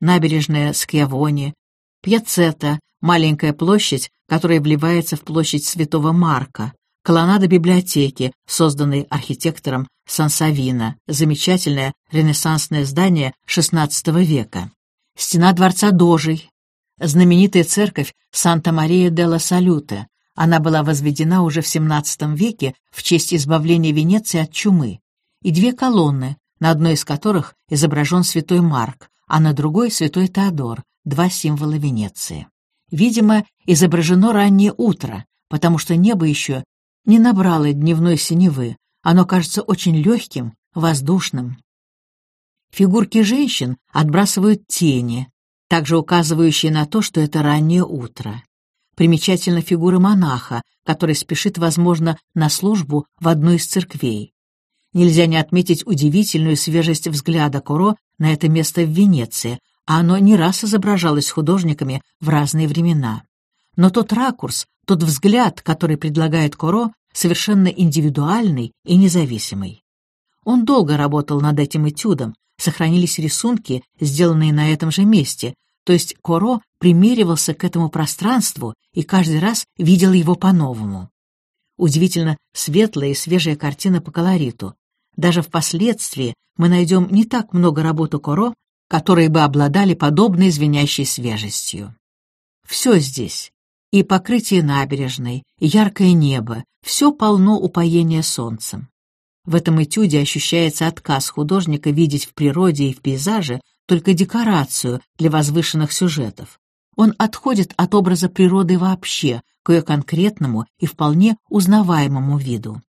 S1: Набережная Скьявони, Пьяцета, маленькая площадь, которая вливается в площадь Святого Марка, колоннада библиотеки, созданной архитектором Сансавино, замечательное ренессансное здание XVI века, стена дворца Дожей, знаменитая церковь Санта-Мария де ла Салюте, она была возведена уже в XVII веке в честь избавления Венеции от чумы, и две колонны, на одной из которых изображен святой Марк, а на другой — святой Теодор, два символа Венеции. Видимо, изображено раннее утро, потому что небо еще не набрало дневной синевы, оно кажется очень легким, воздушным. Фигурки женщин отбрасывают тени, также указывающие на то, что это раннее утро. Примечательна фигура монаха, который спешит, возможно, на службу в одну из церквей. Нельзя не отметить удивительную свежесть взгляда Куро на это место в Венеции, а оно не раз изображалось художниками в разные времена. Но тот ракурс, тот взгляд, который предлагает Коро, совершенно индивидуальный и независимый. Он долго работал над этим этюдом, сохранились рисунки, сделанные на этом же месте, то есть Коро примеривался к этому пространству и каждый раз видел его по-новому. Удивительно светлая и свежая картина по колориту. Даже впоследствии мы найдем не так много работ у Коро, которые бы обладали подобной звенящей свежестью. Все здесь И покрытие набережной, и яркое небо — все полно упоения солнцем. В этом этюде ощущается отказ художника видеть в природе и в пейзаже только декорацию для возвышенных сюжетов. Он отходит от образа природы вообще, к ее конкретному и вполне узнаваемому виду.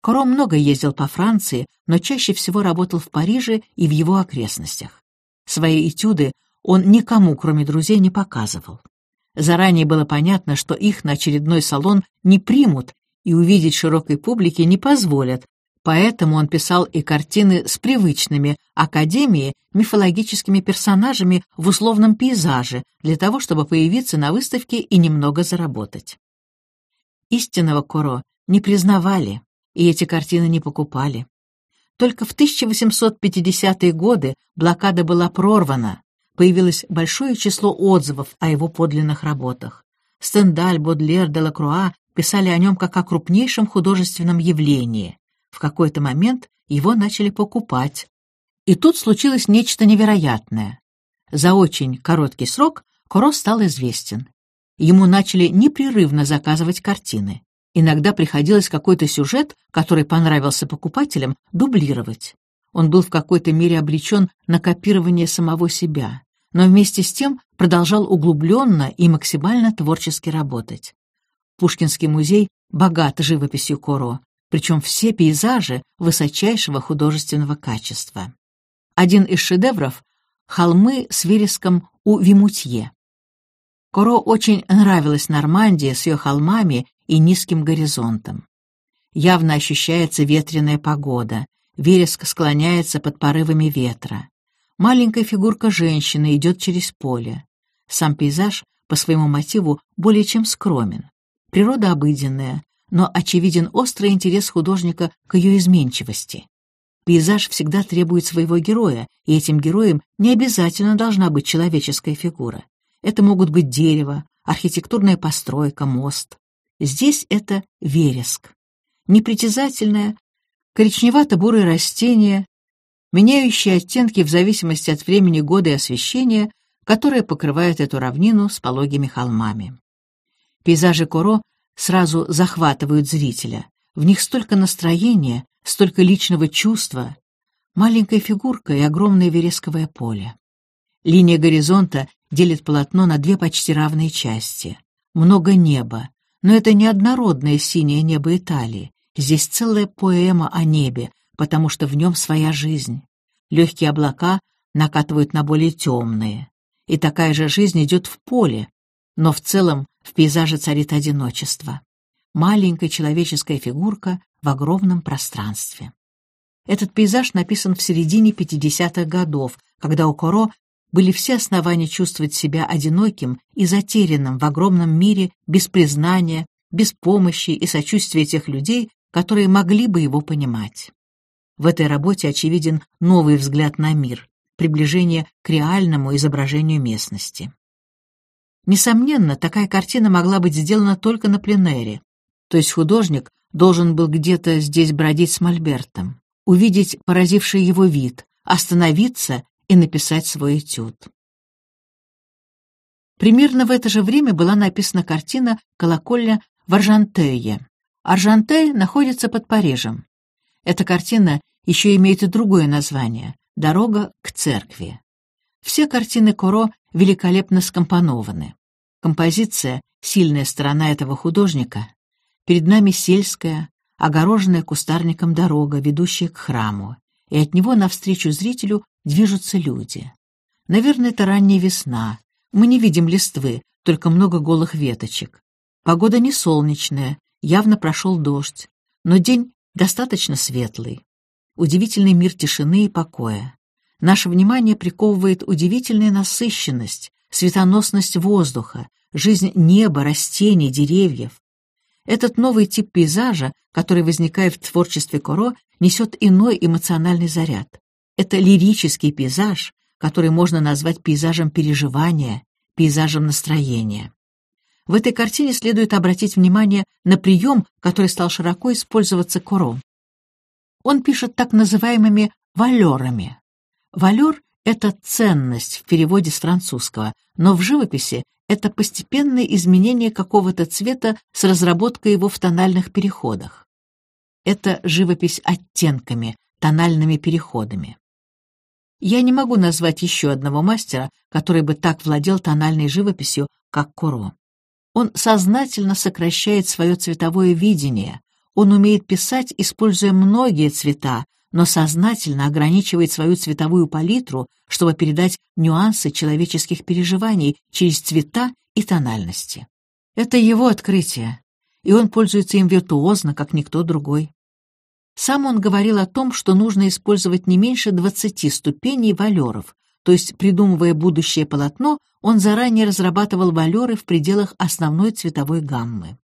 S1: Коро много ездил по Франции, но чаще всего работал в Париже и в его окрестностях. Свои этюды он никому, кроме друзей, не показывал. Заранее было понятно, что их на очередной салон не примут и увидеть широкой публике не позволят, поэтому он писал и картины с привычными Академии мифологическими персонажами в условном пейзаже для того, чтобы появиться на выставке и немного заработать. Истинного Коро не признавали, и эти картины не покупали. Только в 1850-е годы блокада была прорвана, появилось большое число отзывов о его подлинных работах. Стендаль, Бодлер, Делакруа писали о нем как о крупнейшем художественном явлении. В какой-то момент его начали покупать. И тут случилось нечто невероятное. За очень короткий срок Коро стал известен. Ему начали непрерывно заказывать картины. Иногда приходилось какой-то сюжет, который понравился покупателям, дублировать. Он был в какой-то мере обречен на копирование самого себя, но вместе с тем продолжал углубленно и максимально творчески работать. Пушкинский музей богат живописью Коро, причем все пейзажи высочайшего художественного качества. Один из шедевров — холмы с вереском у Вимутье. Коро очень нравилась Нормандия с ее холмами и низким горизонтом. Явно ощущается ветреная погода, вереск склоняется под порывами ветра. Маленькая фигурка женщины идет через поле. Сам пейзаж по своему мотиву более чем скромен. Природа обыденная, но очевиден острый интерес художника к ее изменчивости. Пейзаж всегда требует своего героя, и этим героем не обязательно должна быть человеческая фигура. Это могут быть дерево, архитектурная постройка, мост. Здесь это вереск. Непритязательное, коричневато-бурое растение, меняющие оттенки в зависимости от времени года и освещения, которое покрывает эту равнину с пологими холмами. Пейзажи Коро сразу захватывают зрителя. В них столько настроения, столько личного чувства, маленькая фигурка и огромное вересковое поле. Линия горизонта делит полотно на две почти равные части. Много неба, но это не однородное синее небо Италии. Здесь целая поэма о небе, потому что в нем своя жизнь. Легкие облака накатывают на более темные. И такая же жизнь идет в поле, но в целом в пейзаже царит одиночество. Маленькая человеческая фигурка в огромном пространстве. Этот пейзаж написан в середине 50-х годов, когда у Коро были все основания чувствовать себя одиноким и затерянным в огромном мире без признания, без помощи и сочувствия тех людей, которые могли бы его понимать. В этой работе очевиден новый взгляд на мир, приближение к реальному изображению местности. Несомненно, такая картина могла быть сделана только на пленэре, то есть художник должен был где-то здесь бродить с мольбертом, увидеть поразивший его вид, остановиться и написать свой этюд. Примерно в это же время была написана картина «Колокольня в Аржантее». Аржантей находится под Парижем. Эта картина еще имеет и другое название «Дорога к церкви». Все картины Коро великолепно скомпонованы. Композиция — сильная сторона этого художника. Перед нами сельская, огороженная кустарником дорога, ведущая к храму, и от него навстречу зрителю движутся люди. Наверное, это ранняя весна. Мы не видим листвы, только много голых веточек. Погода не солнечная, явно прошел дождь, но день достаточно светлый. Удивительный мир тишины и покоя. Наше внимание приковывает удивительная насыщенность, светоносность воздуха, жизнь неба, растений, деревьев. Этот новый тип пейзажа, который возникает в творчестве Коро, несет иной эмоциональный заряд. Это лирический пейзаж, который можно назвать пейзажем переживания, пейзажем настроения. В этой картине следует обратить внимание на прием, который стал широко использоваться Куро. Он пишет так называемыми валерами. Валер — это ценность в переводе с французского, но в живописи это постепенное изменение какого-то цвета с разработкой его в тональных переходах. Это живопись оттенками, тональными переходами. Я не могу назвать еще одного мастера, который бы так владел тональной живописью, как Куро. Он сознательно сокращает свое цветовое видение, он умеет писать, используя многие цвета, но сознательно ограничивает свою цветовую палитру, чтобы передать нюансы человеческих переживаний через цвета и тональности. Это его открытие, и он пользуется им виртуозно, как никто другой. Сам он говорил о том, что нужно использовать не меньше 20 ступеней валеров, то есть, придумывая будущее полотно, он заранее разрабатывал валеры в пределах основной цветовой гаммы.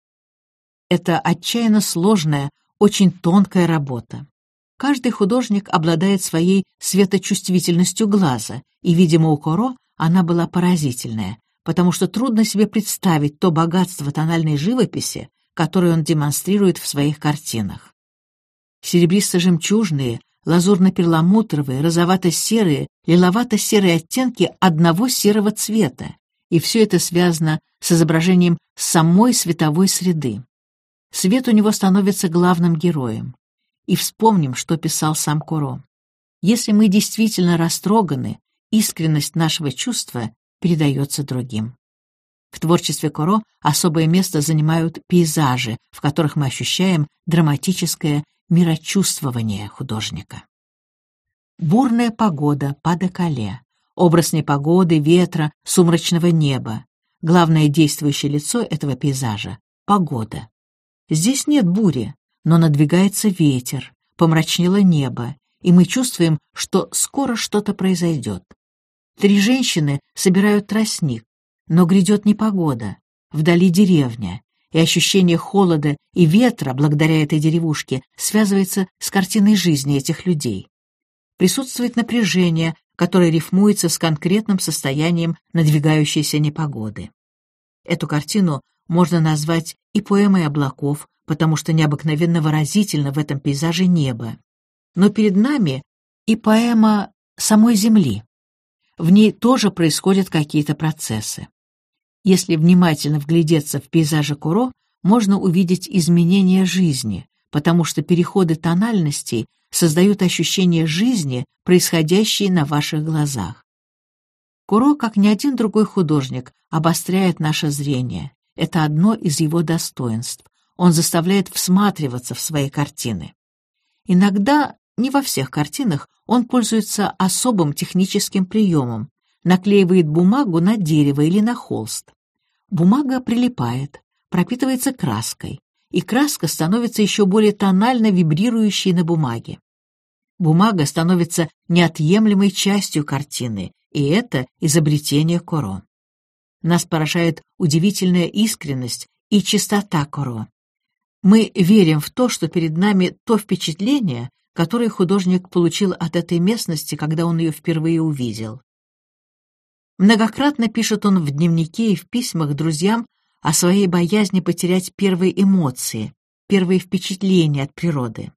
S1: Это отчаянно сложная, очень тонкая работа. Каждый художник обладает своей светочувствительностью глаза, и, видимо, у Коро она была поразительная, потому что трудно себе представить то богатство тональной живописи, которое он демонстрирует в своих картинах. Серебристо-жемчужные, лазурно-перламутровые, розовато-серые, лиловато-серые оттенки одного серого цвета, и все это связано с изображением самой световой среды. Свет у него становится главным героем. И вспомним, что писал сам Куро. Если мы действительно растроганы, искренность нашего чувства передается другим. В творчестве Коро особое место занимают пейзажи, в которых мы ощущаем драматическое мирочувствование художника. Бурная погода, падокале, образ непогоды, ветра, сумрачного неба. Главное действующее лицо этого пейзажа — погода. Здесь нет бури, но надвигается ветер, помрачнело небо, и мы чувствуем, что скоро что-то произойдет. Три женщины собирают тростник, но грядет непогода, вдали деревня, и ощущение холода и ветра, благодаря этой деревушке, связывается с картиной жизни этих людей. Присутствует напряжение, которое рифмуется с конкретным состоянием надвигающейся непогоды. Эту картину можно назвать и поэмой облаков, потому что необыкновенно выразительно в этом пейзаже небо. Но перед нами и поэма самой Земли. В ней тоже происходят какие-то процессы. Если внимательно вглядеться в пейзажи Куро, можно увидеть изменения жизни, потому что переходы тональностей создают ощущение жизни, происходящей на ваших глазах. Куро, как ни один другой художник, обостряет наше зрение, это одно из его достоинств. Он заставляет всматриваться в свои картины. Иногда, не во всех картинах, он пользуется особым техническим приемом, наклеивает бумагу на дерево или на холст. Бумага прилипает, пропитывается краской, и краска становится еще более тонально вибрирующей на бумаге. Бумага становится неотъемлемой частью картины, и это изобретение Коро. Нас поражает удивительная искренность и чистота Коро. Мы верим в то, что перед нами то впечатление, которое художник получил от этой местности, когда он ее впервые увидел. Многократно пишет он в дневнике и в письмах друзьям о своей боязни потерять первые эмоции, первые впечатления от природы.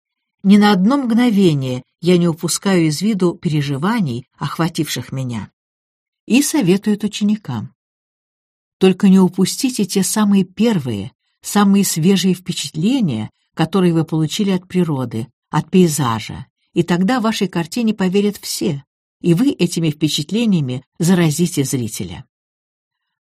S1: Ни на одно мгновение я не упускаю из виду переживаний, охвативших меня. И советует ученикам. Только не упустите те самые первые, самые свежие впечатления, которые вы получили от природы, от пейзажа, и тогда вашей картине поверят все, и вы этими впечатлениями заразите зрителя.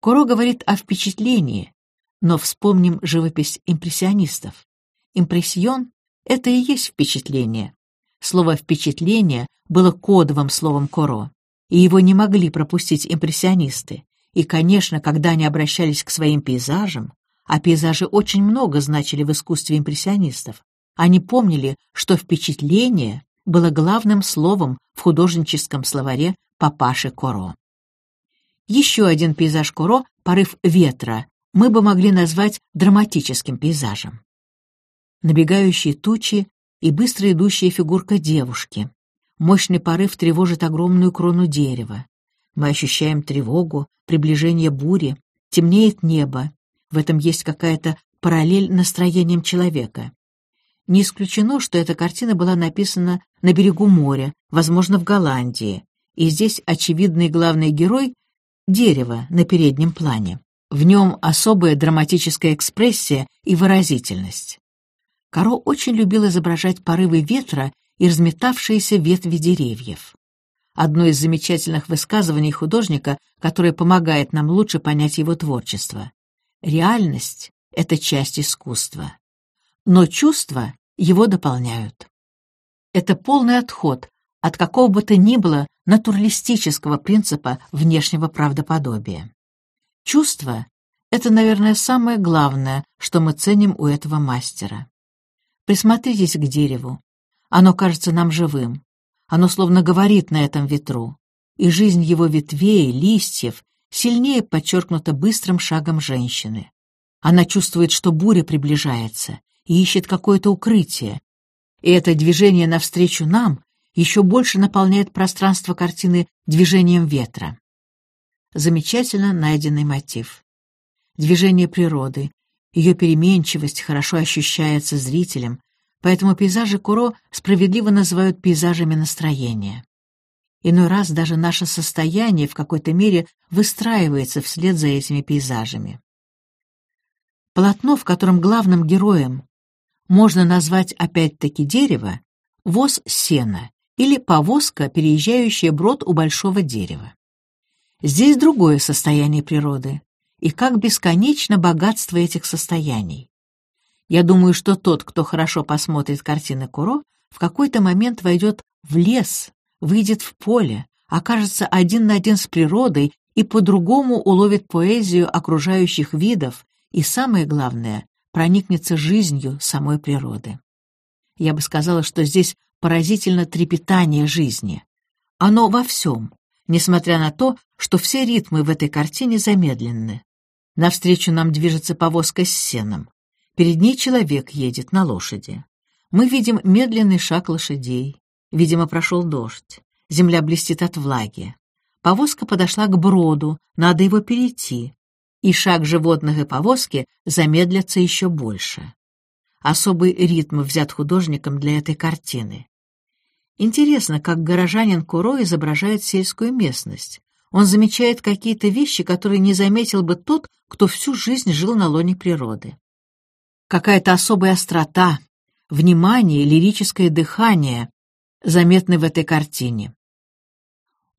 S1: Куро говорит о впечатлении, но вспомним живопись импрессионистов. Импрессион — это и есть впечатление. Слово «впечатление» было кодовым словом Коро, и его не могли пропустить импрессионисты. И, конечно, когда они обращались к своим пейзажам, а пейзажи очень много значили в искусстве импрессионистов, они помнили, что впечатление было главным словом в художническом словаре папаши Коро. Еще один пейзаж Коро — порыв ветра, мы бы могли назвать драматическим пейзажем. Набегающие тучи и быстро идущая фигурка девушки. Мощный порыв тревожит огромную крону дерева. Мы ощущаем тревогу, приближение бури, темнеет небо. В этом есть какая-то параллель настроением человека. Не исключено, что эта картина была написана на берегу моря, возможно, в Голландии, и здесь очевидный главный герой — дерево на переднем плане. В нем особая драматическая экспрессия и выразительность. Каро очень любил изображать порывы ветра и разметавшиеся ветви деревьев. Одно из замечательных высказываний художника, которое помогает нам лучше понять его творчество. Реальность — это часть искусства. Но чувства его дополняют. Это полный отход от какого бы то ни было натуралистического принципа внешнего правдоподобия. Чувство — это, наверное, самое главное, что мы ценим у этого мастера. Присмотритесь к дереву. Оно кажется нам живым. Оно словно говорит на этом ветру. И жизнь его ветвей, листьев сильнее подчеркнута быстрым шагом женщины. Она чувствует, что буря приближается, и ищет какое-то укрытие. И это движение навстречу нам еще больше наполняет пространство картины движением ветра. Замечательно найденный мотив. Движение природы, ее переменчивость хорошо ощущается зрителем, поэтому пейзажи Куро справедливо называют пейзажами настроения. Иной раз даже наше состояние в какой-то мере выстраивается вслед за этими пейзажами. Полотно, в котором главным героем можно назвать опять-таки дерево, воз сена или повозка, переезжающая брод у большого дерева. Здесь другое состояние природы, и как бесконечно богатство этих состояний. Я думаю, что тот, кто хорошо посмотрит картины Куро, в какой-то момент войдет в лес, выйдет в поле, окажется один на один с природой и по-другому уловит поэзию окружающих видов и, самое главное, проникнется жизнью самой природы. Я бы сказала, что здесь поразительно трепетание жизни. Оно во всем, несмотря на то, что все ритмы в этой картине замедлены. Навстречу нам движется повозка с сеном. Перед ней человек едет на лошади. Мы видим медленный шаг лошадей. Видимо, прошел дождь. Земля блестит от влаги. Повозка подошла к броду, надо его перейти. И шаг животных и повозки замедлятся еще больше. Особый ритм взят художником для этой картины. Интересно, как горожанин Куро изображает сельскую местность. Он замечает какие-то вещи, которые не заметил бы тот, кто всю жизнь жил на лоне природы. Какая-то особая острота, внимание, лирическое дыхание заметны в этой картине.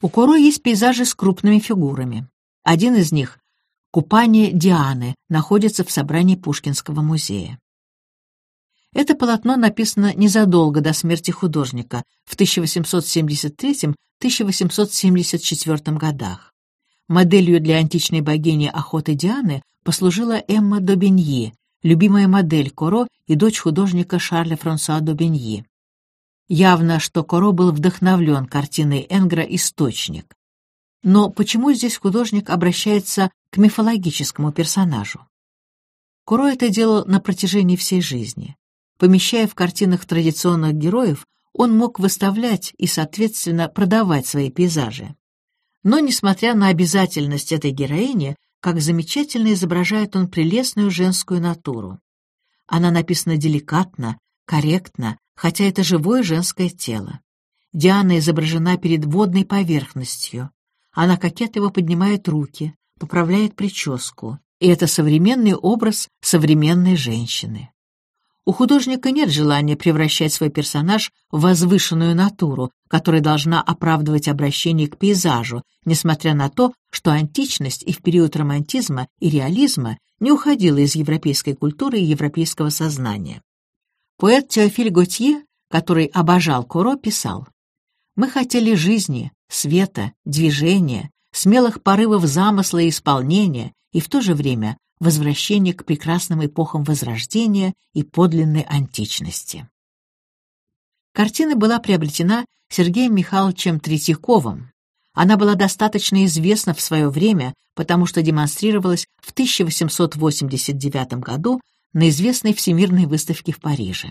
S1: У Куро есть пейзажи с крупными фигурами. Один из них — «Купание Дианы» находится в собрании Пушкинского музея. Это полотно написано незадолго до смерти художника в 1873-1874 годах. Моделью для античной богини охоты Дианы послужила Эмма Добеньи, любимая модель Коро и дочь художника Шарля Франсуа Добеньи. Явно, что Коро был вдохновлен картиной Энгра «Источник». Но почему здесь художник обращается к мифологическому персонажу? Коро это делал на протяжении всей жизни. Помещая в картинах традиционных героев, он мог выставлять и, соответственно, продавать свои пейзажи. Но, несмотря на обязательность этой героини, как замечательно изображает он прелестную женскую натуру. Она написана деликатно, корректно, хотя это живое женское тело. Диана изображена перед водной поверхностью. Она кокетливо поднимает руки, поправляет прическу, и это современный образ современной женщины. У художника нет желания превращать свой персонаж в возвышенную натуру, которая должна оправдывать обращение к пейзажу, несмотря на то, что античность и в период романтизма и реализма не уходила из европейской культуры и европейского сознания. Поэт Теофиль Готье, который обожал Куро, писал «Мы хотели жизни, света, движения, смелых порывов замысла и исполнения, и в то же время возвращение к прекрасным эпохам Возрождения и подлинной античности. Картина была приобретена Сергеем Михайловичем Третьяковым. Она была достаточно известна в свое время, потому что демонстрировалась в 1889 году на известной всемирной выставке в Париже.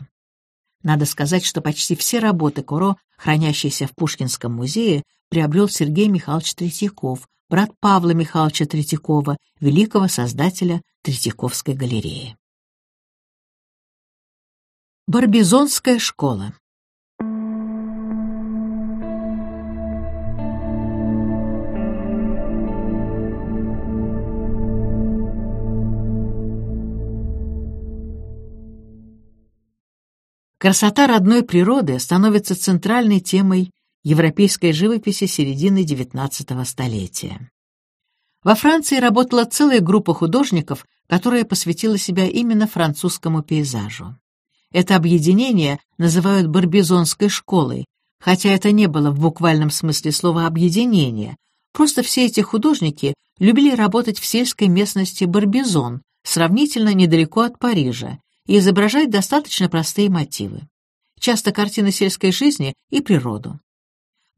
S1: Надо сказать, что почти все работы Куро, хранящиеся в Пушкинском музее, приобрел Сергей Михайлович Третьяков, брат Павла Михайловича Третьякова, великого создателя Третьяковской галереи. Барбизонская школа Красота родной природы становится центральной темой европейской живописи середины XIX столетия. Во Франции работала целая группа художников, которая посвятила себя именно французскому пейзажу. Это объединение называют Барбизонской школой, хотя это не было в буквальном смысле слова «объединение», просто все эти художники любили работать в сельской местности Барбизон, сравнительно недалеко от Парижа, и изображать достаточно простые мотивы. Часто картины сельской жизни и природу.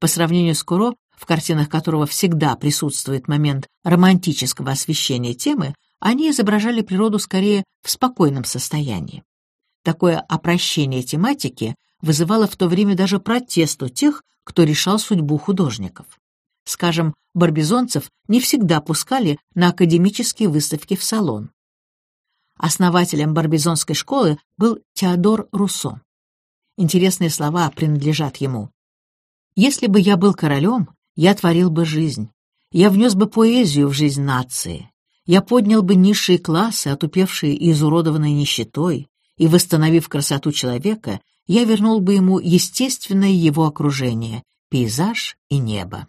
S1: По сравнению с Куро, в картинах которого всегда присутствует момент романтического освещения темы, они изображали природу скорее в спокойном состоянии. Такое опрощение тематики вызывало в то время даже протест у тех, кто решал судьбу художников. Скажем, барбизонцев не всегда пускали на академические выставки в салон. Основателем барбизонской школы был Теодор Руссо. Интересные слова принадлежат ему. «Если бы я был королем, я творил бы жизнь. Я внес бы поэзию в жизнь нации. Я поднял бы низшие классы, отупевшие и изуродованные нищетой, и, восстановив красоту человека, я вернул бы ему естественное его окружение — пейзаж и небо.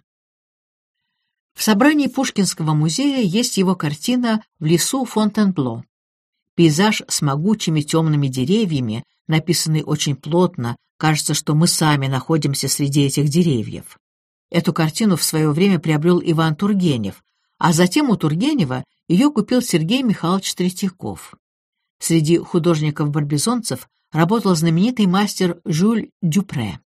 S1: В собрании Пушкинского музея есть его картина «В лесу Фонтенбло». Пейзаж с могучими темными деревьями, написанный очень плотно, кажется, что мы сами находимся среди этих деревьев. Эту картину в свое время приобрел Иван Тургенев, а затем у Тургенева ее купил Сергей Михайлович Третьяков. Среди художников-барбизонцев работал знаменитый мастер Жюль Дюпре.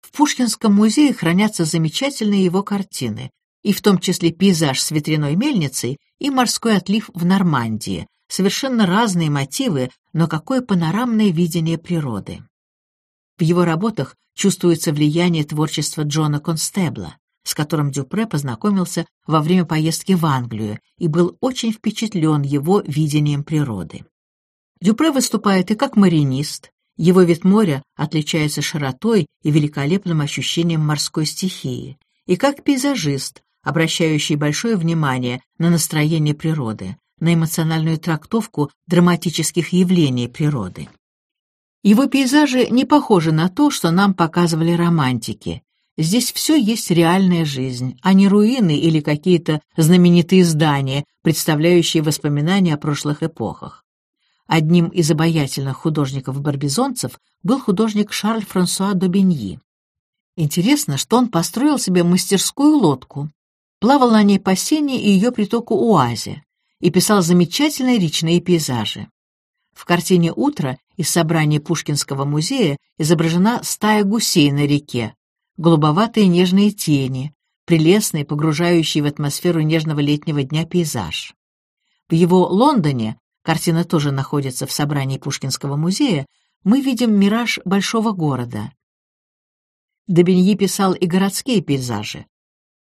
S1: В Пушкинском музее хранятся замечательные его картины, и в том числе пейзаж с ветряной мельницей и морской отлив в Нормандии, совершенно разные мотивы, но какое панорамное видение природы. В его работах чувствуется влияние творчества Джона Констебла, с которым Дюпре познакомился во время поездки в Англию и был очень впечатлен его видением природы. Дюпре выступает и как маринист, его вид моря отличается широтой и великолепным ощущением морской стихии, и как пейзажист, обращающий большое внимание на настроение природы, на эмоциональную трактовку драматических явлений природы. Его пейзажи не похожи на то, что нам показывали романтики. Здесь все есть реальная жизнь, а не руины или какие-то знаменитые здания, представляющие воспоминания о прошлых эпохах. Одним из обаятельных художников-барбизонцев был художник Шарль Франсуа Добеньи. Интересно, что он построил себе мастерскую лодку, плавал на ней по сене и ее притоку Уазе, и писал замечательные речные пейзажи. В картине «Утро» из собрания Пушкинского музея изображена стая гусей на реке, голубоватые нежные тени, прелестный, погружающий в атмосферу нежного летнего дня пейзаж. В его Лондоне, картина тоже находится в собрании Пушкинского музея, мы видим мираж большого города. Добеньи писал и городские пейзажи,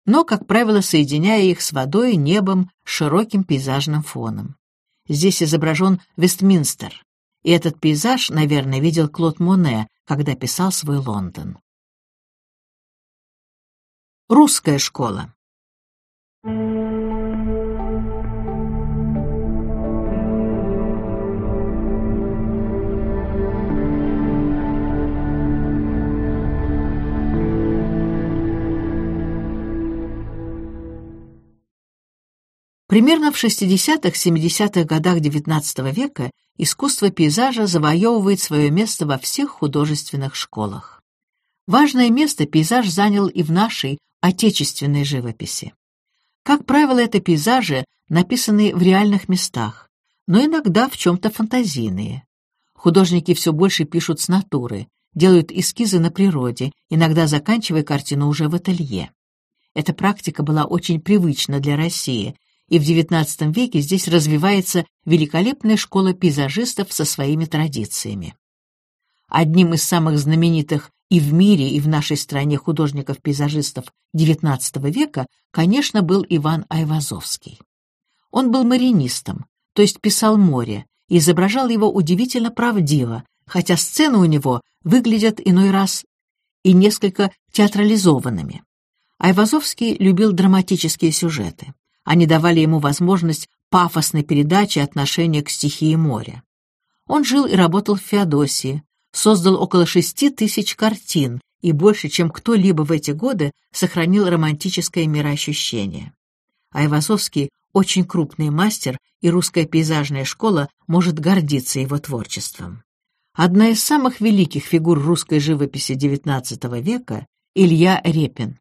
S1: но, как правило, соединяя их с водой, небом, широким пейзажным фоном. Здесь изображен Вестминстер, и этот пейзаж, наверное, видел Клод Моне, когда писал свой Лондон. Русская школа Примерно в 60-70-х годах XIX века искусство пейзажа завоевывает свое место во всех художественных школах. Важное место пейзаж занял и в нашей отечественной живописи. Как правило, это пейзажи, написанные в реальных местах, но иногда в чем-то фантазийные. Художники все больше пишут с натуры, делают эскизы на природе, иногда заканчивая картину уже в ателье. Эта практика была очень привычна для России, и в XIX веке здесь развивается великолепная школа пейзажистов со своими традициями. Одним из самых знаменитых и в мире, и в нашей стране художников-пейзажистов XIX века, конечно, был Иван Айвазовский. Он был маринистом, то есть писал море, и изображал его удивительно правдиво, хотя сцены у него выглядят иной раз и несколько театрализованными. Айвазовский любил драматические сюжеты. Они давали ему возможность пафосной передачи отношения к стихии моря. Он жил и работал в Феодосии, создал около шести тысяч картин и больше, чем кто-либо в эти годы сохранил романтическое мироощущение. Айвазовский очень крупный мастер, и русская пейзажная школа может гордиться его творчеством. Одна из самых великих фигур русской живописи XIX века — Илья Репин.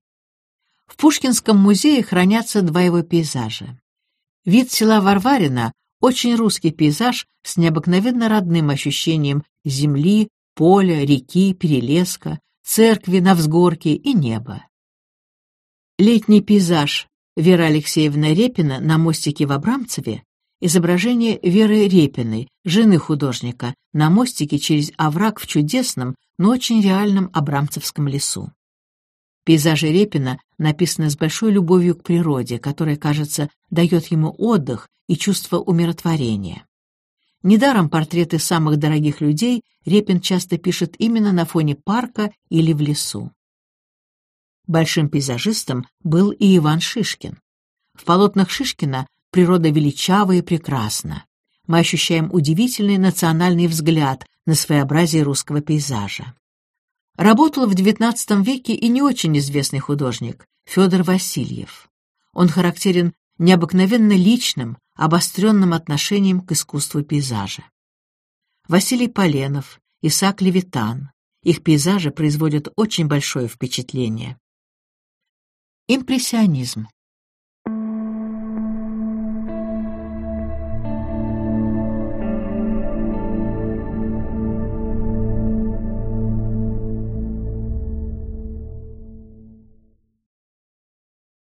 S1: В Пушкинском музее хранятся два его пейзажа. Вид села Варварина — очень русский пейзаж с необыкновенно родным ощущением земли, поля, реки, перелеска, церкви на взгорке и неба. Летний пейзаж Вера Алексеевна Репина на мостике в Абрамцеве изображение Веры Репиной, жены художника, на мостике через овраг в чудесном, но очень реальном Абрамцевском лесу. Пейзажи Репина написаны с большой любовью к природе, которая, кажется, дает ему отдых и чувство умиротворения. Недаром портреты самых дорогих людей Репин часто пишет именно на фоне парка или в лесу. Большим пейзажистом был и Иван Шишкин. В полотнах Шишкина природа величава и прекрасна. Мы ощущаем удивительный национальный взгляд на своеобразие русского пейзажа. Работал в XIX веке и не очень известный художник Федор Васильев. Он характерен необыкновенно личным, обостренным отношением к искусству пейзажа. Василий Поленов, Исаак Левитан. Их пейзажи производят очень большое впечатление. Импрессионизм.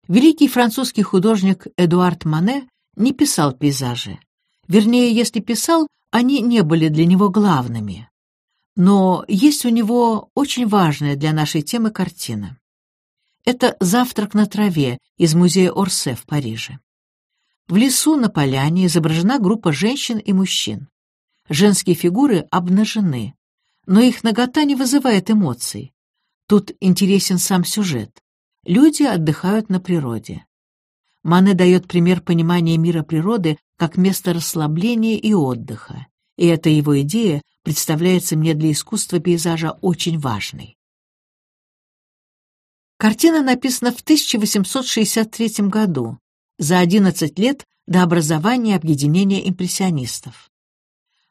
S1: Великий французский художник Эдуард Мане не писал пейзажи. Вернее, если писал, они не были для него главными. Но есть у него очень важная для нашей темы картина. Это «Завтрак на траве» из музея Орсе в Париже. В лесу на поляне изображена группа женщин и мужчин. Женские фигуры обнажены, но их нагота не вызывает эмоций. Тут интересен сам сюжет. Люди отдыхают на природе. Мане дает пример понимания мира природы как место расслабления и отдыха, и эта его идея представляется мне для искусства пейзажа очень важной. Картина написана в 1863 году, за 11 лет до образования объединения импрессионистов.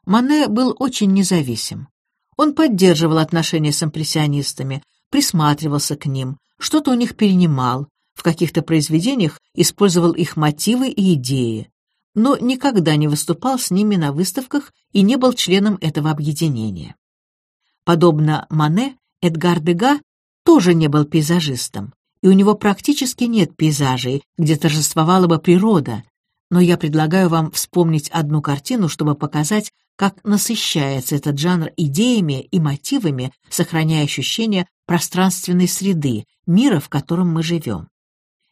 S1: Мане был очень независим. Он поддерживал отношения с импрессионистами, присматривался к ним, что-то у них перенимал, в каких-то произведениях использовал их мотивы и идеи, но никогда не выступал с ними на выставках и не был членом этого объединения. Подобно Мане, Эдгар Дега тоже не был пейзажистом, и у него практически нет пейзажей, где торжествовала бы природа, но я предлагаю вам вспомнить одну картину, чтобы показать, как насыщается этот жанр идеями и мотивами, сохраняя ощущение пространственной среды, мира, в котором мы живем.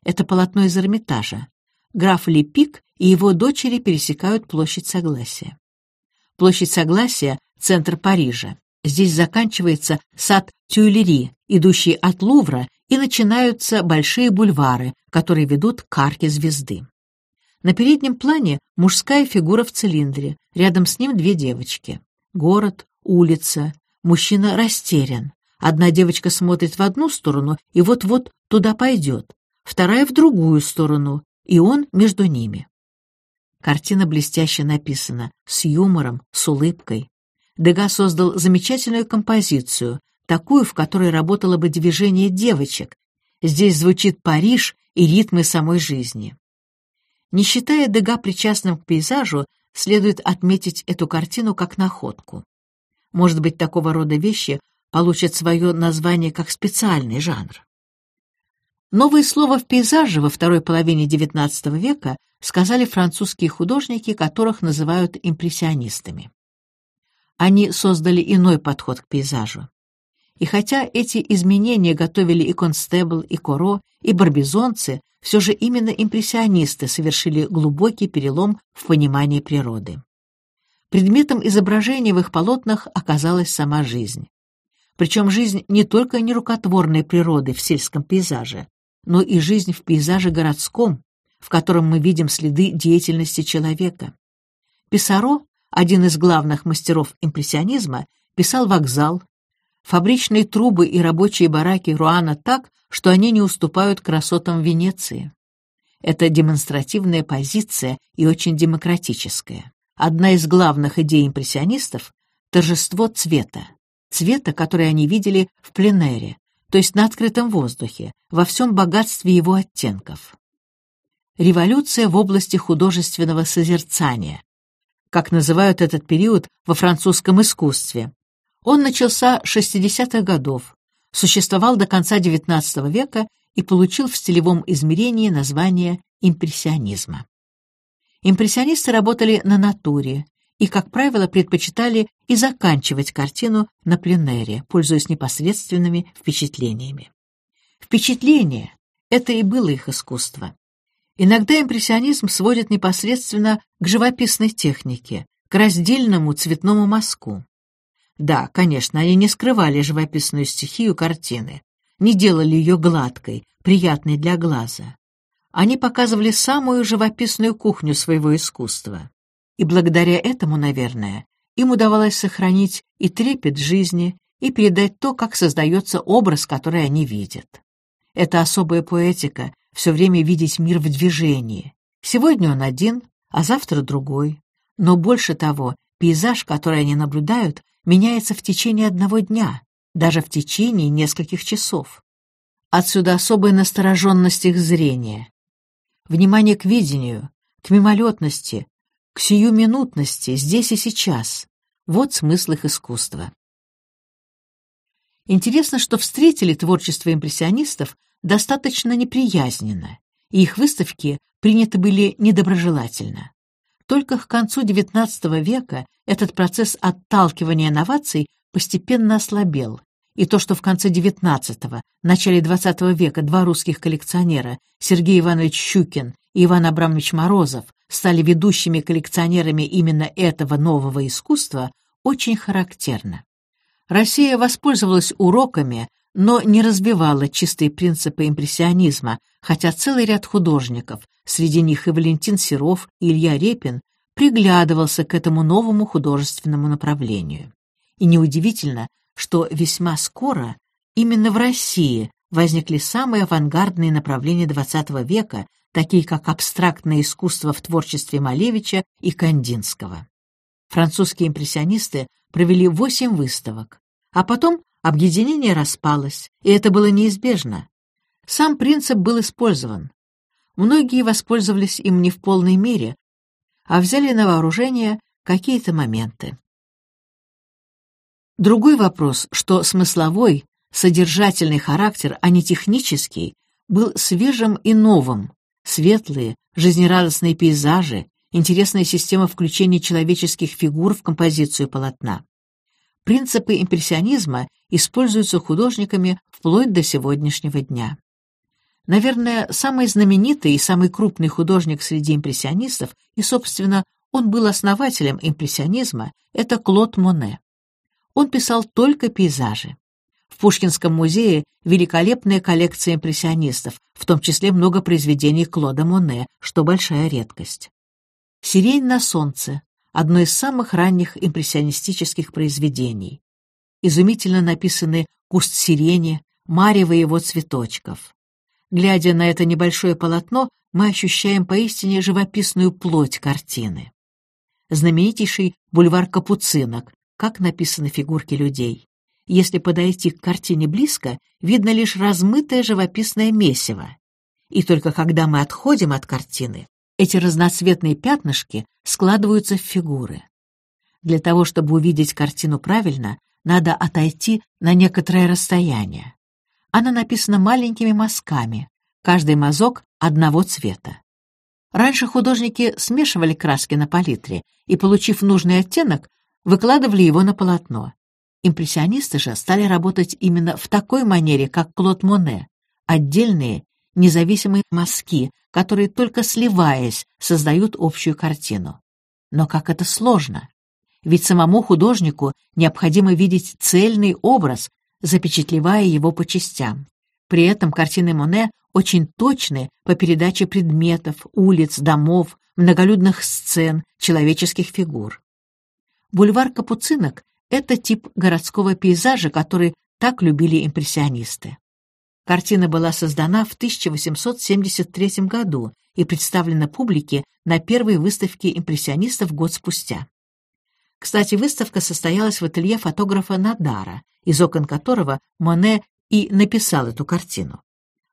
S1: Это полотно из Эрмитажа. Граф Лепик и его дочери пересекают площадь Согласия. Площадь Согласия — центр Парижа. Здесь заканчивается сад Тюильри, идущий от Лувра, и начинаются большие бульвары, которые ведут к арке звезды. На переднем плане мужская фигура в цилиндре, рядом с ним две девочки. Город, улица, мужчина растерян. Одна девочка смотрит в одну сторону и вот-вот туда пойдет, вторая в другую сторону, и он между ними. Картина блестяще написана, с юмором, с улыбкой. Дега создал замечательную композицию, такую, в которой работало бы движение девочек. Здесь звучит Париж и ритмы самой жизни. Не считая Дега причастным к пейзажу, следует отметить эту картину как находку. Может быть, такого рода вещи получат свое название как специальный жанр. Новое слово в пейзаже во второй половине XIX века сказали французские художники, которых называют импрессионистами. Они создали иной подход к пейзажу. И хотя эти изменения готовили и Констебл, и Коро, и барбизонцы, все же именно импрессионисты совершили глубокий перелом в понимании природы. Предметом изображения в их полотнах оказалась сама жизнь. Причем жизнь не только нерукотворной природы в сельском пейзаже, но и жизнь в пейзаже городском, в котором мы видим следы деятельности человека. Писаро один из главных мастеров импрессионизма, писал вокзал, фабричные трубы и рабочие бараки Руана так, что они не уступают красотам Венеции. Это демонстративная позиция и очень демократическая. Одна из главных идей импрессионистов — торжество цвета. Цвета, который они видели в пленэре, то есть на открытом воздухе, во всем богатстве его оттенков. Революция в области художественного созерцания, как называют этот период во французском искусстве. Он начался с 60-х годов, существовал до конца XIX века и получил в стилевом измерении название импрессионизма. Импрессионисты работали на натуре и, как правило, предпочитали и заканчивать картину на пленэре, пользуясь непосредственными впечатлениями. Впечатление — это и было их искусство. Иногда импрессионизм сводит непосредственно к живописной технике, к раздельному цветному мазку. Да, конечно, они не скрывали живописную стихию картины, не делали ее гладкой, приятной для глаза. Они показывали самую живописную кухню своего искусства. И благодаря этому, наверное, им удавалось сохранить и трепет жизни, и передать то, как создается образ, который они видят. Это особая поэтика, все время видеть мир в движении. Сегодня он один, а завтра другой. Но больше того, пейзаж, который они наблюдают, меняется в течение одного дня, даже в течение нескольких часов. Отсюда особая настороженность их зрения. Внимание к видению, к мимолетности, к сиюминутности, здесь и сейчас. Вот смысл их искусства. Интересно, что встретили творчество импрессионистов достаточно неприязненно, и их выставки приняты были недоброжелательно. Только к концу XIX века этот процесс отталкивания новаций постепенно ослабел, и то, что в конце XIX – начале XX века два русских коллекционера, Сергей Иванович Щукин и Иван Абрамович Морозов, стали ведущими коллекционерами именно этого нового искусства, очень характерно. Россия воспользовалась уроками, но не развивала чистые принципы импрессионизма, хотя целый ряд художников, среди них и Валентин Серов, и Илья Репин, приглядывался к этому новому художественному направлению. И неудивительно, что весьма скоро именно в России возникли самые авангардные направления XX века, такие как абстрактное искусство в творчестве Малевича и Кандинского. Французские импрессионисты провели восемь выставок, а потом объединение распалось, и это было неизбежно. Сам принцип был использован. Многие воспользовались им не в полной мере, а взяли на вооружение какие-то моменты. Другой вопрос, что смысловой, содержательный характер, а не технический, был свежим и новым. Светлые, жизнерадостные пейзажи, интересная система включения человеческих фигур в композицию полотна. Принципы импрессионизма используются художниками вплоть до сегодняшнего дня. Наверное, самый знаменитый и самый крупный художник среди импрессионистов, и, собственно, он был основателем импрессионизма, это Клод Моне. Он писал только пейзажи. В Пушкинском музее великолепная коллекция импрессионистов, в том числе много произведений Клода Моне, что большая редкость. «Сирень на солнце» — одно из самых ранних импрессионистических произведений. Изумительно написаны «Куст сирени», «Марево его цветочков». Глядя на это небольшое полотно, мы ощущаем поистине живописную плоть картины. Знаменитейший бульвар Капуцинок, как написаны фигурки людей. Если подойти к картине близко, видно лишь размытое живописное месиво. И только когда мы отходим от картины, эти разноцветные пятнышки складываются в фигуры. Для того, чтобы увидеть картину правильно, надо отойти на некоторое расстояние. Она написана маленькими мазками, каждый мазок одного цвета. Раньше художники смешивали краски на палитре и, получив нужный оттенок, выкладывали его на полотно. Импрессионисты же стали работать именно в такой манере, как Клод Моне, отдельные, независимые мазки, которые только сливаясь создают общую картину. Но как это сложно! Ведь самому художнику необходимо видеть цельный образ, запечатлевая его по частям. При этом картины Моне очень точны по передаче предметов, улиц, домов, многолюдных сцен, человеческих фигур. Бульвар Капуцинок Это тип городского пейзажа, который так любили импрессионисты. Картина была создана в 1873 году и представлена публике на первой выставке импрессионистов год спустя. Кстати, выставка состоялась в ателье фотографа Надара, из окон которого Моне и написал эту картину.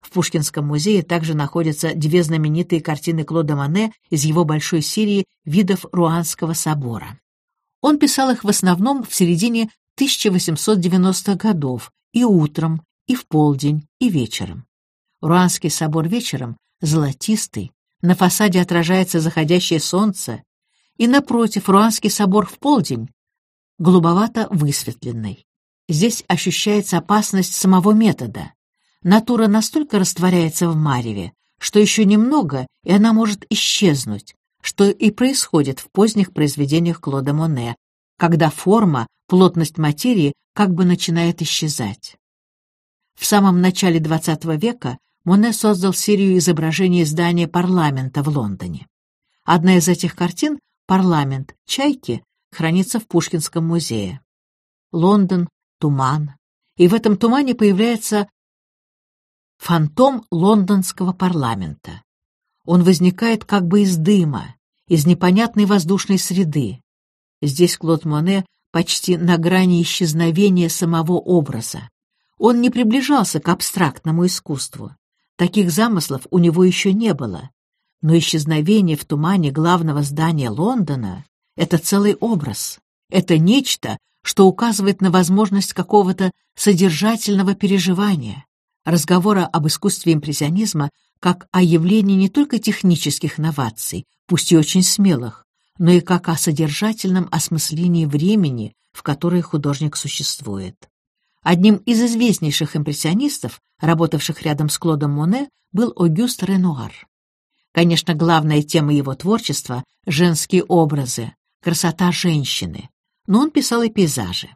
S1: В Пушкинском музее также находятся две знаменитые картины Клода Моне из его большой серии видов Руанского собора. Он писал их в основном в середине 1890-х годов и утром, и в полдень, и вечером. Руанский собор вечером золотистый, на фасаде отражается заходящее солнце, и напротив Руанский собор в полдень голубовато высветленный. Здесь ощущается опасность самого метода. Натура настолько растворяется в мареве, что еще немного, и она может исчезнуть, что и происходит в поздних произведениях Клода Моне, когда форма, плотность материи как бы начинает исчезать. В самом начале XX века Моне создал серию изображений здания парламента в Лондоне. Одна из этих картин «Парламент Чайки» хранится в Пушкинском музее. Лондон, туман, и в этом тумане появляется фантом лондонского парламента. Он возникает как бы из дыма, из непонятной воздушной среды. Здесь Клод Моне почти на грани исчезновения самого образа. Он не приближался к абстрактному искусству. Таких замыслов у него еще не было. Но исчезновение в тумане главного здания Лондона — это целый образ. Это нечто, что указывает на возможность какого-то содержательного переживания, разговора об искусстве импрессионизма как о явлении не только технических новаций, пусть и очень смелых, но и как о содержательном осмыслении времени, в которое художник существует. Одним из известнейших импрессионистов, работавших рядом с Клодом Моне, был Огюст Ренуар. Конечно, главная тема его творчества — женские образы, красота женщины, но он писал и пейзажи.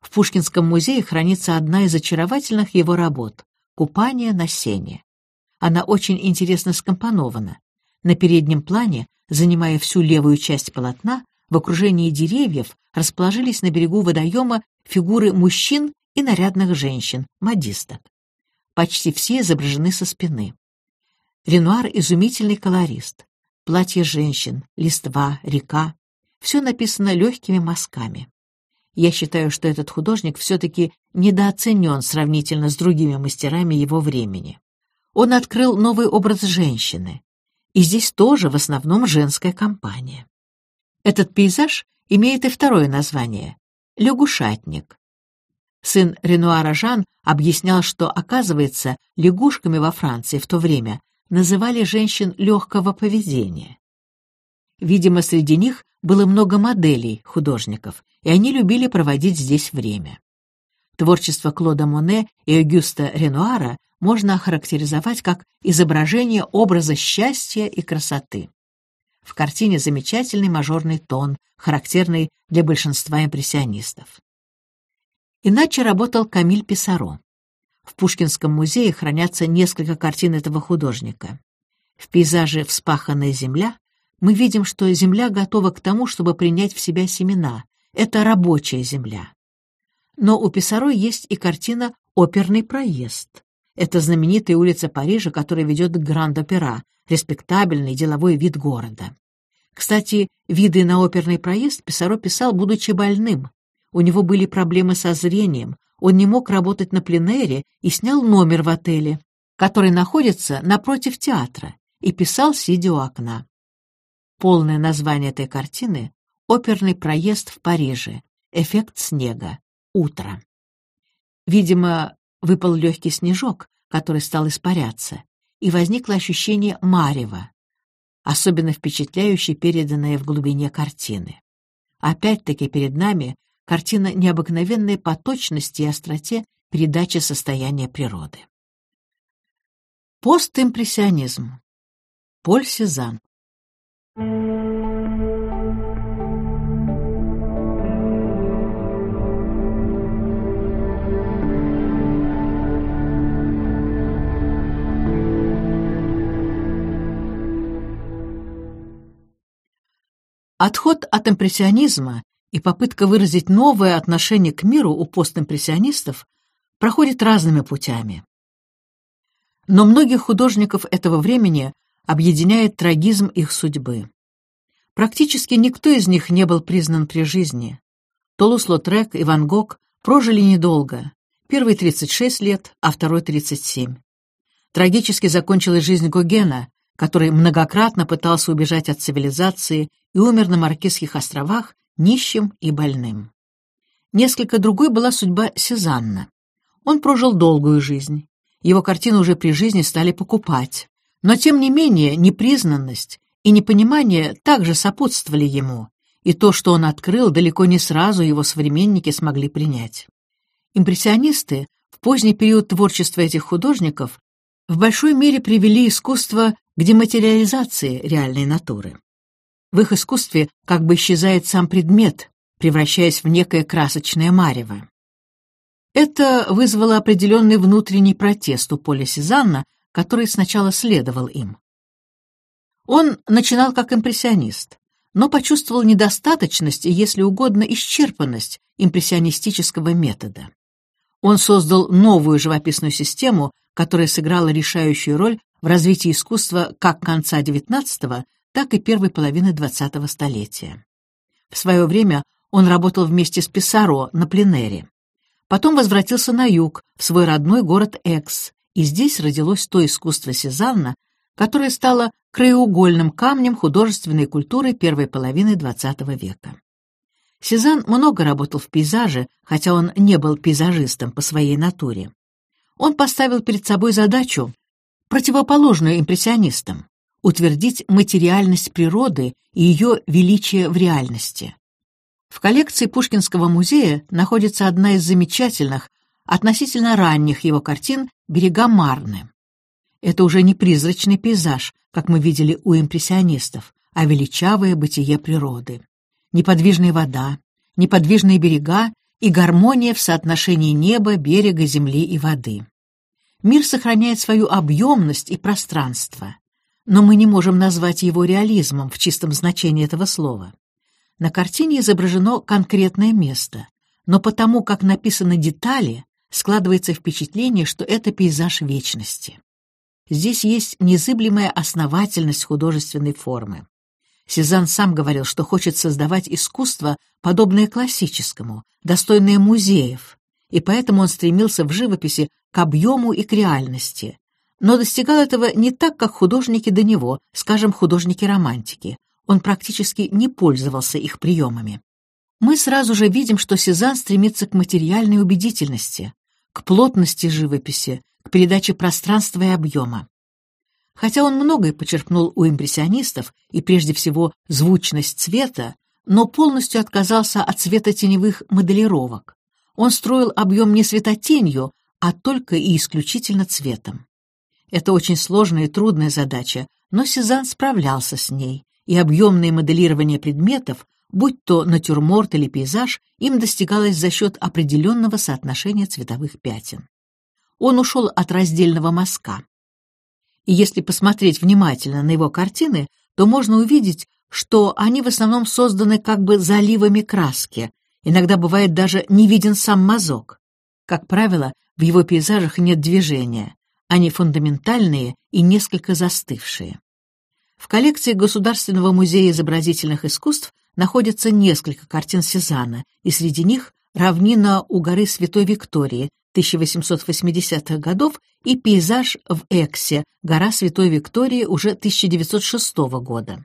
S1: В Пушкинском музее хранится одна из очаровательных его работ «Купание на сене». Она очень интересно скомпонована. На переднем плане, занимая всю левую часть полотна, в окружении деревьев расположились на берегу водоема фигуры мужчин и нарядных женщин, модисток. Почти все изображены со спины. Ренуар — изумительный колорист. Платье женщин, листва, река — все написано легкими мазками. Я считаю, что этот художник все-таки недооценен сравнительно с другими мастерами его времени. Он открыл новый образ женщины. И здесь тоже в основном женская компания. Этот пейзаж имеет и второе название — «Лягушатник». Сын Ренуара Жан объяснял, что, оказывается, лягушками во Франции в то время называли женщин легкого поведения. Видимо, среди них было много моделей художников, и они любили проводить здесь время. Творчество Клода Моне и Огюста Ренуара можно охарактеризовать как изображение образа счастья и красоты. В картине замечательный мажорный тон, характерный для большинства импрессионистов. Иначе работал Камиль Писаро. В Пушкинском музее хранятся несколько картин этого художника. В пейзаже «Вспаханная земля» мы видим, что земля готова к тому, чтобы принять в себя семена. Это рабочая земля. Но у Писаро есть и картина «Оперный проезд». Это знаменитая улица Парижа, которая ведет к Гранд-Опера, респектабельный деловой вид города. Кстати, виды на оперный проезд Писаро писал, будучи больным. У него были проблемы со зрением, он не мог работать на пленэре и снял номер в отеле, который находится напротив театра, и писал, сидя у окна. Полное название этой картины — «Оперный проезд в Париже. Эффект снега. Утро». Видимо, Выпал легкий снежок, который стал испаряться, и возникло ощущение марева, особенно впечатляюще переданное в глубине картины. Опять-таки перед нами картина необыкновенной по точности и остроте передачи состояния природы. Постимпрессионизм. Поль Сезанн. Отход от импрессионизма и попытка выразить новое отношение к миру у постимпрессионистов проходит разными путями. Но многих художников этого времени объединяет трагизм их судьбы. Практически никто из них не был признан при жизни. Толус-Лотрек и Ван Гог прожили недолго, первый 36 лет, а второй 37. Трагически закончилась жизнь Гогена, который многократно пытался убежать от цивилизации и умер на Маркизских островах нищим и больным. Несколько другой была судьба Сезанна. Он прожил долгую жизнь. Его картины уже при жизни стали покупать. Но, тем не менее, непризнанность и непонимание также сопутствовали ему, и то, что он открыл, далеко не сразу его современники смогли принять. Импрессионисты в поздний период творчества этих художников в большой мере привели искусство к дематериализации реальной натуры. В их искусстве как бы исчезает сам предмет, превращаясь в некое красочное марево. Это вызвало определенный внутренний протест у Поля Сезанна, который сначала следовал им. Он начинал как импрессионист, но почувствовал недостаточность и, если угодно, исчерпанность импрессионистического метода. Он создал новую живописную систему, которая сыграла решающую роль в развитии искусства как конца XIX, так и первой половины XX столетия. В свое время он работал вместе с Писаро на пленэре. Потом возвратился на юг, в свой родной город Экс, и здесь родилось то искусство Сезанна, которое стало краеугольным камнем художественной культуры первой половины XX века. Сезанн много работал в пейзаже, хотя он не был пейзажистом по своей натуре. Он поставил перед собой задачу, противоположную импрессионистам, утвердить материальность природы и ее величие в реальности. В коллекции Пушкинского музея находится одна из замечательных, относительно ранних его картин «Берега Марны». Это уже не призрачный пейзаж, как мы видели у импрессионистов, а величавое бытие природы. Неподвижная вода, неподвижные берега и гармония в соотношении неба, берега, земли и воды. Мир сохраняет свою объемность и пространство но мы не можем назвать его реализмом в чистом значении этого слова. На картине изображено конкретное место, но потому, как написаны детали, складывается впечатление, что это пейзаж вечности. Здесь есть незыблемая основательность художественной формы. Сезанн сам говорил, что хочет создавать искусство, подобное классическому, достойное музеев, и поэтому он стремился в живописи к объему и к реальности, но достигал этого не так, как художники до него, скажем, художники-романтики. Он практически не пользовался их приемами. Мы сразу же видим, что Сезанн стремится к материальной убедительности, к плотности живописи, к передаче пространства и объема. Хотя он многое почерпнул у импрессионистов, и прежде всего звучность цвета, но полностью отказался от цветотеневых моделировок. Он строил объем не светотенью, а только и исключительно цветом. Это очень сложная и трудная задача, но Сезанн справлялся с ней, и объемное моделирование предметов, будь то натюрморт или пейзаж, им достигалось за счет определенного соотношения цветовых пятен. Он ушел от раздельного мазка. И если посмотреть внимательно на его картины, то можно увидеть, что они в основном созданы как бы заливами краски, иногда бывает даже не виден сам мазок. Как правило, в его пейзажах нет движения, они фундаментальные и несколько застывшие. В коллекции Государственного музея изобразительных искусств находится несколько картин Сезанна, и среди них «Равнина у горы Святой Виктории» 1880-х годов и пейзаж в Эксе «Гора Святой Виктории» уже 1906 года.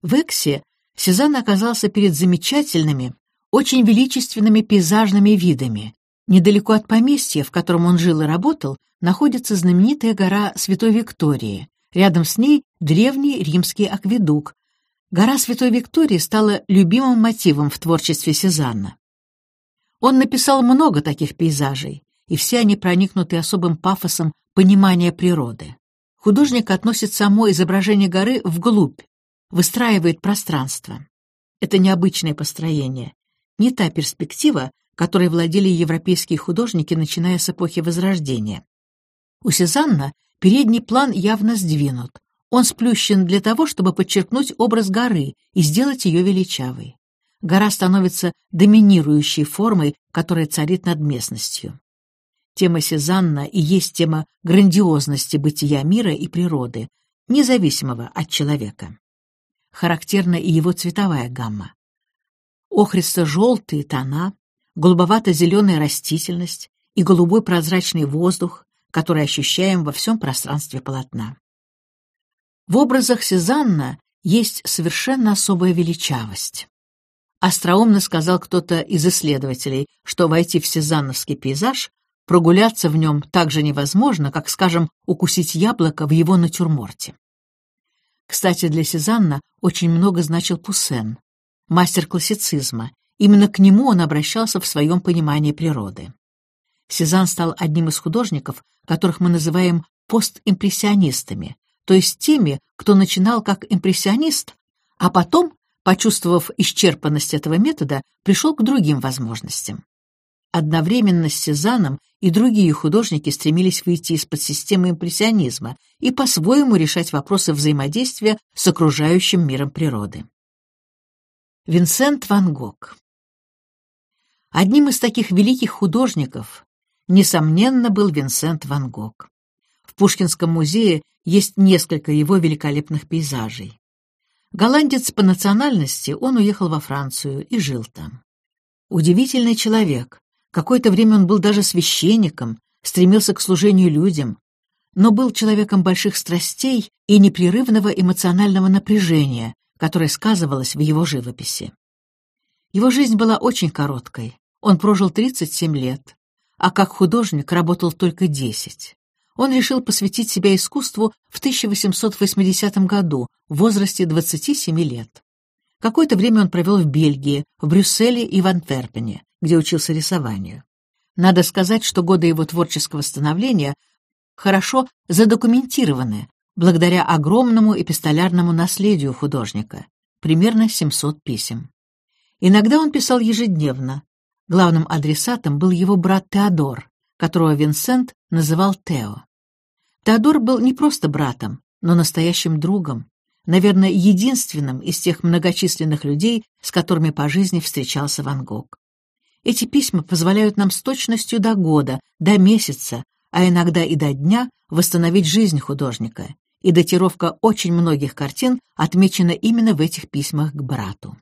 S1: В Эксе Сезанн оказался перед замечательными, очень величественными пейзажными видами, Недалеко от поместья, в котором он жил и работал, находится знаменитая гора Святой Виктории. Рядом с ней древний римский акведук. Гора Святой Виктории стала любимым мотивом в творчестве Сезанна. Он написал много таких пейзажей, и все они проникнуты особым пафосом понимания природы. Художник относит само изображение горы вглубь, выстраивает пространство. Это необычное построение, не та перспектива, которой владели европейские художники, начиная с эпохи Возрождения. У Сезанна передний план явно сдвинут. Он сплющен для того, чтобы подчеркнуть образ горы и сделать ее величавой. гора становится доминирующей формой, которая царит над местностью. Тема Сезанна и есть тема грандиозности бытия мира и природы, независимого от человека. Характерна и его цветовая гамма. Охристо-желтые тона, голубовато-зеленая растительность и голубой прозрачный воздух, который ощущаем во всем пространстве полотна. В образах Сезанна есть совершенно особая величавость. Остроумно сказал кто-то из исследователей, что войти в сезанновский пейзаж Прогуляться в нем так же невозможно, как, скажем, укусить яблоко в его натюрморте. Кстати, для Сезанна очень много значил Пуссен, мастер классицизма. Именно к нему он обращался в своем понимании природы. Сезанн стал одним из художников, которых мы называем постимпрессионистами, то есть теми, кто начинал как импрессионист, а потом, почувствовав исчерпанность этого метода, пришел к другим возможностям. Одновременно с Сезанном и другие художники стремились выйти из-под системы импрессионизма и по-своему решать вопросы взаимодействия с окружающим миром природы. Винсент ван Гог Одним из таких великих художников, несомненно, был Винсент ван Гог. В Пушкинском музее есть несколько его великолепных пейзажей. Голландец по национальности, он уехал во Францию и жил там. Удивительный человек, Какое-то время он был даже священником, стремился к служению людям, но был человеком больших страстей и непрерывного эмоционального напряжения, которое сказывалось в его живописи. Его жизнь была очень короткой. Он прожил 37 лет, а как художник работал только 10. Он решил посвятить себя искусству в 1880 году в возрасте 27 лет. Какое-то время он провел в Бельгии, в Брюсселе и в Антверпене, где учился рисованию. Надо сказать, что годы его творческого становления хорошо задокументированы благодаря огромному эпистолярному наследию художника, примерно 700 писем. Иногда он писал ежедневно. Главным адресатом был его брат Теодор, которого Винсент называл Тео. Теодор был не просто братом, но настоящим другом, наверное, единственным из тех многочисленных людей, с которыми по жизни встречался Ван Гог. Эти письма позволяют нам с точностью до года, до месяца, а иногда и до дня восстановить жизнь художника, и датировка очень многих картин отмечена именно в этих письмах к брату.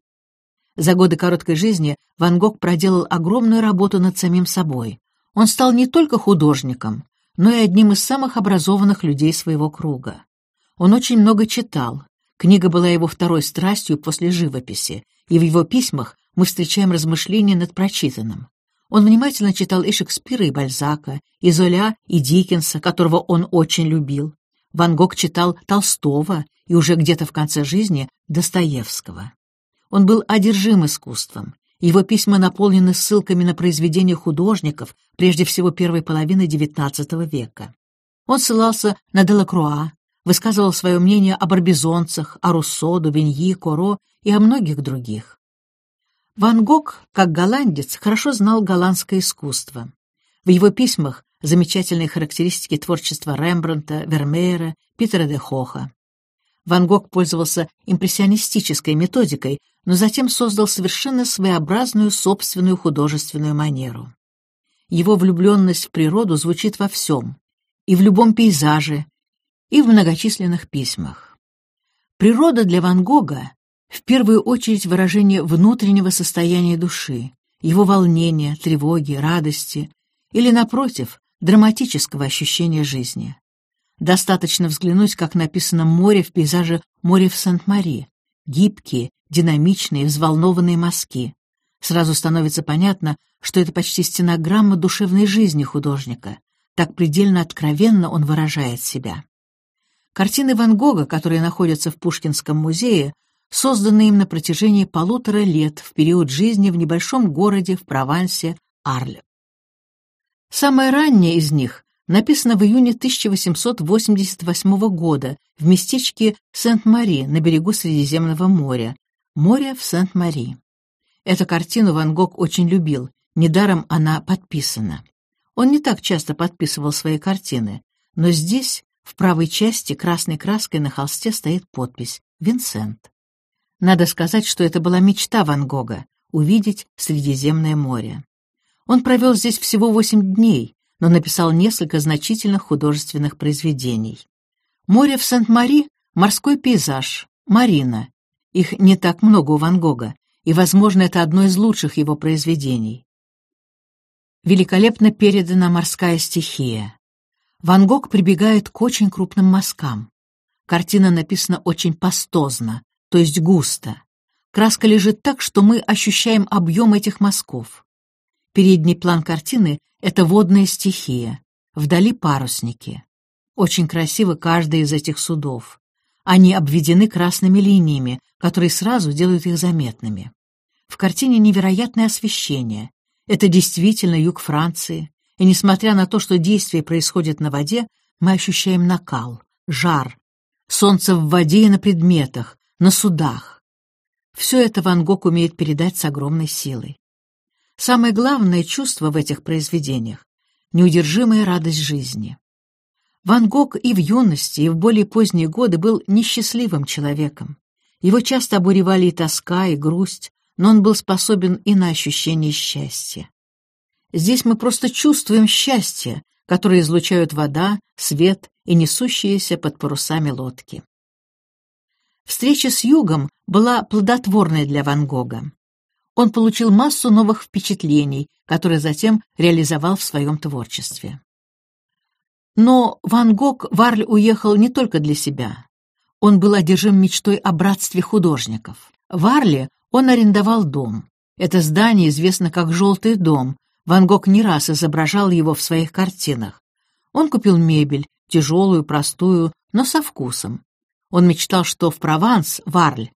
S1: За годы короткой жизни Ван Гог проделал огромную работу над самим собой. Он стал не только художником, но и одним из самых образованных людей своего круга. Он очень много читал. Книга была его второй страстью после живописи, и в его письмах мы встречаем размышления над прочитанным. Он внимательно читал и Шекспира, и Бальзака, и Золя, и Диккенса, которого он очень любил. Ван Гог читал Толстого и уже где-то в конце жизни Достоевского. Он был одержим искусством. Его письма наполнены ссылками на произведения художников, прежде всего первой половины XIX века. Он ссылался на Делакруа, высказывал свое мнение о барбизонцах, о Руссо, Дубиньи, Коро и о многих других. Ван Гог, как голландец, хорошо знал голландское искусство. В его письмах замечательные характеристики творчества Рембрандта, Вермеера, Питера де Хоха. Ван Гог пользовался импрессионистической методикой, но затем создал совершенно своеобразную собственную художественную манеру. Его влюбленность в природу звучит во всем, и в любом пейзаже, и в многочисленных письмах. Природа для Ван Гога в первую очередь выражение внутреннего состояния души, его волнения, тревоги, радости или, напротив, драматического ощущения жизни. Достаточно взглянуть, как написано море в пейзаже «Море в Сент-Мари», гибкие, динамичные, взволнованные мазки. Сразу становится понятно, что это почти стенограмма душевной жизни художника. Так предельно откровенно он выражает себя. Картины Ван Гога, которые находятся в Пушкинском музее, созданный им на протяжении полутора лет в период жизни в небольшом городе в Провансе Арле. Самое раннее из них написано в июне 1888 года в местечке Сент-Мари на берегу Средиземного моря, море в Сент-Мари. Эту картину Ван Гог очень любил, недаром она подписана. Он не так часто подписывал свои картины, но здесь, в правой части, красной краской на холсте стоит подпись «Винсент». Надо сказать, что это была мечта Ван Гога увидеть Средиземное море. Он провел здесь всего восемь дней, но написал несколько значительных художественных произведений. Море в Сент-Мари — морской пейзаж, Марина. Их не так много у Ван Гога, и, возможно, это одно из лучших его произведений. Великолепно передана морская стихия. Ван Гог прибегает к очень крупным мазкам. Картина написана очень пастозно, то есть густо. Краска лежит так, что мы ощущаем объем этих мазков. Передний план картины — это водная стихия, вдали парусники. Очень красиво каждый из этих судов. Они обведены красными линиями, которые сразу делают их заметными. В картине невероятное освещение. Это действительно юг Франции, и несмотря на то, что действие происходит на воде, мы ощущаем накал, жар, солнце в воде и на предметах, на судах. Все это Ван Гог умеет передать с огромной силой. Самое главное чувство в этих произведениях — неудержимая радость жизни. Ван Гог и в юности, и в более поздние годы был несчастливым человеком. Его часто обуревали и тоска, и грусть, но он был способен и на ощущение счастья. Здесь мы просто чувствуем счастье, которое излучают вода, свет и несущиеся под парусами лодки. Встреча с югом была плодотворной для Ван Гога. Он получил массу новых впечатлений, которые затем реализовал в своем творчестве. Но Ван Гог Варль уехал не только для себя. Он был одержим мечтой о братстве художников. В Варле он арендовал дом. Это здание известно как «Желтый дом». Ван Гог не раз изображал его в своих картинах. Он купил мебель, тяжелую, простую, но со вкусом. Он мечтал, что в Прованс, Варль,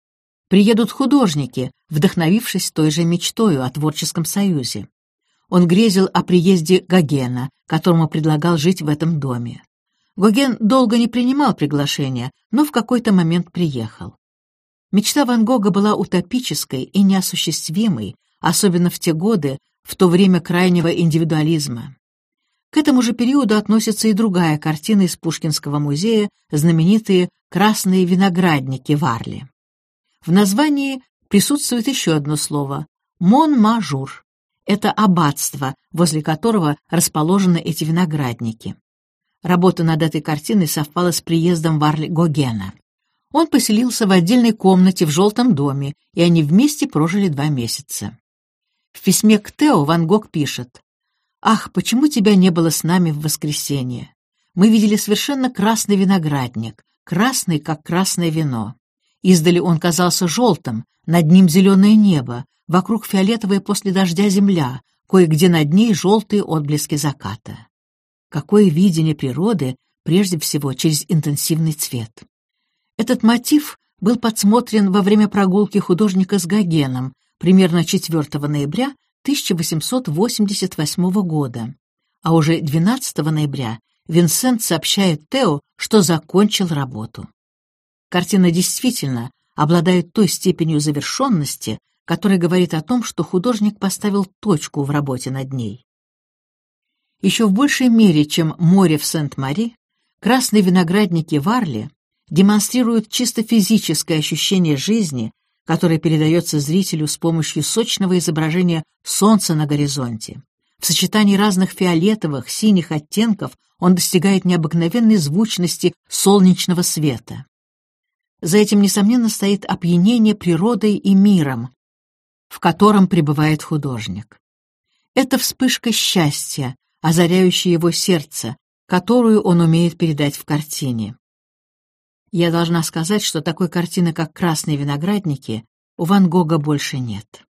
S1: приедут художники, вдохновившись той же мечтою о творческом союзе. Он грезил о приезде Гогена, которому предлагал жить в этом доме. Гоген долго не принимал приглашения, но в какой-то момент приехал. Мечта Ван Гога была утопической и неосуществимой, особенно в те годы, в то время крайнего индивидуализма. К этому же периоду относится и другая картина из Пушкинского музея, знаменитые «Красные виноградники» в Арле. В названии присутствует еще одно слово — «Монмажур». Это аббатство, возле которого расположены эти виноградники. Работа над этой картиной совпала с приездом в Арль Гогена. Он поселился в отдельной комнате в желтом доме, и они вместе прожили два месяца. В письме к Тео Ван Гог пишет «Ах, почему тебя не было с нами в воскресенье? Мы видели совершенно красный виноградник, красный, как красное вино. Издали он казался желтым, над ним зеленое небо, вокруг фиолетовая после дождя земля, кое-где над ней желтые отблески заката. Какое видение природы, прежде всего, через интенсивный цвет. Этот мотив был подсмотрен во время прогулки художника с Гогеном примерно 4 ноября 1888 года, а уже 12 ноября Винсент сообщает Тео, что закончил работу. Картина действительно обладает той степенью завершенности, который говорит о том, что художник поставил точку в работе над ней. Еще в большей мере, чем море в Сент-Мари, красные виноградники Варли демонстрируют чисто физическое ощущение жизни, которое передается зрителю с помощью сочного изображения солнца на горизонте. В сочетании разных фиолетовых, синих оттенков он достигает необыкновенной звучности солнечного света. За этим, несомненно, стоит опьянение природой и миром, в котором пребывает художник. Это вспышка счастья, озаряющая его сердце, которую он умеет передать в картине. Я должна сказать, что такой картины, как «Красные виноградники», у Ван Гога больше нет.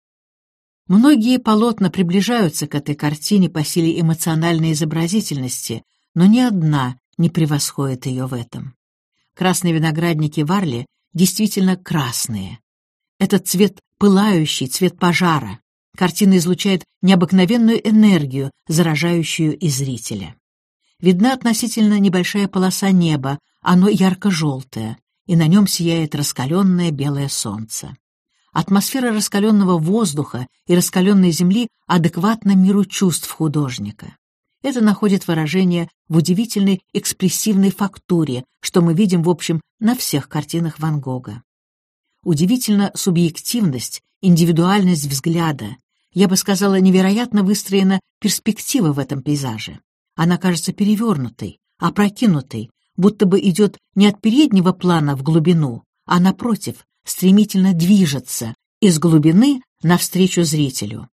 S1: Многие полотна приближаются к этой картине по силе эмоциональной изобразительности, но ни одна не превосходит ее в этом. Красные виноградники Варли действительно красные. Этот цвет пылающий, цвет пожара. Картина излучает необыкновенную энергию, заражающую и зрителя. Видна относительно небольшая полоса неба, оно ярко-желтое, и на нем сияет раскаленное белое солнце. Атмосфера раскаленного воздуха и раскаленной земли адекватна миру чувств художника. Это находит выражение в удивительной экспрессивной фактуре, что мы видим, в общем, на всех картинах Ван Гога удивительна субъективность индивидуальность взгляда. Я бы сказала, невероятно выстроена перспектива в этом пейзаже. Она кажется перевернутой, опрокинутой, будто бы идет не от переднего плана в глубину, а, напротив, стремительно движется из глубины навстречу зрителю.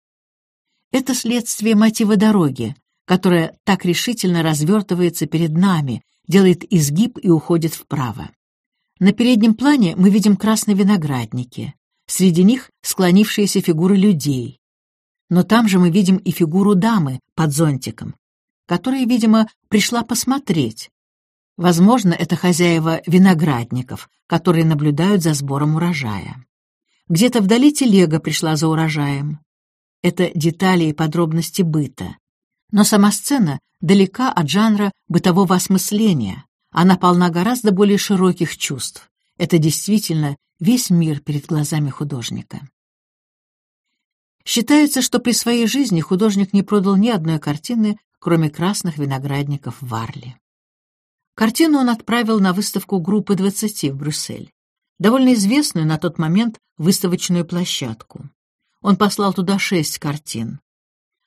S1: Это следствие мотива дороги, которая так решительно развертывается перед нами, делает изгиб и уходит вправо. На переднем плане мы видим красные виноградники, среди них склонившиеся фигуры людей. Но там же мы видим и фигуру дамы под зонтиком, которая, видимо, пришла посмотреть. Возможно, это хозяева виноградников, которые наблюдают за сбором урожая. Где-то вдали телега пришла за урожаем. Это детали и подробности быта. Но сама сцена далека от жанра бытового осмысления, она полна гораздо более широких чувств. Это действительно весь мир перед глазами художника. Считается, что при своей жизни художник не продал ни одной картины, кроме красных виноградников Варли. Картину он отправил на выставку группы 20 в Брюссель, довольно известную на тот момент выставочную площадку. Он послал туда шесть картин.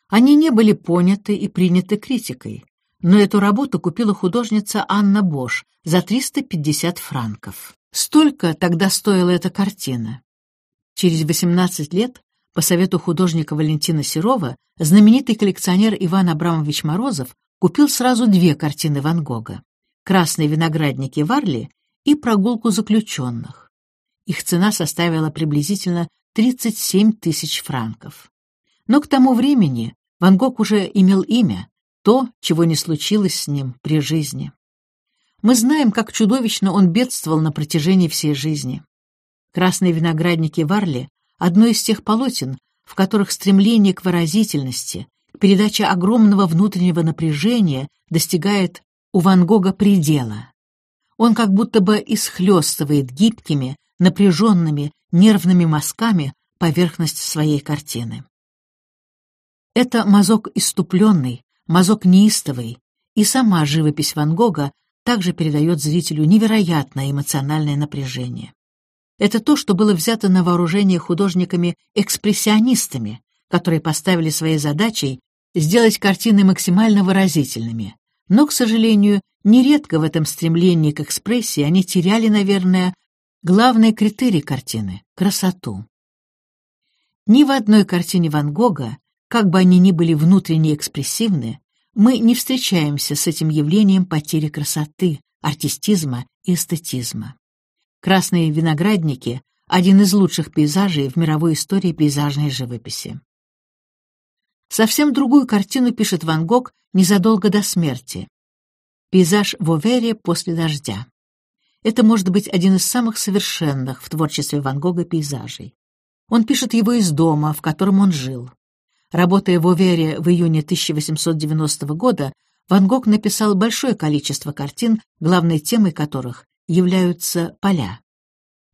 S1: Они не были поняты и приняты критикой, но эту работу купила художница Анна Бош за 350 франков. Столько тогда стоила эта картина. Через 18 лет, по совету художника Валентина Серова, знаменитый коллекционер Иван Абрамович Морозов купил сразу две картины Ван Гога «Красные виноградники Варли» и «Прогулку заключенных». Их цена составила приблизительно 37 тысяч франков. Но к тому времени Ван Гог уже имел имя, то, чего не случилось с ним при жизни. Мы знаем, как чудовищно он бедствовал на протяжении всей жизни. «Красные виноградники Варли» — одно из тех полотен, в которых стремление к выразительности, передача огромного внутреннего напряжения достигает у Ван Гога предела. Он как будто бы исхлестывает гибкими, напряженными, нервными мазками поверхность своей картины. Это мазок иступленный, мазок неистовый, и сама живопись Ван Гога также передает зрителю невероятное эмоциональное напряжение. Это то, что было взято на вооружение художниками-экспрессионистами, которые поставили своей задачей сделать картины максимально выразительными. Но, к сожалению, нередко в этом стремлении к экспрессии они теряли, наверное, главный критерий картины — красоту. Ни в одной картине Ван Гога как бы они ни были внутренне экспрессивны, мы не встречаемся с этим явлением потери красоты, артистизма и эстетизма. «Красные виноградники» — один из лучших пейзажей в мировой истории пейзажной живописи. Совсем другую картину пишет Ван Гог незадолго до смерти. Пейзаж в Овере после дождя. Это может быть один из самых совершенных в творчестве Ван Гога пейзажей. Он пишет его из дома, в котором он жил. Работая в Овере в июне 1890 года, Ван Гог написал большое количество картин, главной темой которых являются поля.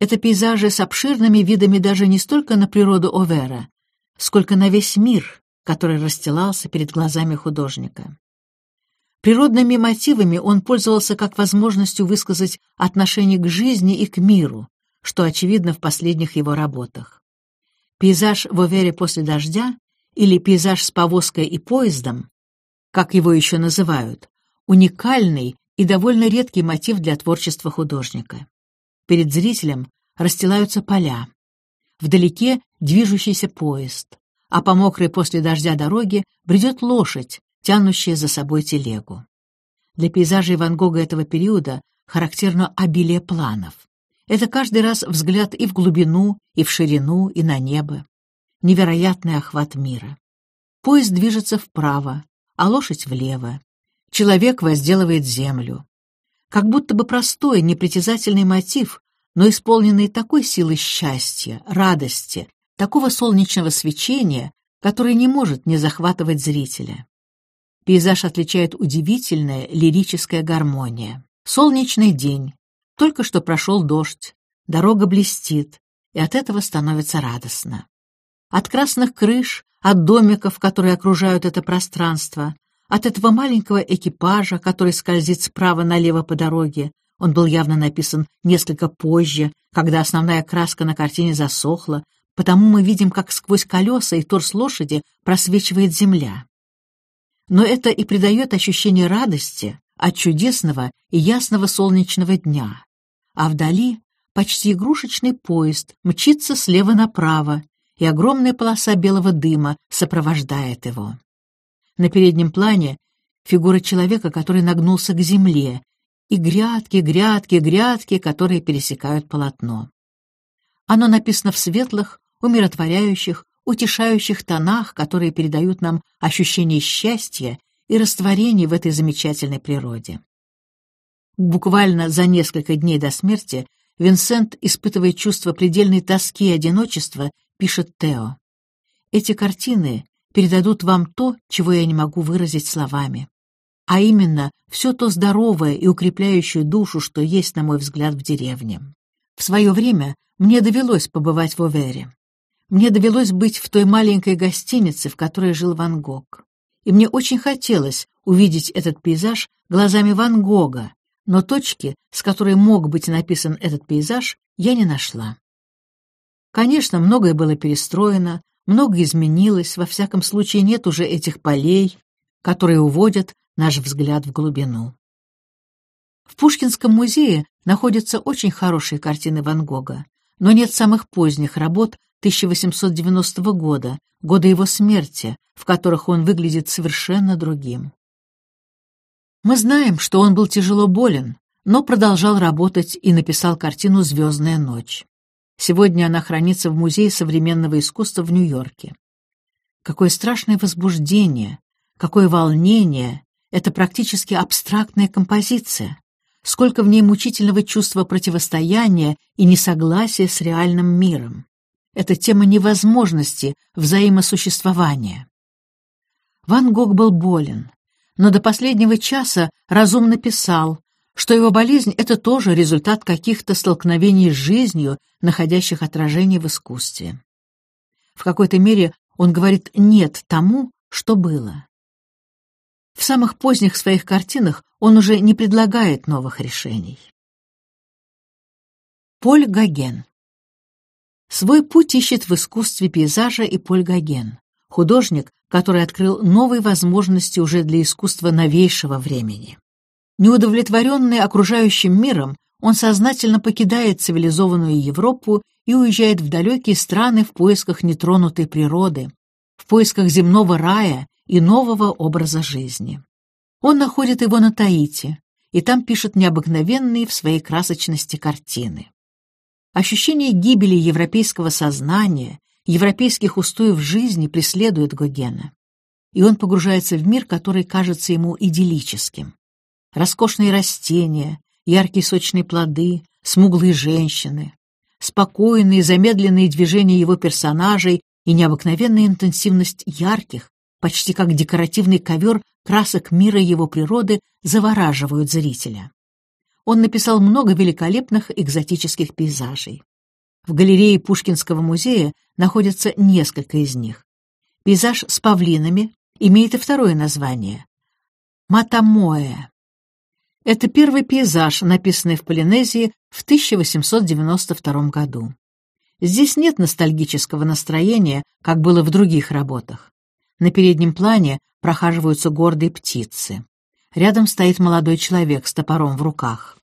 S1: Это пейзажи с обширными видами даже не столько на природу Овера, сколько на весь мир, который расстилался перед глазами художника. Природными мотивами он пользовался как возможностью высказать отношение к жизни и к миру, что очевидно в последних его работах. Пейзаж в Овере после дождя или пейзаж с повозкой и поездом, как его еще называют, уникальный и довольно редкий мотив для творчества художника. Перед зрителем расстилаются поля. Вдалеке движущийся поезд, а по мокрой после дождя дороге бредет лошадь, тянущая за собой телегу. Для пейзажей Ван Гога этого периода характерно обилие планов. Это каждый раз взгляд и в глубину, и в ширину, и на небо невероятный охват мира. Поезд движется вправо, а лошадь влево. Человек возделывает землю. Как будто бы простой, непритязательный мотив, но исполненный такой силой счастья, радости, такого солнечного свечения, который не может не захватывать зрителя. Пейзаж отличает удивительная лирическая гармония. Солнечный день, только что прошел дождь, дорога блестит, и от этого становится радостно от красных крыш, от домиков, которые окружают это пространство, от этого маленького экипажа, который скользит справа налево по дороге. Он был явно написан несколько позже, когда основная краска на картине засохла, потому мы видим, как сквозь колеса и торс лошади просвечивает земля. Но это и придает ощущение радости от чудесного и ясного солнечного дня. А вдали почти игрушечный поезд мчится слева направо, и огромная полоса белого дыма сопровождает его. На переднем плане фигура человека, который нагнулся к земле, и грядки, грядки, грядки, которые пересекают полотно. Оно написано в светлых, умиротворяющих, утешающих тонах, которые передают нам ощущение счастья и растворения в этой замечательной природе. Буквально за несколько дней до смерти Винсент, испытывая чувство предельной тоски и одиночества, пишет Тео. «Эти картины передадут вам то, чего я не могу выразить словами, а именно все то здоровое и укрепляющее душу, что есть, на мой взгляд, в деревне. В свое время мне довелось побывать в Овере. Мне довелось быть в той маленькой гостинице, в которой жил Ван Гог. И мне очень хотелось увидеть этот пейзаж глазами Ван Гога, но точки, с которой мог быть написан этот пейзаж, я не нашла. Конечно, многое было перестроено, многое изменилось, во всяком случае нет уже этих полей, которые уводят наш взгляд в глубину. В Пушкинском музее находятся очень хорошие картины Ван Гога, но нет самых поздних работ 1890 года, года его смерти, в которых он выглядит совершенно другим. Мы знаем, что он был тяжело болен, но продолжал работать и написал картину «Звездная ночь». Сегодня она хранится в Музее современного искусства в Нью-Йорке. Какое страшное возбуждение, какое волнение, это практически абстрактная композиция. Сколько в ней мучительного чувства противостояния и несогласия с реальным миром. Это тема невозможности взаимосуществования. Ван Гог был болен, но до последнего часа разумно писал, что его болезнь — это тоже результат каких-то столкновений с жизнью, находящих отражение в искусстве. В какой-то мере он говорит «нет» тому, что было. В самых поздних своих картинах он уже не предлагает новых решений. Поль Гоген Свой путь ищет в искусстве пейзажа и Поль Гоген, художник, который открыл новые возможности уже для искусства новейшего времени. Неудовлетворенный окружающим миром, он сознательно покидает цивилизованную Европу и уезжает в далекие страны в поисках нетронутой природы, в поисках земного рая и нового образа жизни. Он находит его на Таити, и там пишет необыкновенные в своей красочности картины. Ощущение гибели европейского сознания, европейских устоев жизни преследует Гогена, и он погружается в мир, который кажется ему идиллическим. Роскошные растения, яркие сочные плоды, смуглые женщины, спокойные замедленные движения его персонажей и необыкновенная интенсивность ярких, почти как декоративный ковер красок мира его природы завораживают зрителя. Он написал много великолепных экзотических пейзажей. В галерее Пушкинского музея находятся несколько из них. Пейзаж с павлинами имеет и второе название — Матамоэ. Это первый пейзаж, написанный в Полинезии в 1892 году. Здесь нет ностальгического настроения, как было в других работах. На переднем плане прохаживаются гордые птицы. Рядом стоит молодой человек с топором в руках.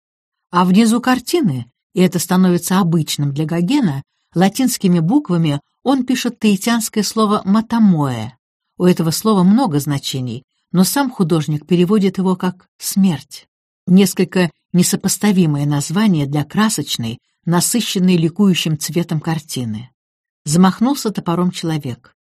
S1: А внизу картины и это становится обычным для Гогена, латинскими буквами он пишет таитянское слово «матамоэ». У этого слова много значений, но сам художник переводит его как «смерть». Несколько несопоставимое название для красочной, насыщенной ликующим цветом картины. Замахнулся топором человек.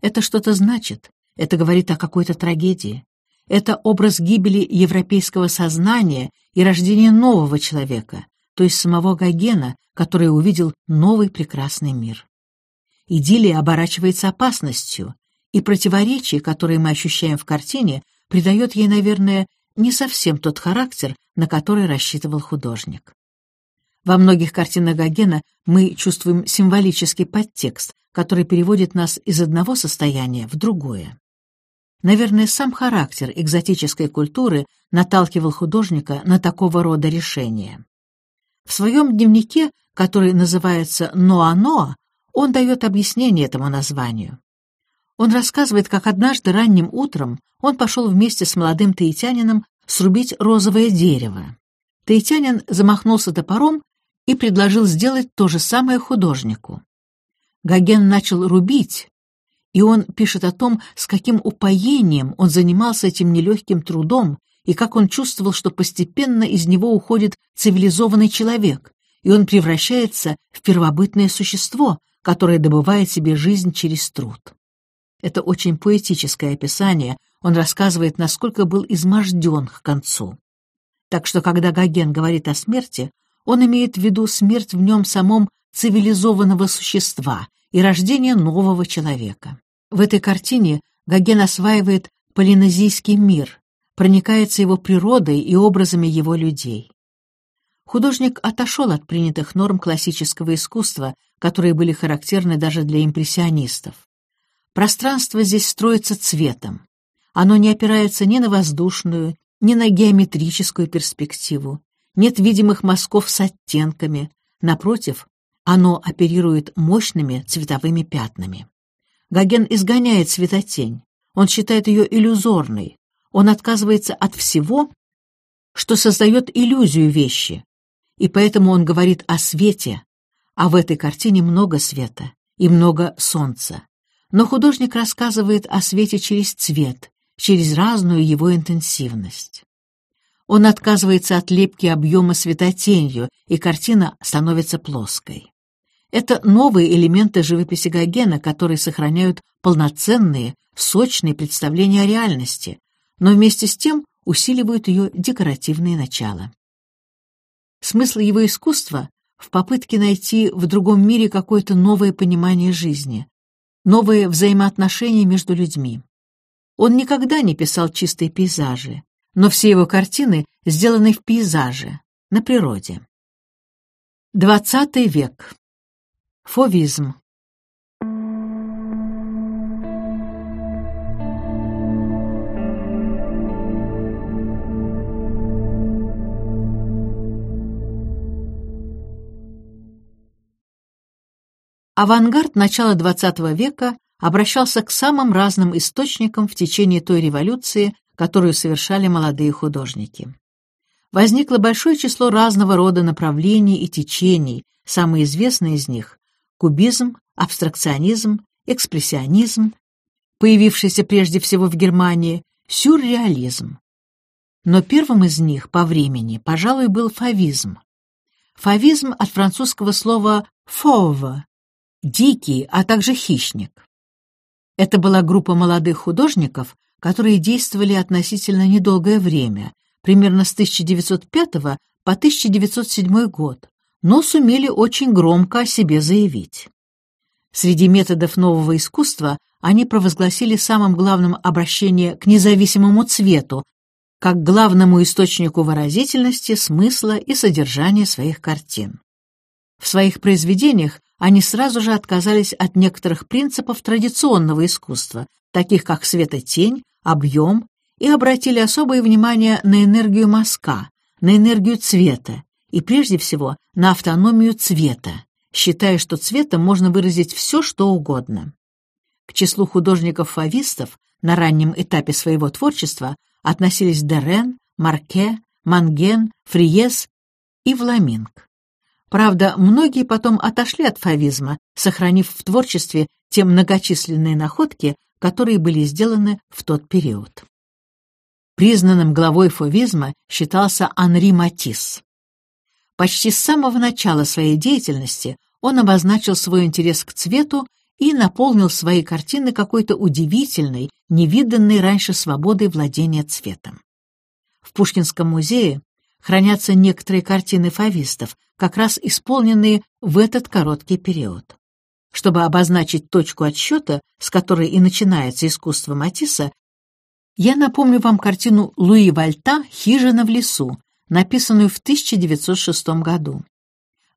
S1: Это что-то значит, это говорит о какой-то трагедии. Это образ гибели европейского сознания и рождения нового человека, то есть самого Гогена, который увидел новый прекрасный мир. Идиллия оборачивается опасностью, и противоречие, которое мы ощущаем в картине, придает ей, наверное, не совсем тот характер, на который рассчитывал художник. Во многих картинах Гогена мы чувствуем символический подтекст, который переводит нас из одного состояния в другое. Наверное, сам характер экзотической культуры наталкивал художника на такого рода решения. В своем дневнике, который называется «Ноа-Ноа», Он дает объяснение этому названию. Он рассказывает, как однажды ранним утром он пошел вместе с молодым таитянином срубить розовое дерево. Таитянин замахнулся топором и предложил сделать то же самое художнику. Гоген начал рубить, и он пишет о том, с каким упоением он занимался этим нелегким трудом и как он чувствовал, что постепенно из него уходит цивилизованный человек, и он превращается в первобытное существо, которое добывает себе жизнь через труд. Это очень поэтическое описание, он рассказывает, насколько был изможден к концу. Так что, когда Гоген говорит о смерти, он имеет в виду смерть в нем самом цивилизованного существа и рождение нового человека. В этой картине Гоген осваивает полинезийский мир, проникается его природой и образами его людей. Художник отошел от принятых норм классического искусства, которые были характерны даже для импрессионистов. Пространство здесь строится цветом. Оно не опирается ни на воздушную, ни на геометрическую перспективу. Нет видимых мазков с оттенками. Напротив, оно оперирует мощными цветовыми пятнами. Гоген изгоняет светотень. Он считает ее иллюзорной. Он отказывается от всего, что создает иллюзию вещи. И поэтому он говорит о свете, а в этой картине много света и много солнца. Но художник рассказывает о свете через цвет, через разную его интенсивность. Он отказывается от лепки объема светотенью, и картина становится плоской. Это новые элементы живописи Гогена, которые сохраняют полноценные, сочные представления о реальности, но вместе с тем усиливают ее декоративные начала. Смысл его искусства в попытке найти в другом мире какое-то новое понимание жизни, новые взаимоотношения между людьми. Он никогда не писал чистые пейзажи, но все его картины сделаны в пейзаже, на природе. Двадцатый век. Фовизм. Авангард начала XX века обращался к самым разным источникам в течение той революции, которую совершали молодые художники. Возникло большое число разного рода направлений и течений, самые известные из них — кубизм, абстракционизм, экспрессионизм, появившийся прежде всего в Германии, сюрреализм. Но первым из них по времени, пожалуй, был фавизм. Фавизм от французского слова «fauve» дикий, а также хищник. Это была группа молодых художников, которые действовали относительно недолгое время, примерно с 1905 по 1907 год, но сумели очень громко о себе заявить. Среди методов нового искусства они провозгласили самым главным обращение к независимому цвету, как главному источнику выразительности, смысла и содержания своих картин. В своих произведениях они сразу же отказались от некоторых принципов традиционного искусства, таких как светотень, объем, и обратили особое внимание на энергию мазка, на энергию цвета и, прежде всего, на автономию цвета, считая, что цветом можно выразить все, что угодно. К числу художников-фавистов на раннем этапе своего творчества относились Дерен, Марке, Манген, Фриес и Вламинг. Правда, многие потом отошли от фавизма, сохранив в творчестве те многочисленные находки, которые были сделаны в тот период. Признанным главой фавизма считался Анри Матисс. Почти с самого начала своей деятельности он обозначил свой интерес к цвету и наполнил свои картины какой-то удивительной, невиданной раньше свободой владения цветом. В Пушкинском музее хранятся некоторые картины фавистов, как раз исполненные в этот короткий период. Чтобы обозначить точку отсчета, с которой и начинается искусство Матисса, я напомню вам картину Луи Вальта «Хижина в лесу», написанную в 1906 году.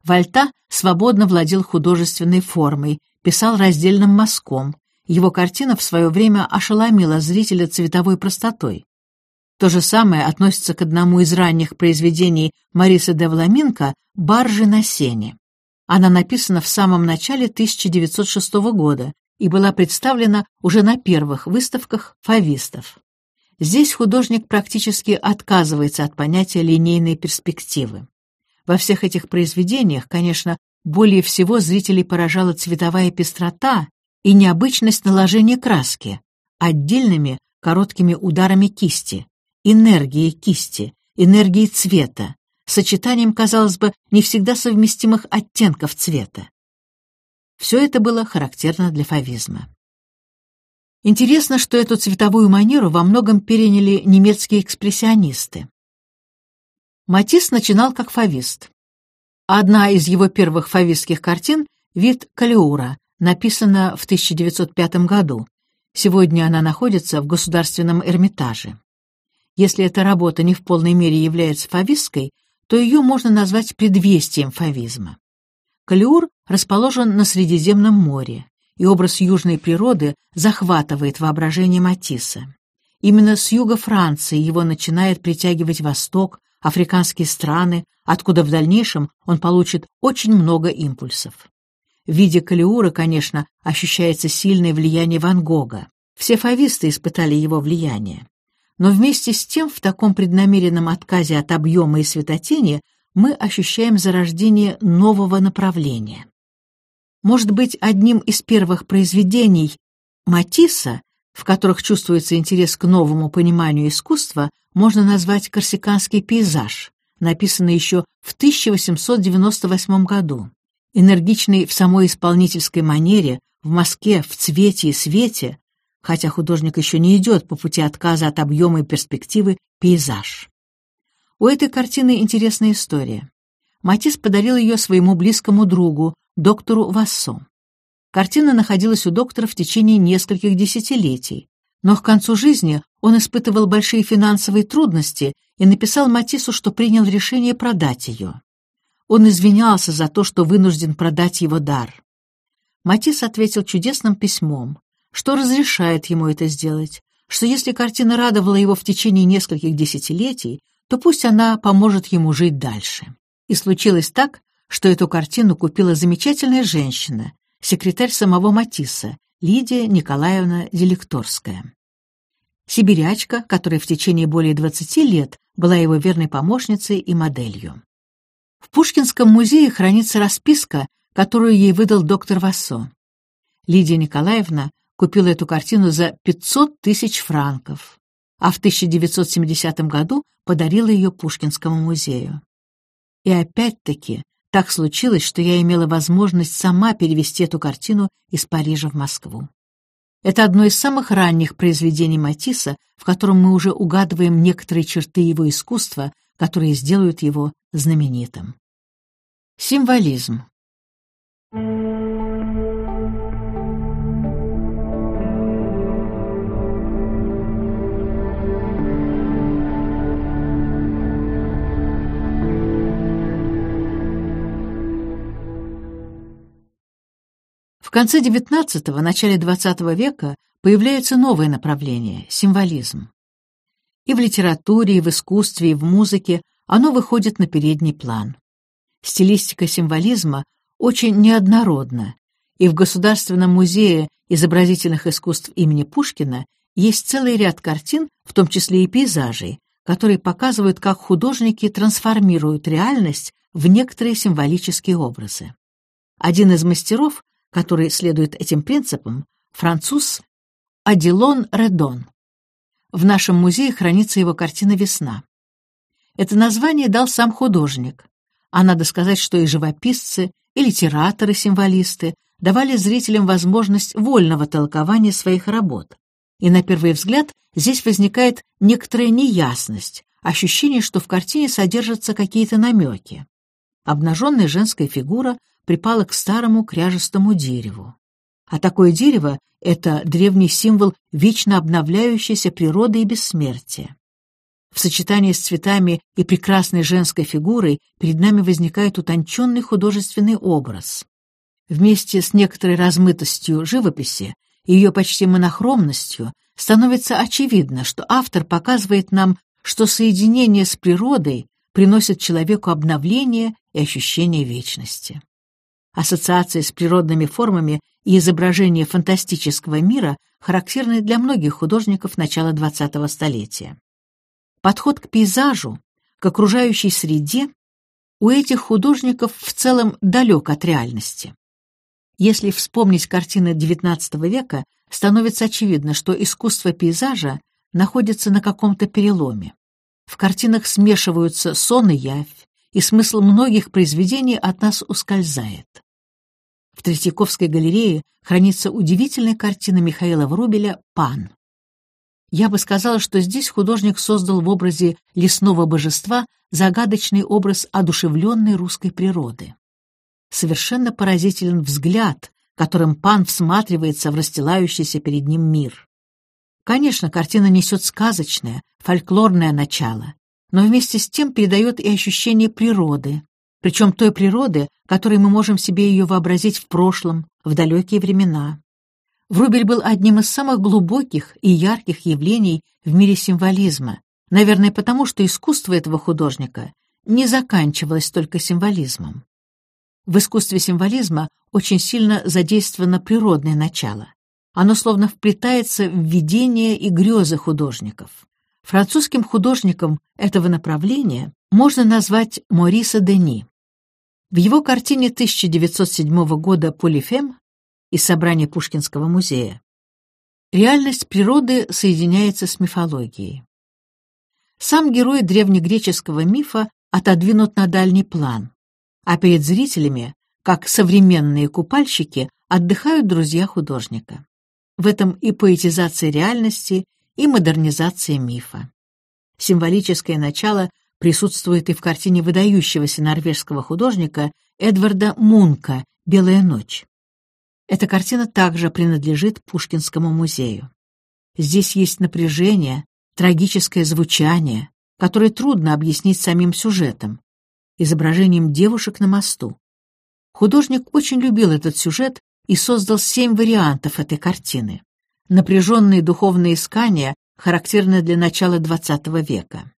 S1: Вальта свободно владел художественной формой, писал раздельным мазком. Его картина в свое время ошеломила зрителя цветовой простотой. То же самое относится к одному из ранних произведений Мариса де Вламинко «Баржи на сене». Она написана в самом начале 1906 года и была представлена уже на первых выставках фавистов. Здесь художник практически отказывается от понятия линейной перспективы. Во всех этих произведениях, конечно, более всего зрителей поражала цветовая пестрота и необычность наложения краски, отдельными короткими ударами кисти, энергией кисти, энергией цвета, сочетанием, казалось бы, не всегда совместимых оттенков цвета. Все это было характерно для фавизма. Интересно, что эту цветовую манеру во многом переняли немецкие экспрессионисты. Матисс начинал как фавист. Одна из его первых фавистских картин — «Вид Калиура», написана в 1905 году. Сегодня она находится в Государственном Эрмитаже. Если эта работа не в полной мере является фавистской, то ее можно назвать предвестием фавизма. Калиур расположен на Средиземном море, и образ южной природы захватывает воображение Матисса. Именно с юга Франции его начинает притягивать Восток, африканские страны, откуда в дальнейшем он получит очень много импульсов. В виде Калиура, конечно, ощущается сильное влияние Ван Гога. Все фависты испытали его влияние. Но вместе с тем в таком преднамеренном отказе от объема и светотени мы ощущаем зарождение нового направления. Может быть, одним из первых произведений Матисса, в которых чувствуется интерес к новому пониманию искусства, можно назвать «Корсиканский пейзаж», написанный еще в 1898 году. Энергичный в самой исполнительской манере, в Москве, в цвете и свете, хотя художник еще не идет по пути отказа от объема и перспективы, пейзаж. У этой картины интересная история. Матис подарил ее своему близкому другу, доктору Вассо. Картина находилась у доктора в течение нескольких десятилетий, но к концу жизни он испытывал большие финансовые трудности и написал Матису, что принял решение продать ее. Он извинялся за то, что вынужден продать его дар. Матис ответил чудесным письмом, что разрешает ему это сделать, что если картина радовала его в течение нескольких десятилетий, то пусть она поможет ему жить дальше. И случилось так, что эту картину купила замечательная женщина, секретарь самого Матисса, Лидия Николаевна Делекторская. Сибирячка, которая в течение более 20 лет была его верной помощницей и моделью. В Пушкинском музее хранится расписка, которую ей выдал доктор Вассо. Лидия Николаевна купила эту картину за 500 тысяч франков, а в 1970 году подарила ее Пушкинскому музею. И опять-таки так случилось, что я имела возможность сама перевести эту картину из Парижа в Москву. Это одно из самых ранних произведений Матисса, в котором мы уже угадываем некоторые черты его искусства, которые сделают его знаменитым. Символизм. В конце XIX – начале XX века появляются новые направления – символизм. И в литературе, и в искусстве, и в музыке оно выходит на передний план. Стилистика символизма очень неоднородна, и в Государственном музее изобразительных искусств имени Пушкина есть целый ряд картин, в том числе и пейзажей, которые показывают, как художники трансформируют реальность в некоторые символические образы. Один из мастеров который следует этим принципам, француз Адилон Редон. В нашем музее хранится его картина «Весна». Это название дал сам художник, а надо сказать, что и живописцы, и литераторы-символисты давали зрителям возможность вольного толкования своих работ. И на первый взгляд здесь возникает некоторая неясность, ощущение, что в картине содержатся какие-то намеки. Обнаженная женская фигура припала к старому кряжестому дереву. А такое дерево — это древний символ вечно обновляющейся природы и бессмертия. В сочетании с цветами и прекрасной женской фигурой перед нами возникает утонченный художественный образ. Вместе с некоторой размытостью живописи и ее почти монохромностью становится очевидно, что автор показывает нам, что соединение с природой приносит человеку обновление и ощущение вечности. Ассоциации с природными формами и изображение фантастического мира характерны для многих художников начала XX столетия. Подход к пейзажу, к окружающей среде у этих художников в целом далек от реальности. Если вспомнить картины XIX века, становится очевидно, что искусство пейзажа находится на каком-то переломе. В картинах смешиваются сон и явь, и смысл многих произведений от нас ускользает. В Третьяковской галерее хранится удивительная картина Михаила Врубеля «Пан». Я бы сказала, что здесь художник создал в образе лесного божества загадочный образ одушевленной русской природы. Совершенно поразителен взгляд, которым пан всматривается в расстилающийся перед ним мир. Конечно, картина несет сказочное, фольклорное начало, но вместе с тем передает и ощущение природы, причем той природы, которой мы можем себе ее вообразить в прошлом, в далекие времена. Врубель был одним из самых глубоких и ярких явлений в мире символизма, наверное, потому что искусство этого художника не заканчивалось только символизмом. В искусстве символизма очень сильно задействовано природное начало. Оно словно вплетается в видения и грезы художников. Французским художником этого направления можно назвать Мориса Дени. В его картине 1907 года «Полифем» из собрания Пушкинского музея реальность природы соединяется с мифологией. Сам герой древнегреческого мифа отодвинут на дальний план, а перед зрителями, как современные купальщики, отдыхают друзья художника. В этом и поэтизация реальности, и модернизация мифа. Символическое начало присутствует и в картине выдающегося норвежского художника Эдварда Мунка «Белая ночь». Эта картина также принадлежит Пушкинскому музею. Здесь есть напряжение, трагическое звучание, которое трудно объяснить самим сюжетом, изображением девушек на мосту. Художник очень любил этот сюжет и создал семь вариантов этой картины. Напряженные духовные искания характерны для начала XX века.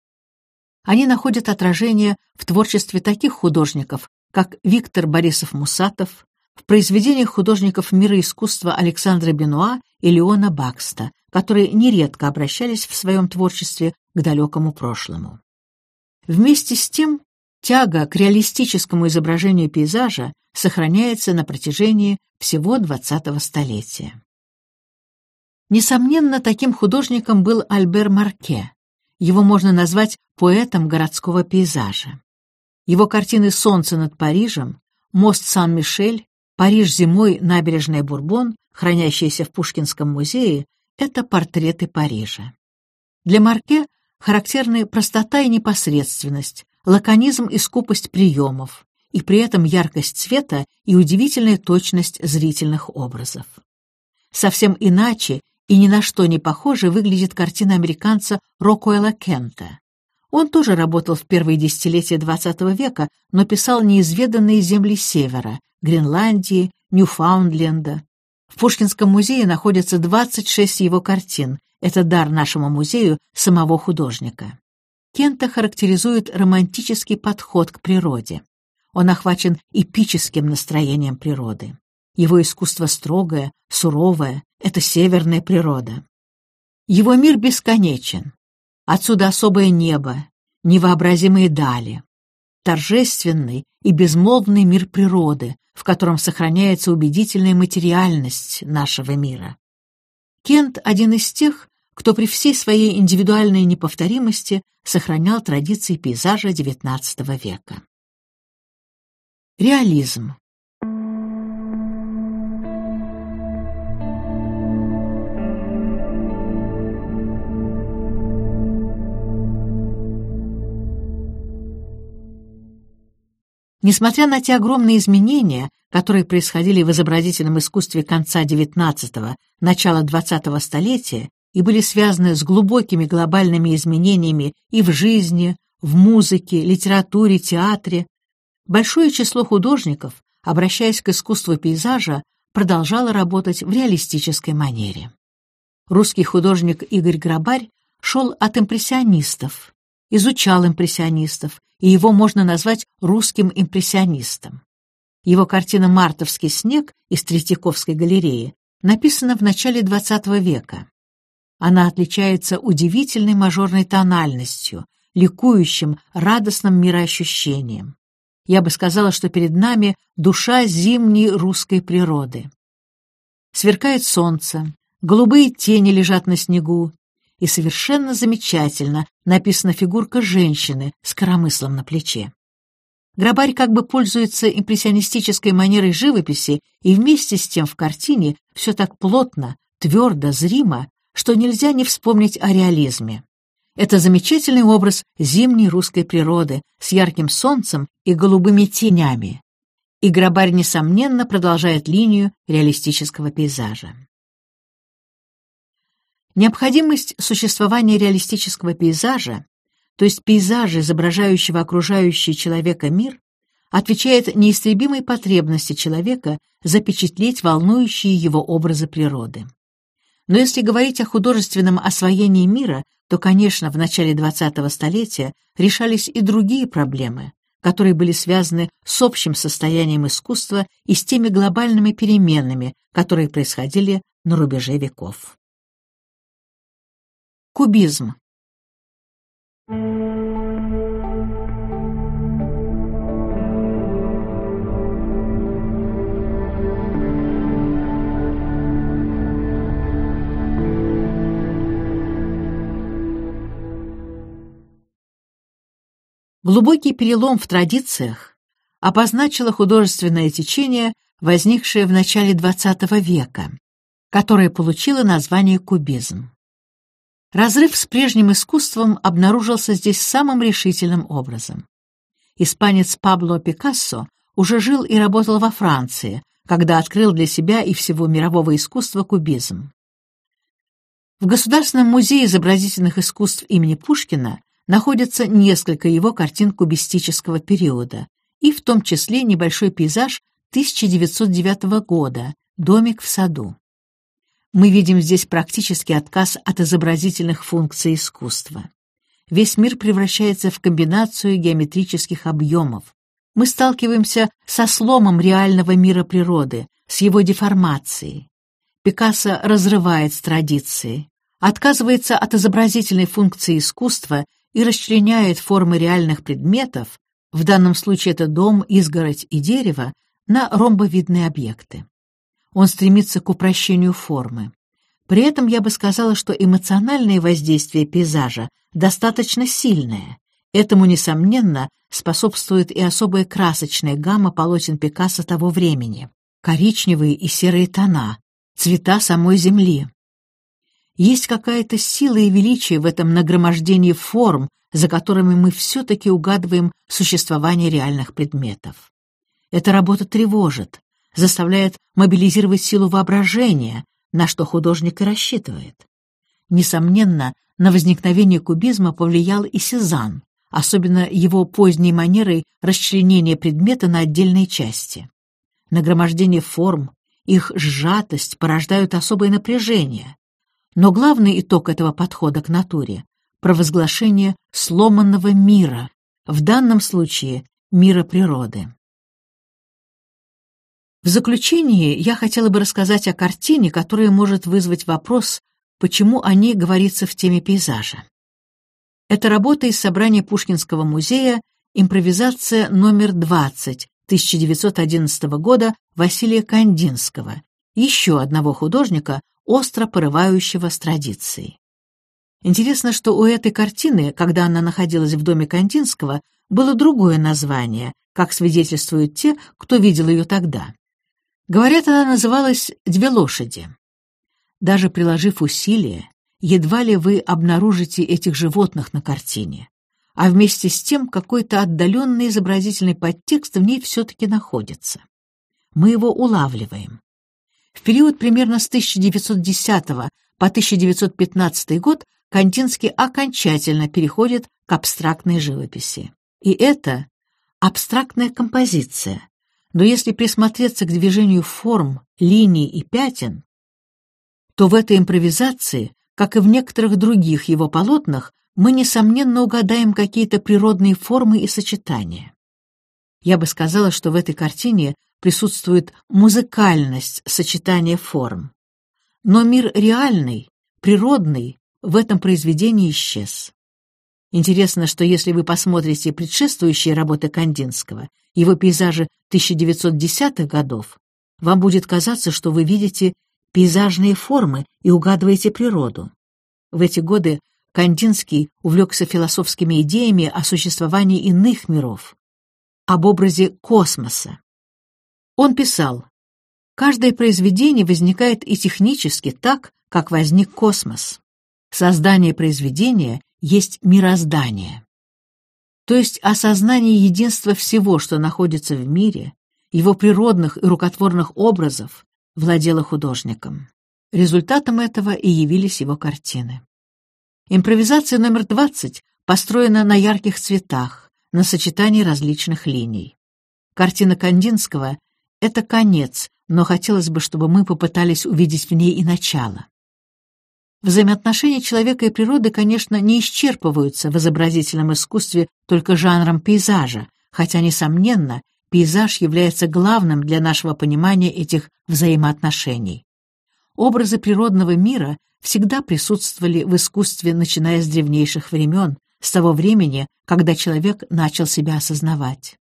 S1: Они находят отражение в творчестве таких художников, как Виктор Борисов-Мусатов, в произведениях художников мира искусства Александра Бенуа и Леона Бакста, которые нередко обращались в своем творчестве к далекому прошлому. Вместе с тем, тяга к реалистическому изображению пейзажа сохраняется на протяжении всего XX столетия. Несомненно, таким художником был Альбер Марке. Его можно назвать поэтом городского пейзажа. Его картины «Солнце над Парижем», «Мост Сан-Мишель», «Париж зимой. Набережная Бурбон», хранящиеся в Пушкинском музее, это портреты Парижа. Для Марке характерны простота и непосредственность, лаконизм и скупость приемов, и при этом яркость цвета и удивительная точность зрительных образов. Совсем иначе и ни на что не похоже выглядит картина американца Рокуэлла Кента. Он тоже работал в первые десятилетия XX века, но писал неизведанные земли Севера, Гренландии, Ньюфаундленда. В Пушкинском музее находится 26 его картин. Это дар нашему музею самого художника. Кента характеризует романтический подход к природе. Он охвачен эпическим настроением природы. Его искусство строгое, суровое — это северная природа. Его мир бесконечен. Отсюда особое небо, невообразимые дали. Торжественный и безмолвный мир природы, в котором сохраняется убедительная материальность нашего мира. Кент — один из тех, кто при всей своей индивидуальной неповторимости сохранял традиции пейзажа XIX века. Реализм. Несмотря на те огромные изменения, которые происходили в изобразительном искусстве конца XIX – начала XX столетия и были связаны с глубокими глобальными изменениями и в жизни, в музыке, литературе, театре, большое число художников, обращаясь к искусству пейзажа, продолжало работать в реалистической манере. Русский художник Игорь Грабарь шел от импрессионистов, изучал импрессионистов, и его можно назвать русским импрессионистом. Его картина «Мартовский снег» из Третьяковской галереи написана в начале XX века. Она отличается удивительной мажорной тональностью, ликующим, радостным мироощущением. Я бы сказала, что перед нами душа зимней русской природы. Сверкает солнце, голубые тени лежат на снегу, и совершенно замечательно написана фигурка женщины с коромыслом на плече. Грабарь как бы пользуется импрессионистической манерой живописи, и вместе с тем в картине все так плотно, твердо, зримо, что нельзя не вспомнить о реализме. Это замечательный образ зимней русской природы с ярким солнцем и голубыми тенями. И Грабарь, несомненно, продолжает линию реалистического пейзажа. Необходимость существования реалистического пейзажа то есть пейзажа, изображающего окружающий человека мир, отвечает неистребимой потребности человека запечатлеть волнующие его образы природы. Но если говорить о художественном освоении мира, то, конечно, в начале XX столетия решались и другие проблемы, которые были связаны с общим состоянием искусства и с теми глобальными переменами, которые происходили на рубеже веков. Кубизм Глубокий перелом в традициях обозначило художественное течение, возникшее в начале XX века, которое получило название кубизм. Разрыв с прежним искусством обнаружился здесь самым решительным образом. Испанец Пабло Пикассо уже жил и работал во Франции, когда открыл для себя и всего мирового искусства кубизм. В Государственном музее изобразительных искусств имени Пушкина находится несколько его картин кубистического периода, и в том числе небольшой пейзаж 1909 года «Домик в саду» мы видим здесь практически отказ от изобразительных функций искусства. Весь мир превращается в комбинацию геометрических объемов. Мы сталкиваемся со сломом реального мира природы, с его деформацией. Пикассо разрывает с традицией, отказывается от изобразительной функции искусства и расчленяет формы реальных предметов, в данном случае это дом, изгородь и дерево, на ромбовидные объекты он стремится к упрощению формы. При этом я бы сказала, что эмоциональное воздействие пейзажа достаточно сильное. Этому, несомненно, способствует и особая красочная гамма полотен Пикассо того времени, коричневые и серые тона, цвета самой земли. Есть какая-то сила и величие в этом нагромождении форм, за которыми мы все-таки угадываем существование реальных предметов. Эта работа тревожит, заставляет мобилизировать силу воображения, на что художник и рассчитывает. Несомненно, на возникновение кубизма повлиял и Сезанн, особенно его поздней манерой расчленения предмета на отдельные части. Нагромождение форм, их сжатость порождают особое напряжение. Но главный итог этого подхода к натуре — провозглашение сломанного мира, в данном случае мира природы. В заключение я хотела бы рассказать о картине, которая может вызвать вопрос, почему о ней говорится в теме пейзажа. Это работа из собрания Пушкинского музея «Импровизация номер 20» 1911 года Василия Кандинского, еще одного художника, остро порывающего с традицией. Интересно, что у этой картины, когда она находилась в доме Кандинского, было другое название, как свидетельствуют те, кто видел ее тогда. Говорят, она называлась «Две лошади». Даже приложив усилия, едва ли вы обнаружите этих животных на картине, а вместе с тем какой-то отдаленный изобразительный подтекст в ней все-таки находится. Мы его улавливаем. В период примерно с 1910 по 1915 год Кандинский окончательно переходит к абстрактной живописи. И это абстрактная композиция, но если присмотреться к движению форм, линий и пятен, то в этой импровизации, как и в некоторых других его полотнах, мы, несомненно, угадаем какие-то природные формы и сочетания. Я бы сказала, что в этой картине присутствует музыкальность сочетания форм. Но мир реальный, природный в этом произведении исчез. Интересно, что если вы посмотрите предшествующие работы Кандинского, его пейзажи 1910-х годов, вам будет казаться, что вы видите пейзажные формы и угадываете природу. В эти годы Кандинский увлекся философскими идеями о существовании иных миров, об образе космоса. Он писал, «Каждое произведение возникает и технически так, как возник космос. Создание произведения есть мироздание. То есть осознание единства всего, что находится в мире, его природных и рукотворных образов, владело художником. Результатом этого и явились его картины. Импровизация номер 20 построена на ярких цветах, на сочетании различных линий. Картина Кандинского — это конец, но хотелось бы, чтобы мы попытались увидеть в ней и начало. Взаимоотношения человека и природы, конечно, не исчерпываются в изобразительном искусстве только жанром пейзажа, хотя, несомненно, пейзаж является главным для нашего понимания этих взаимоотношений. Образы природного мира всегда присутствовали в искусстве, начиная с древнейших времен, с того времени, когда человек начал себя осознавать.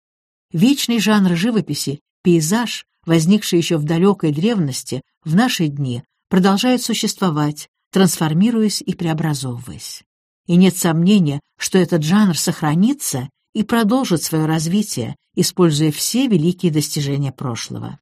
S1: Вечный жанр живописи, пейзаж, возникший еще в далекой древности, в наши дни, продолжает существовать, трансформируясь и преобразовываясь. И нет сомнения, что этот жанр сохранится и продолжит свое развитие, используя все великие достижения прошлого.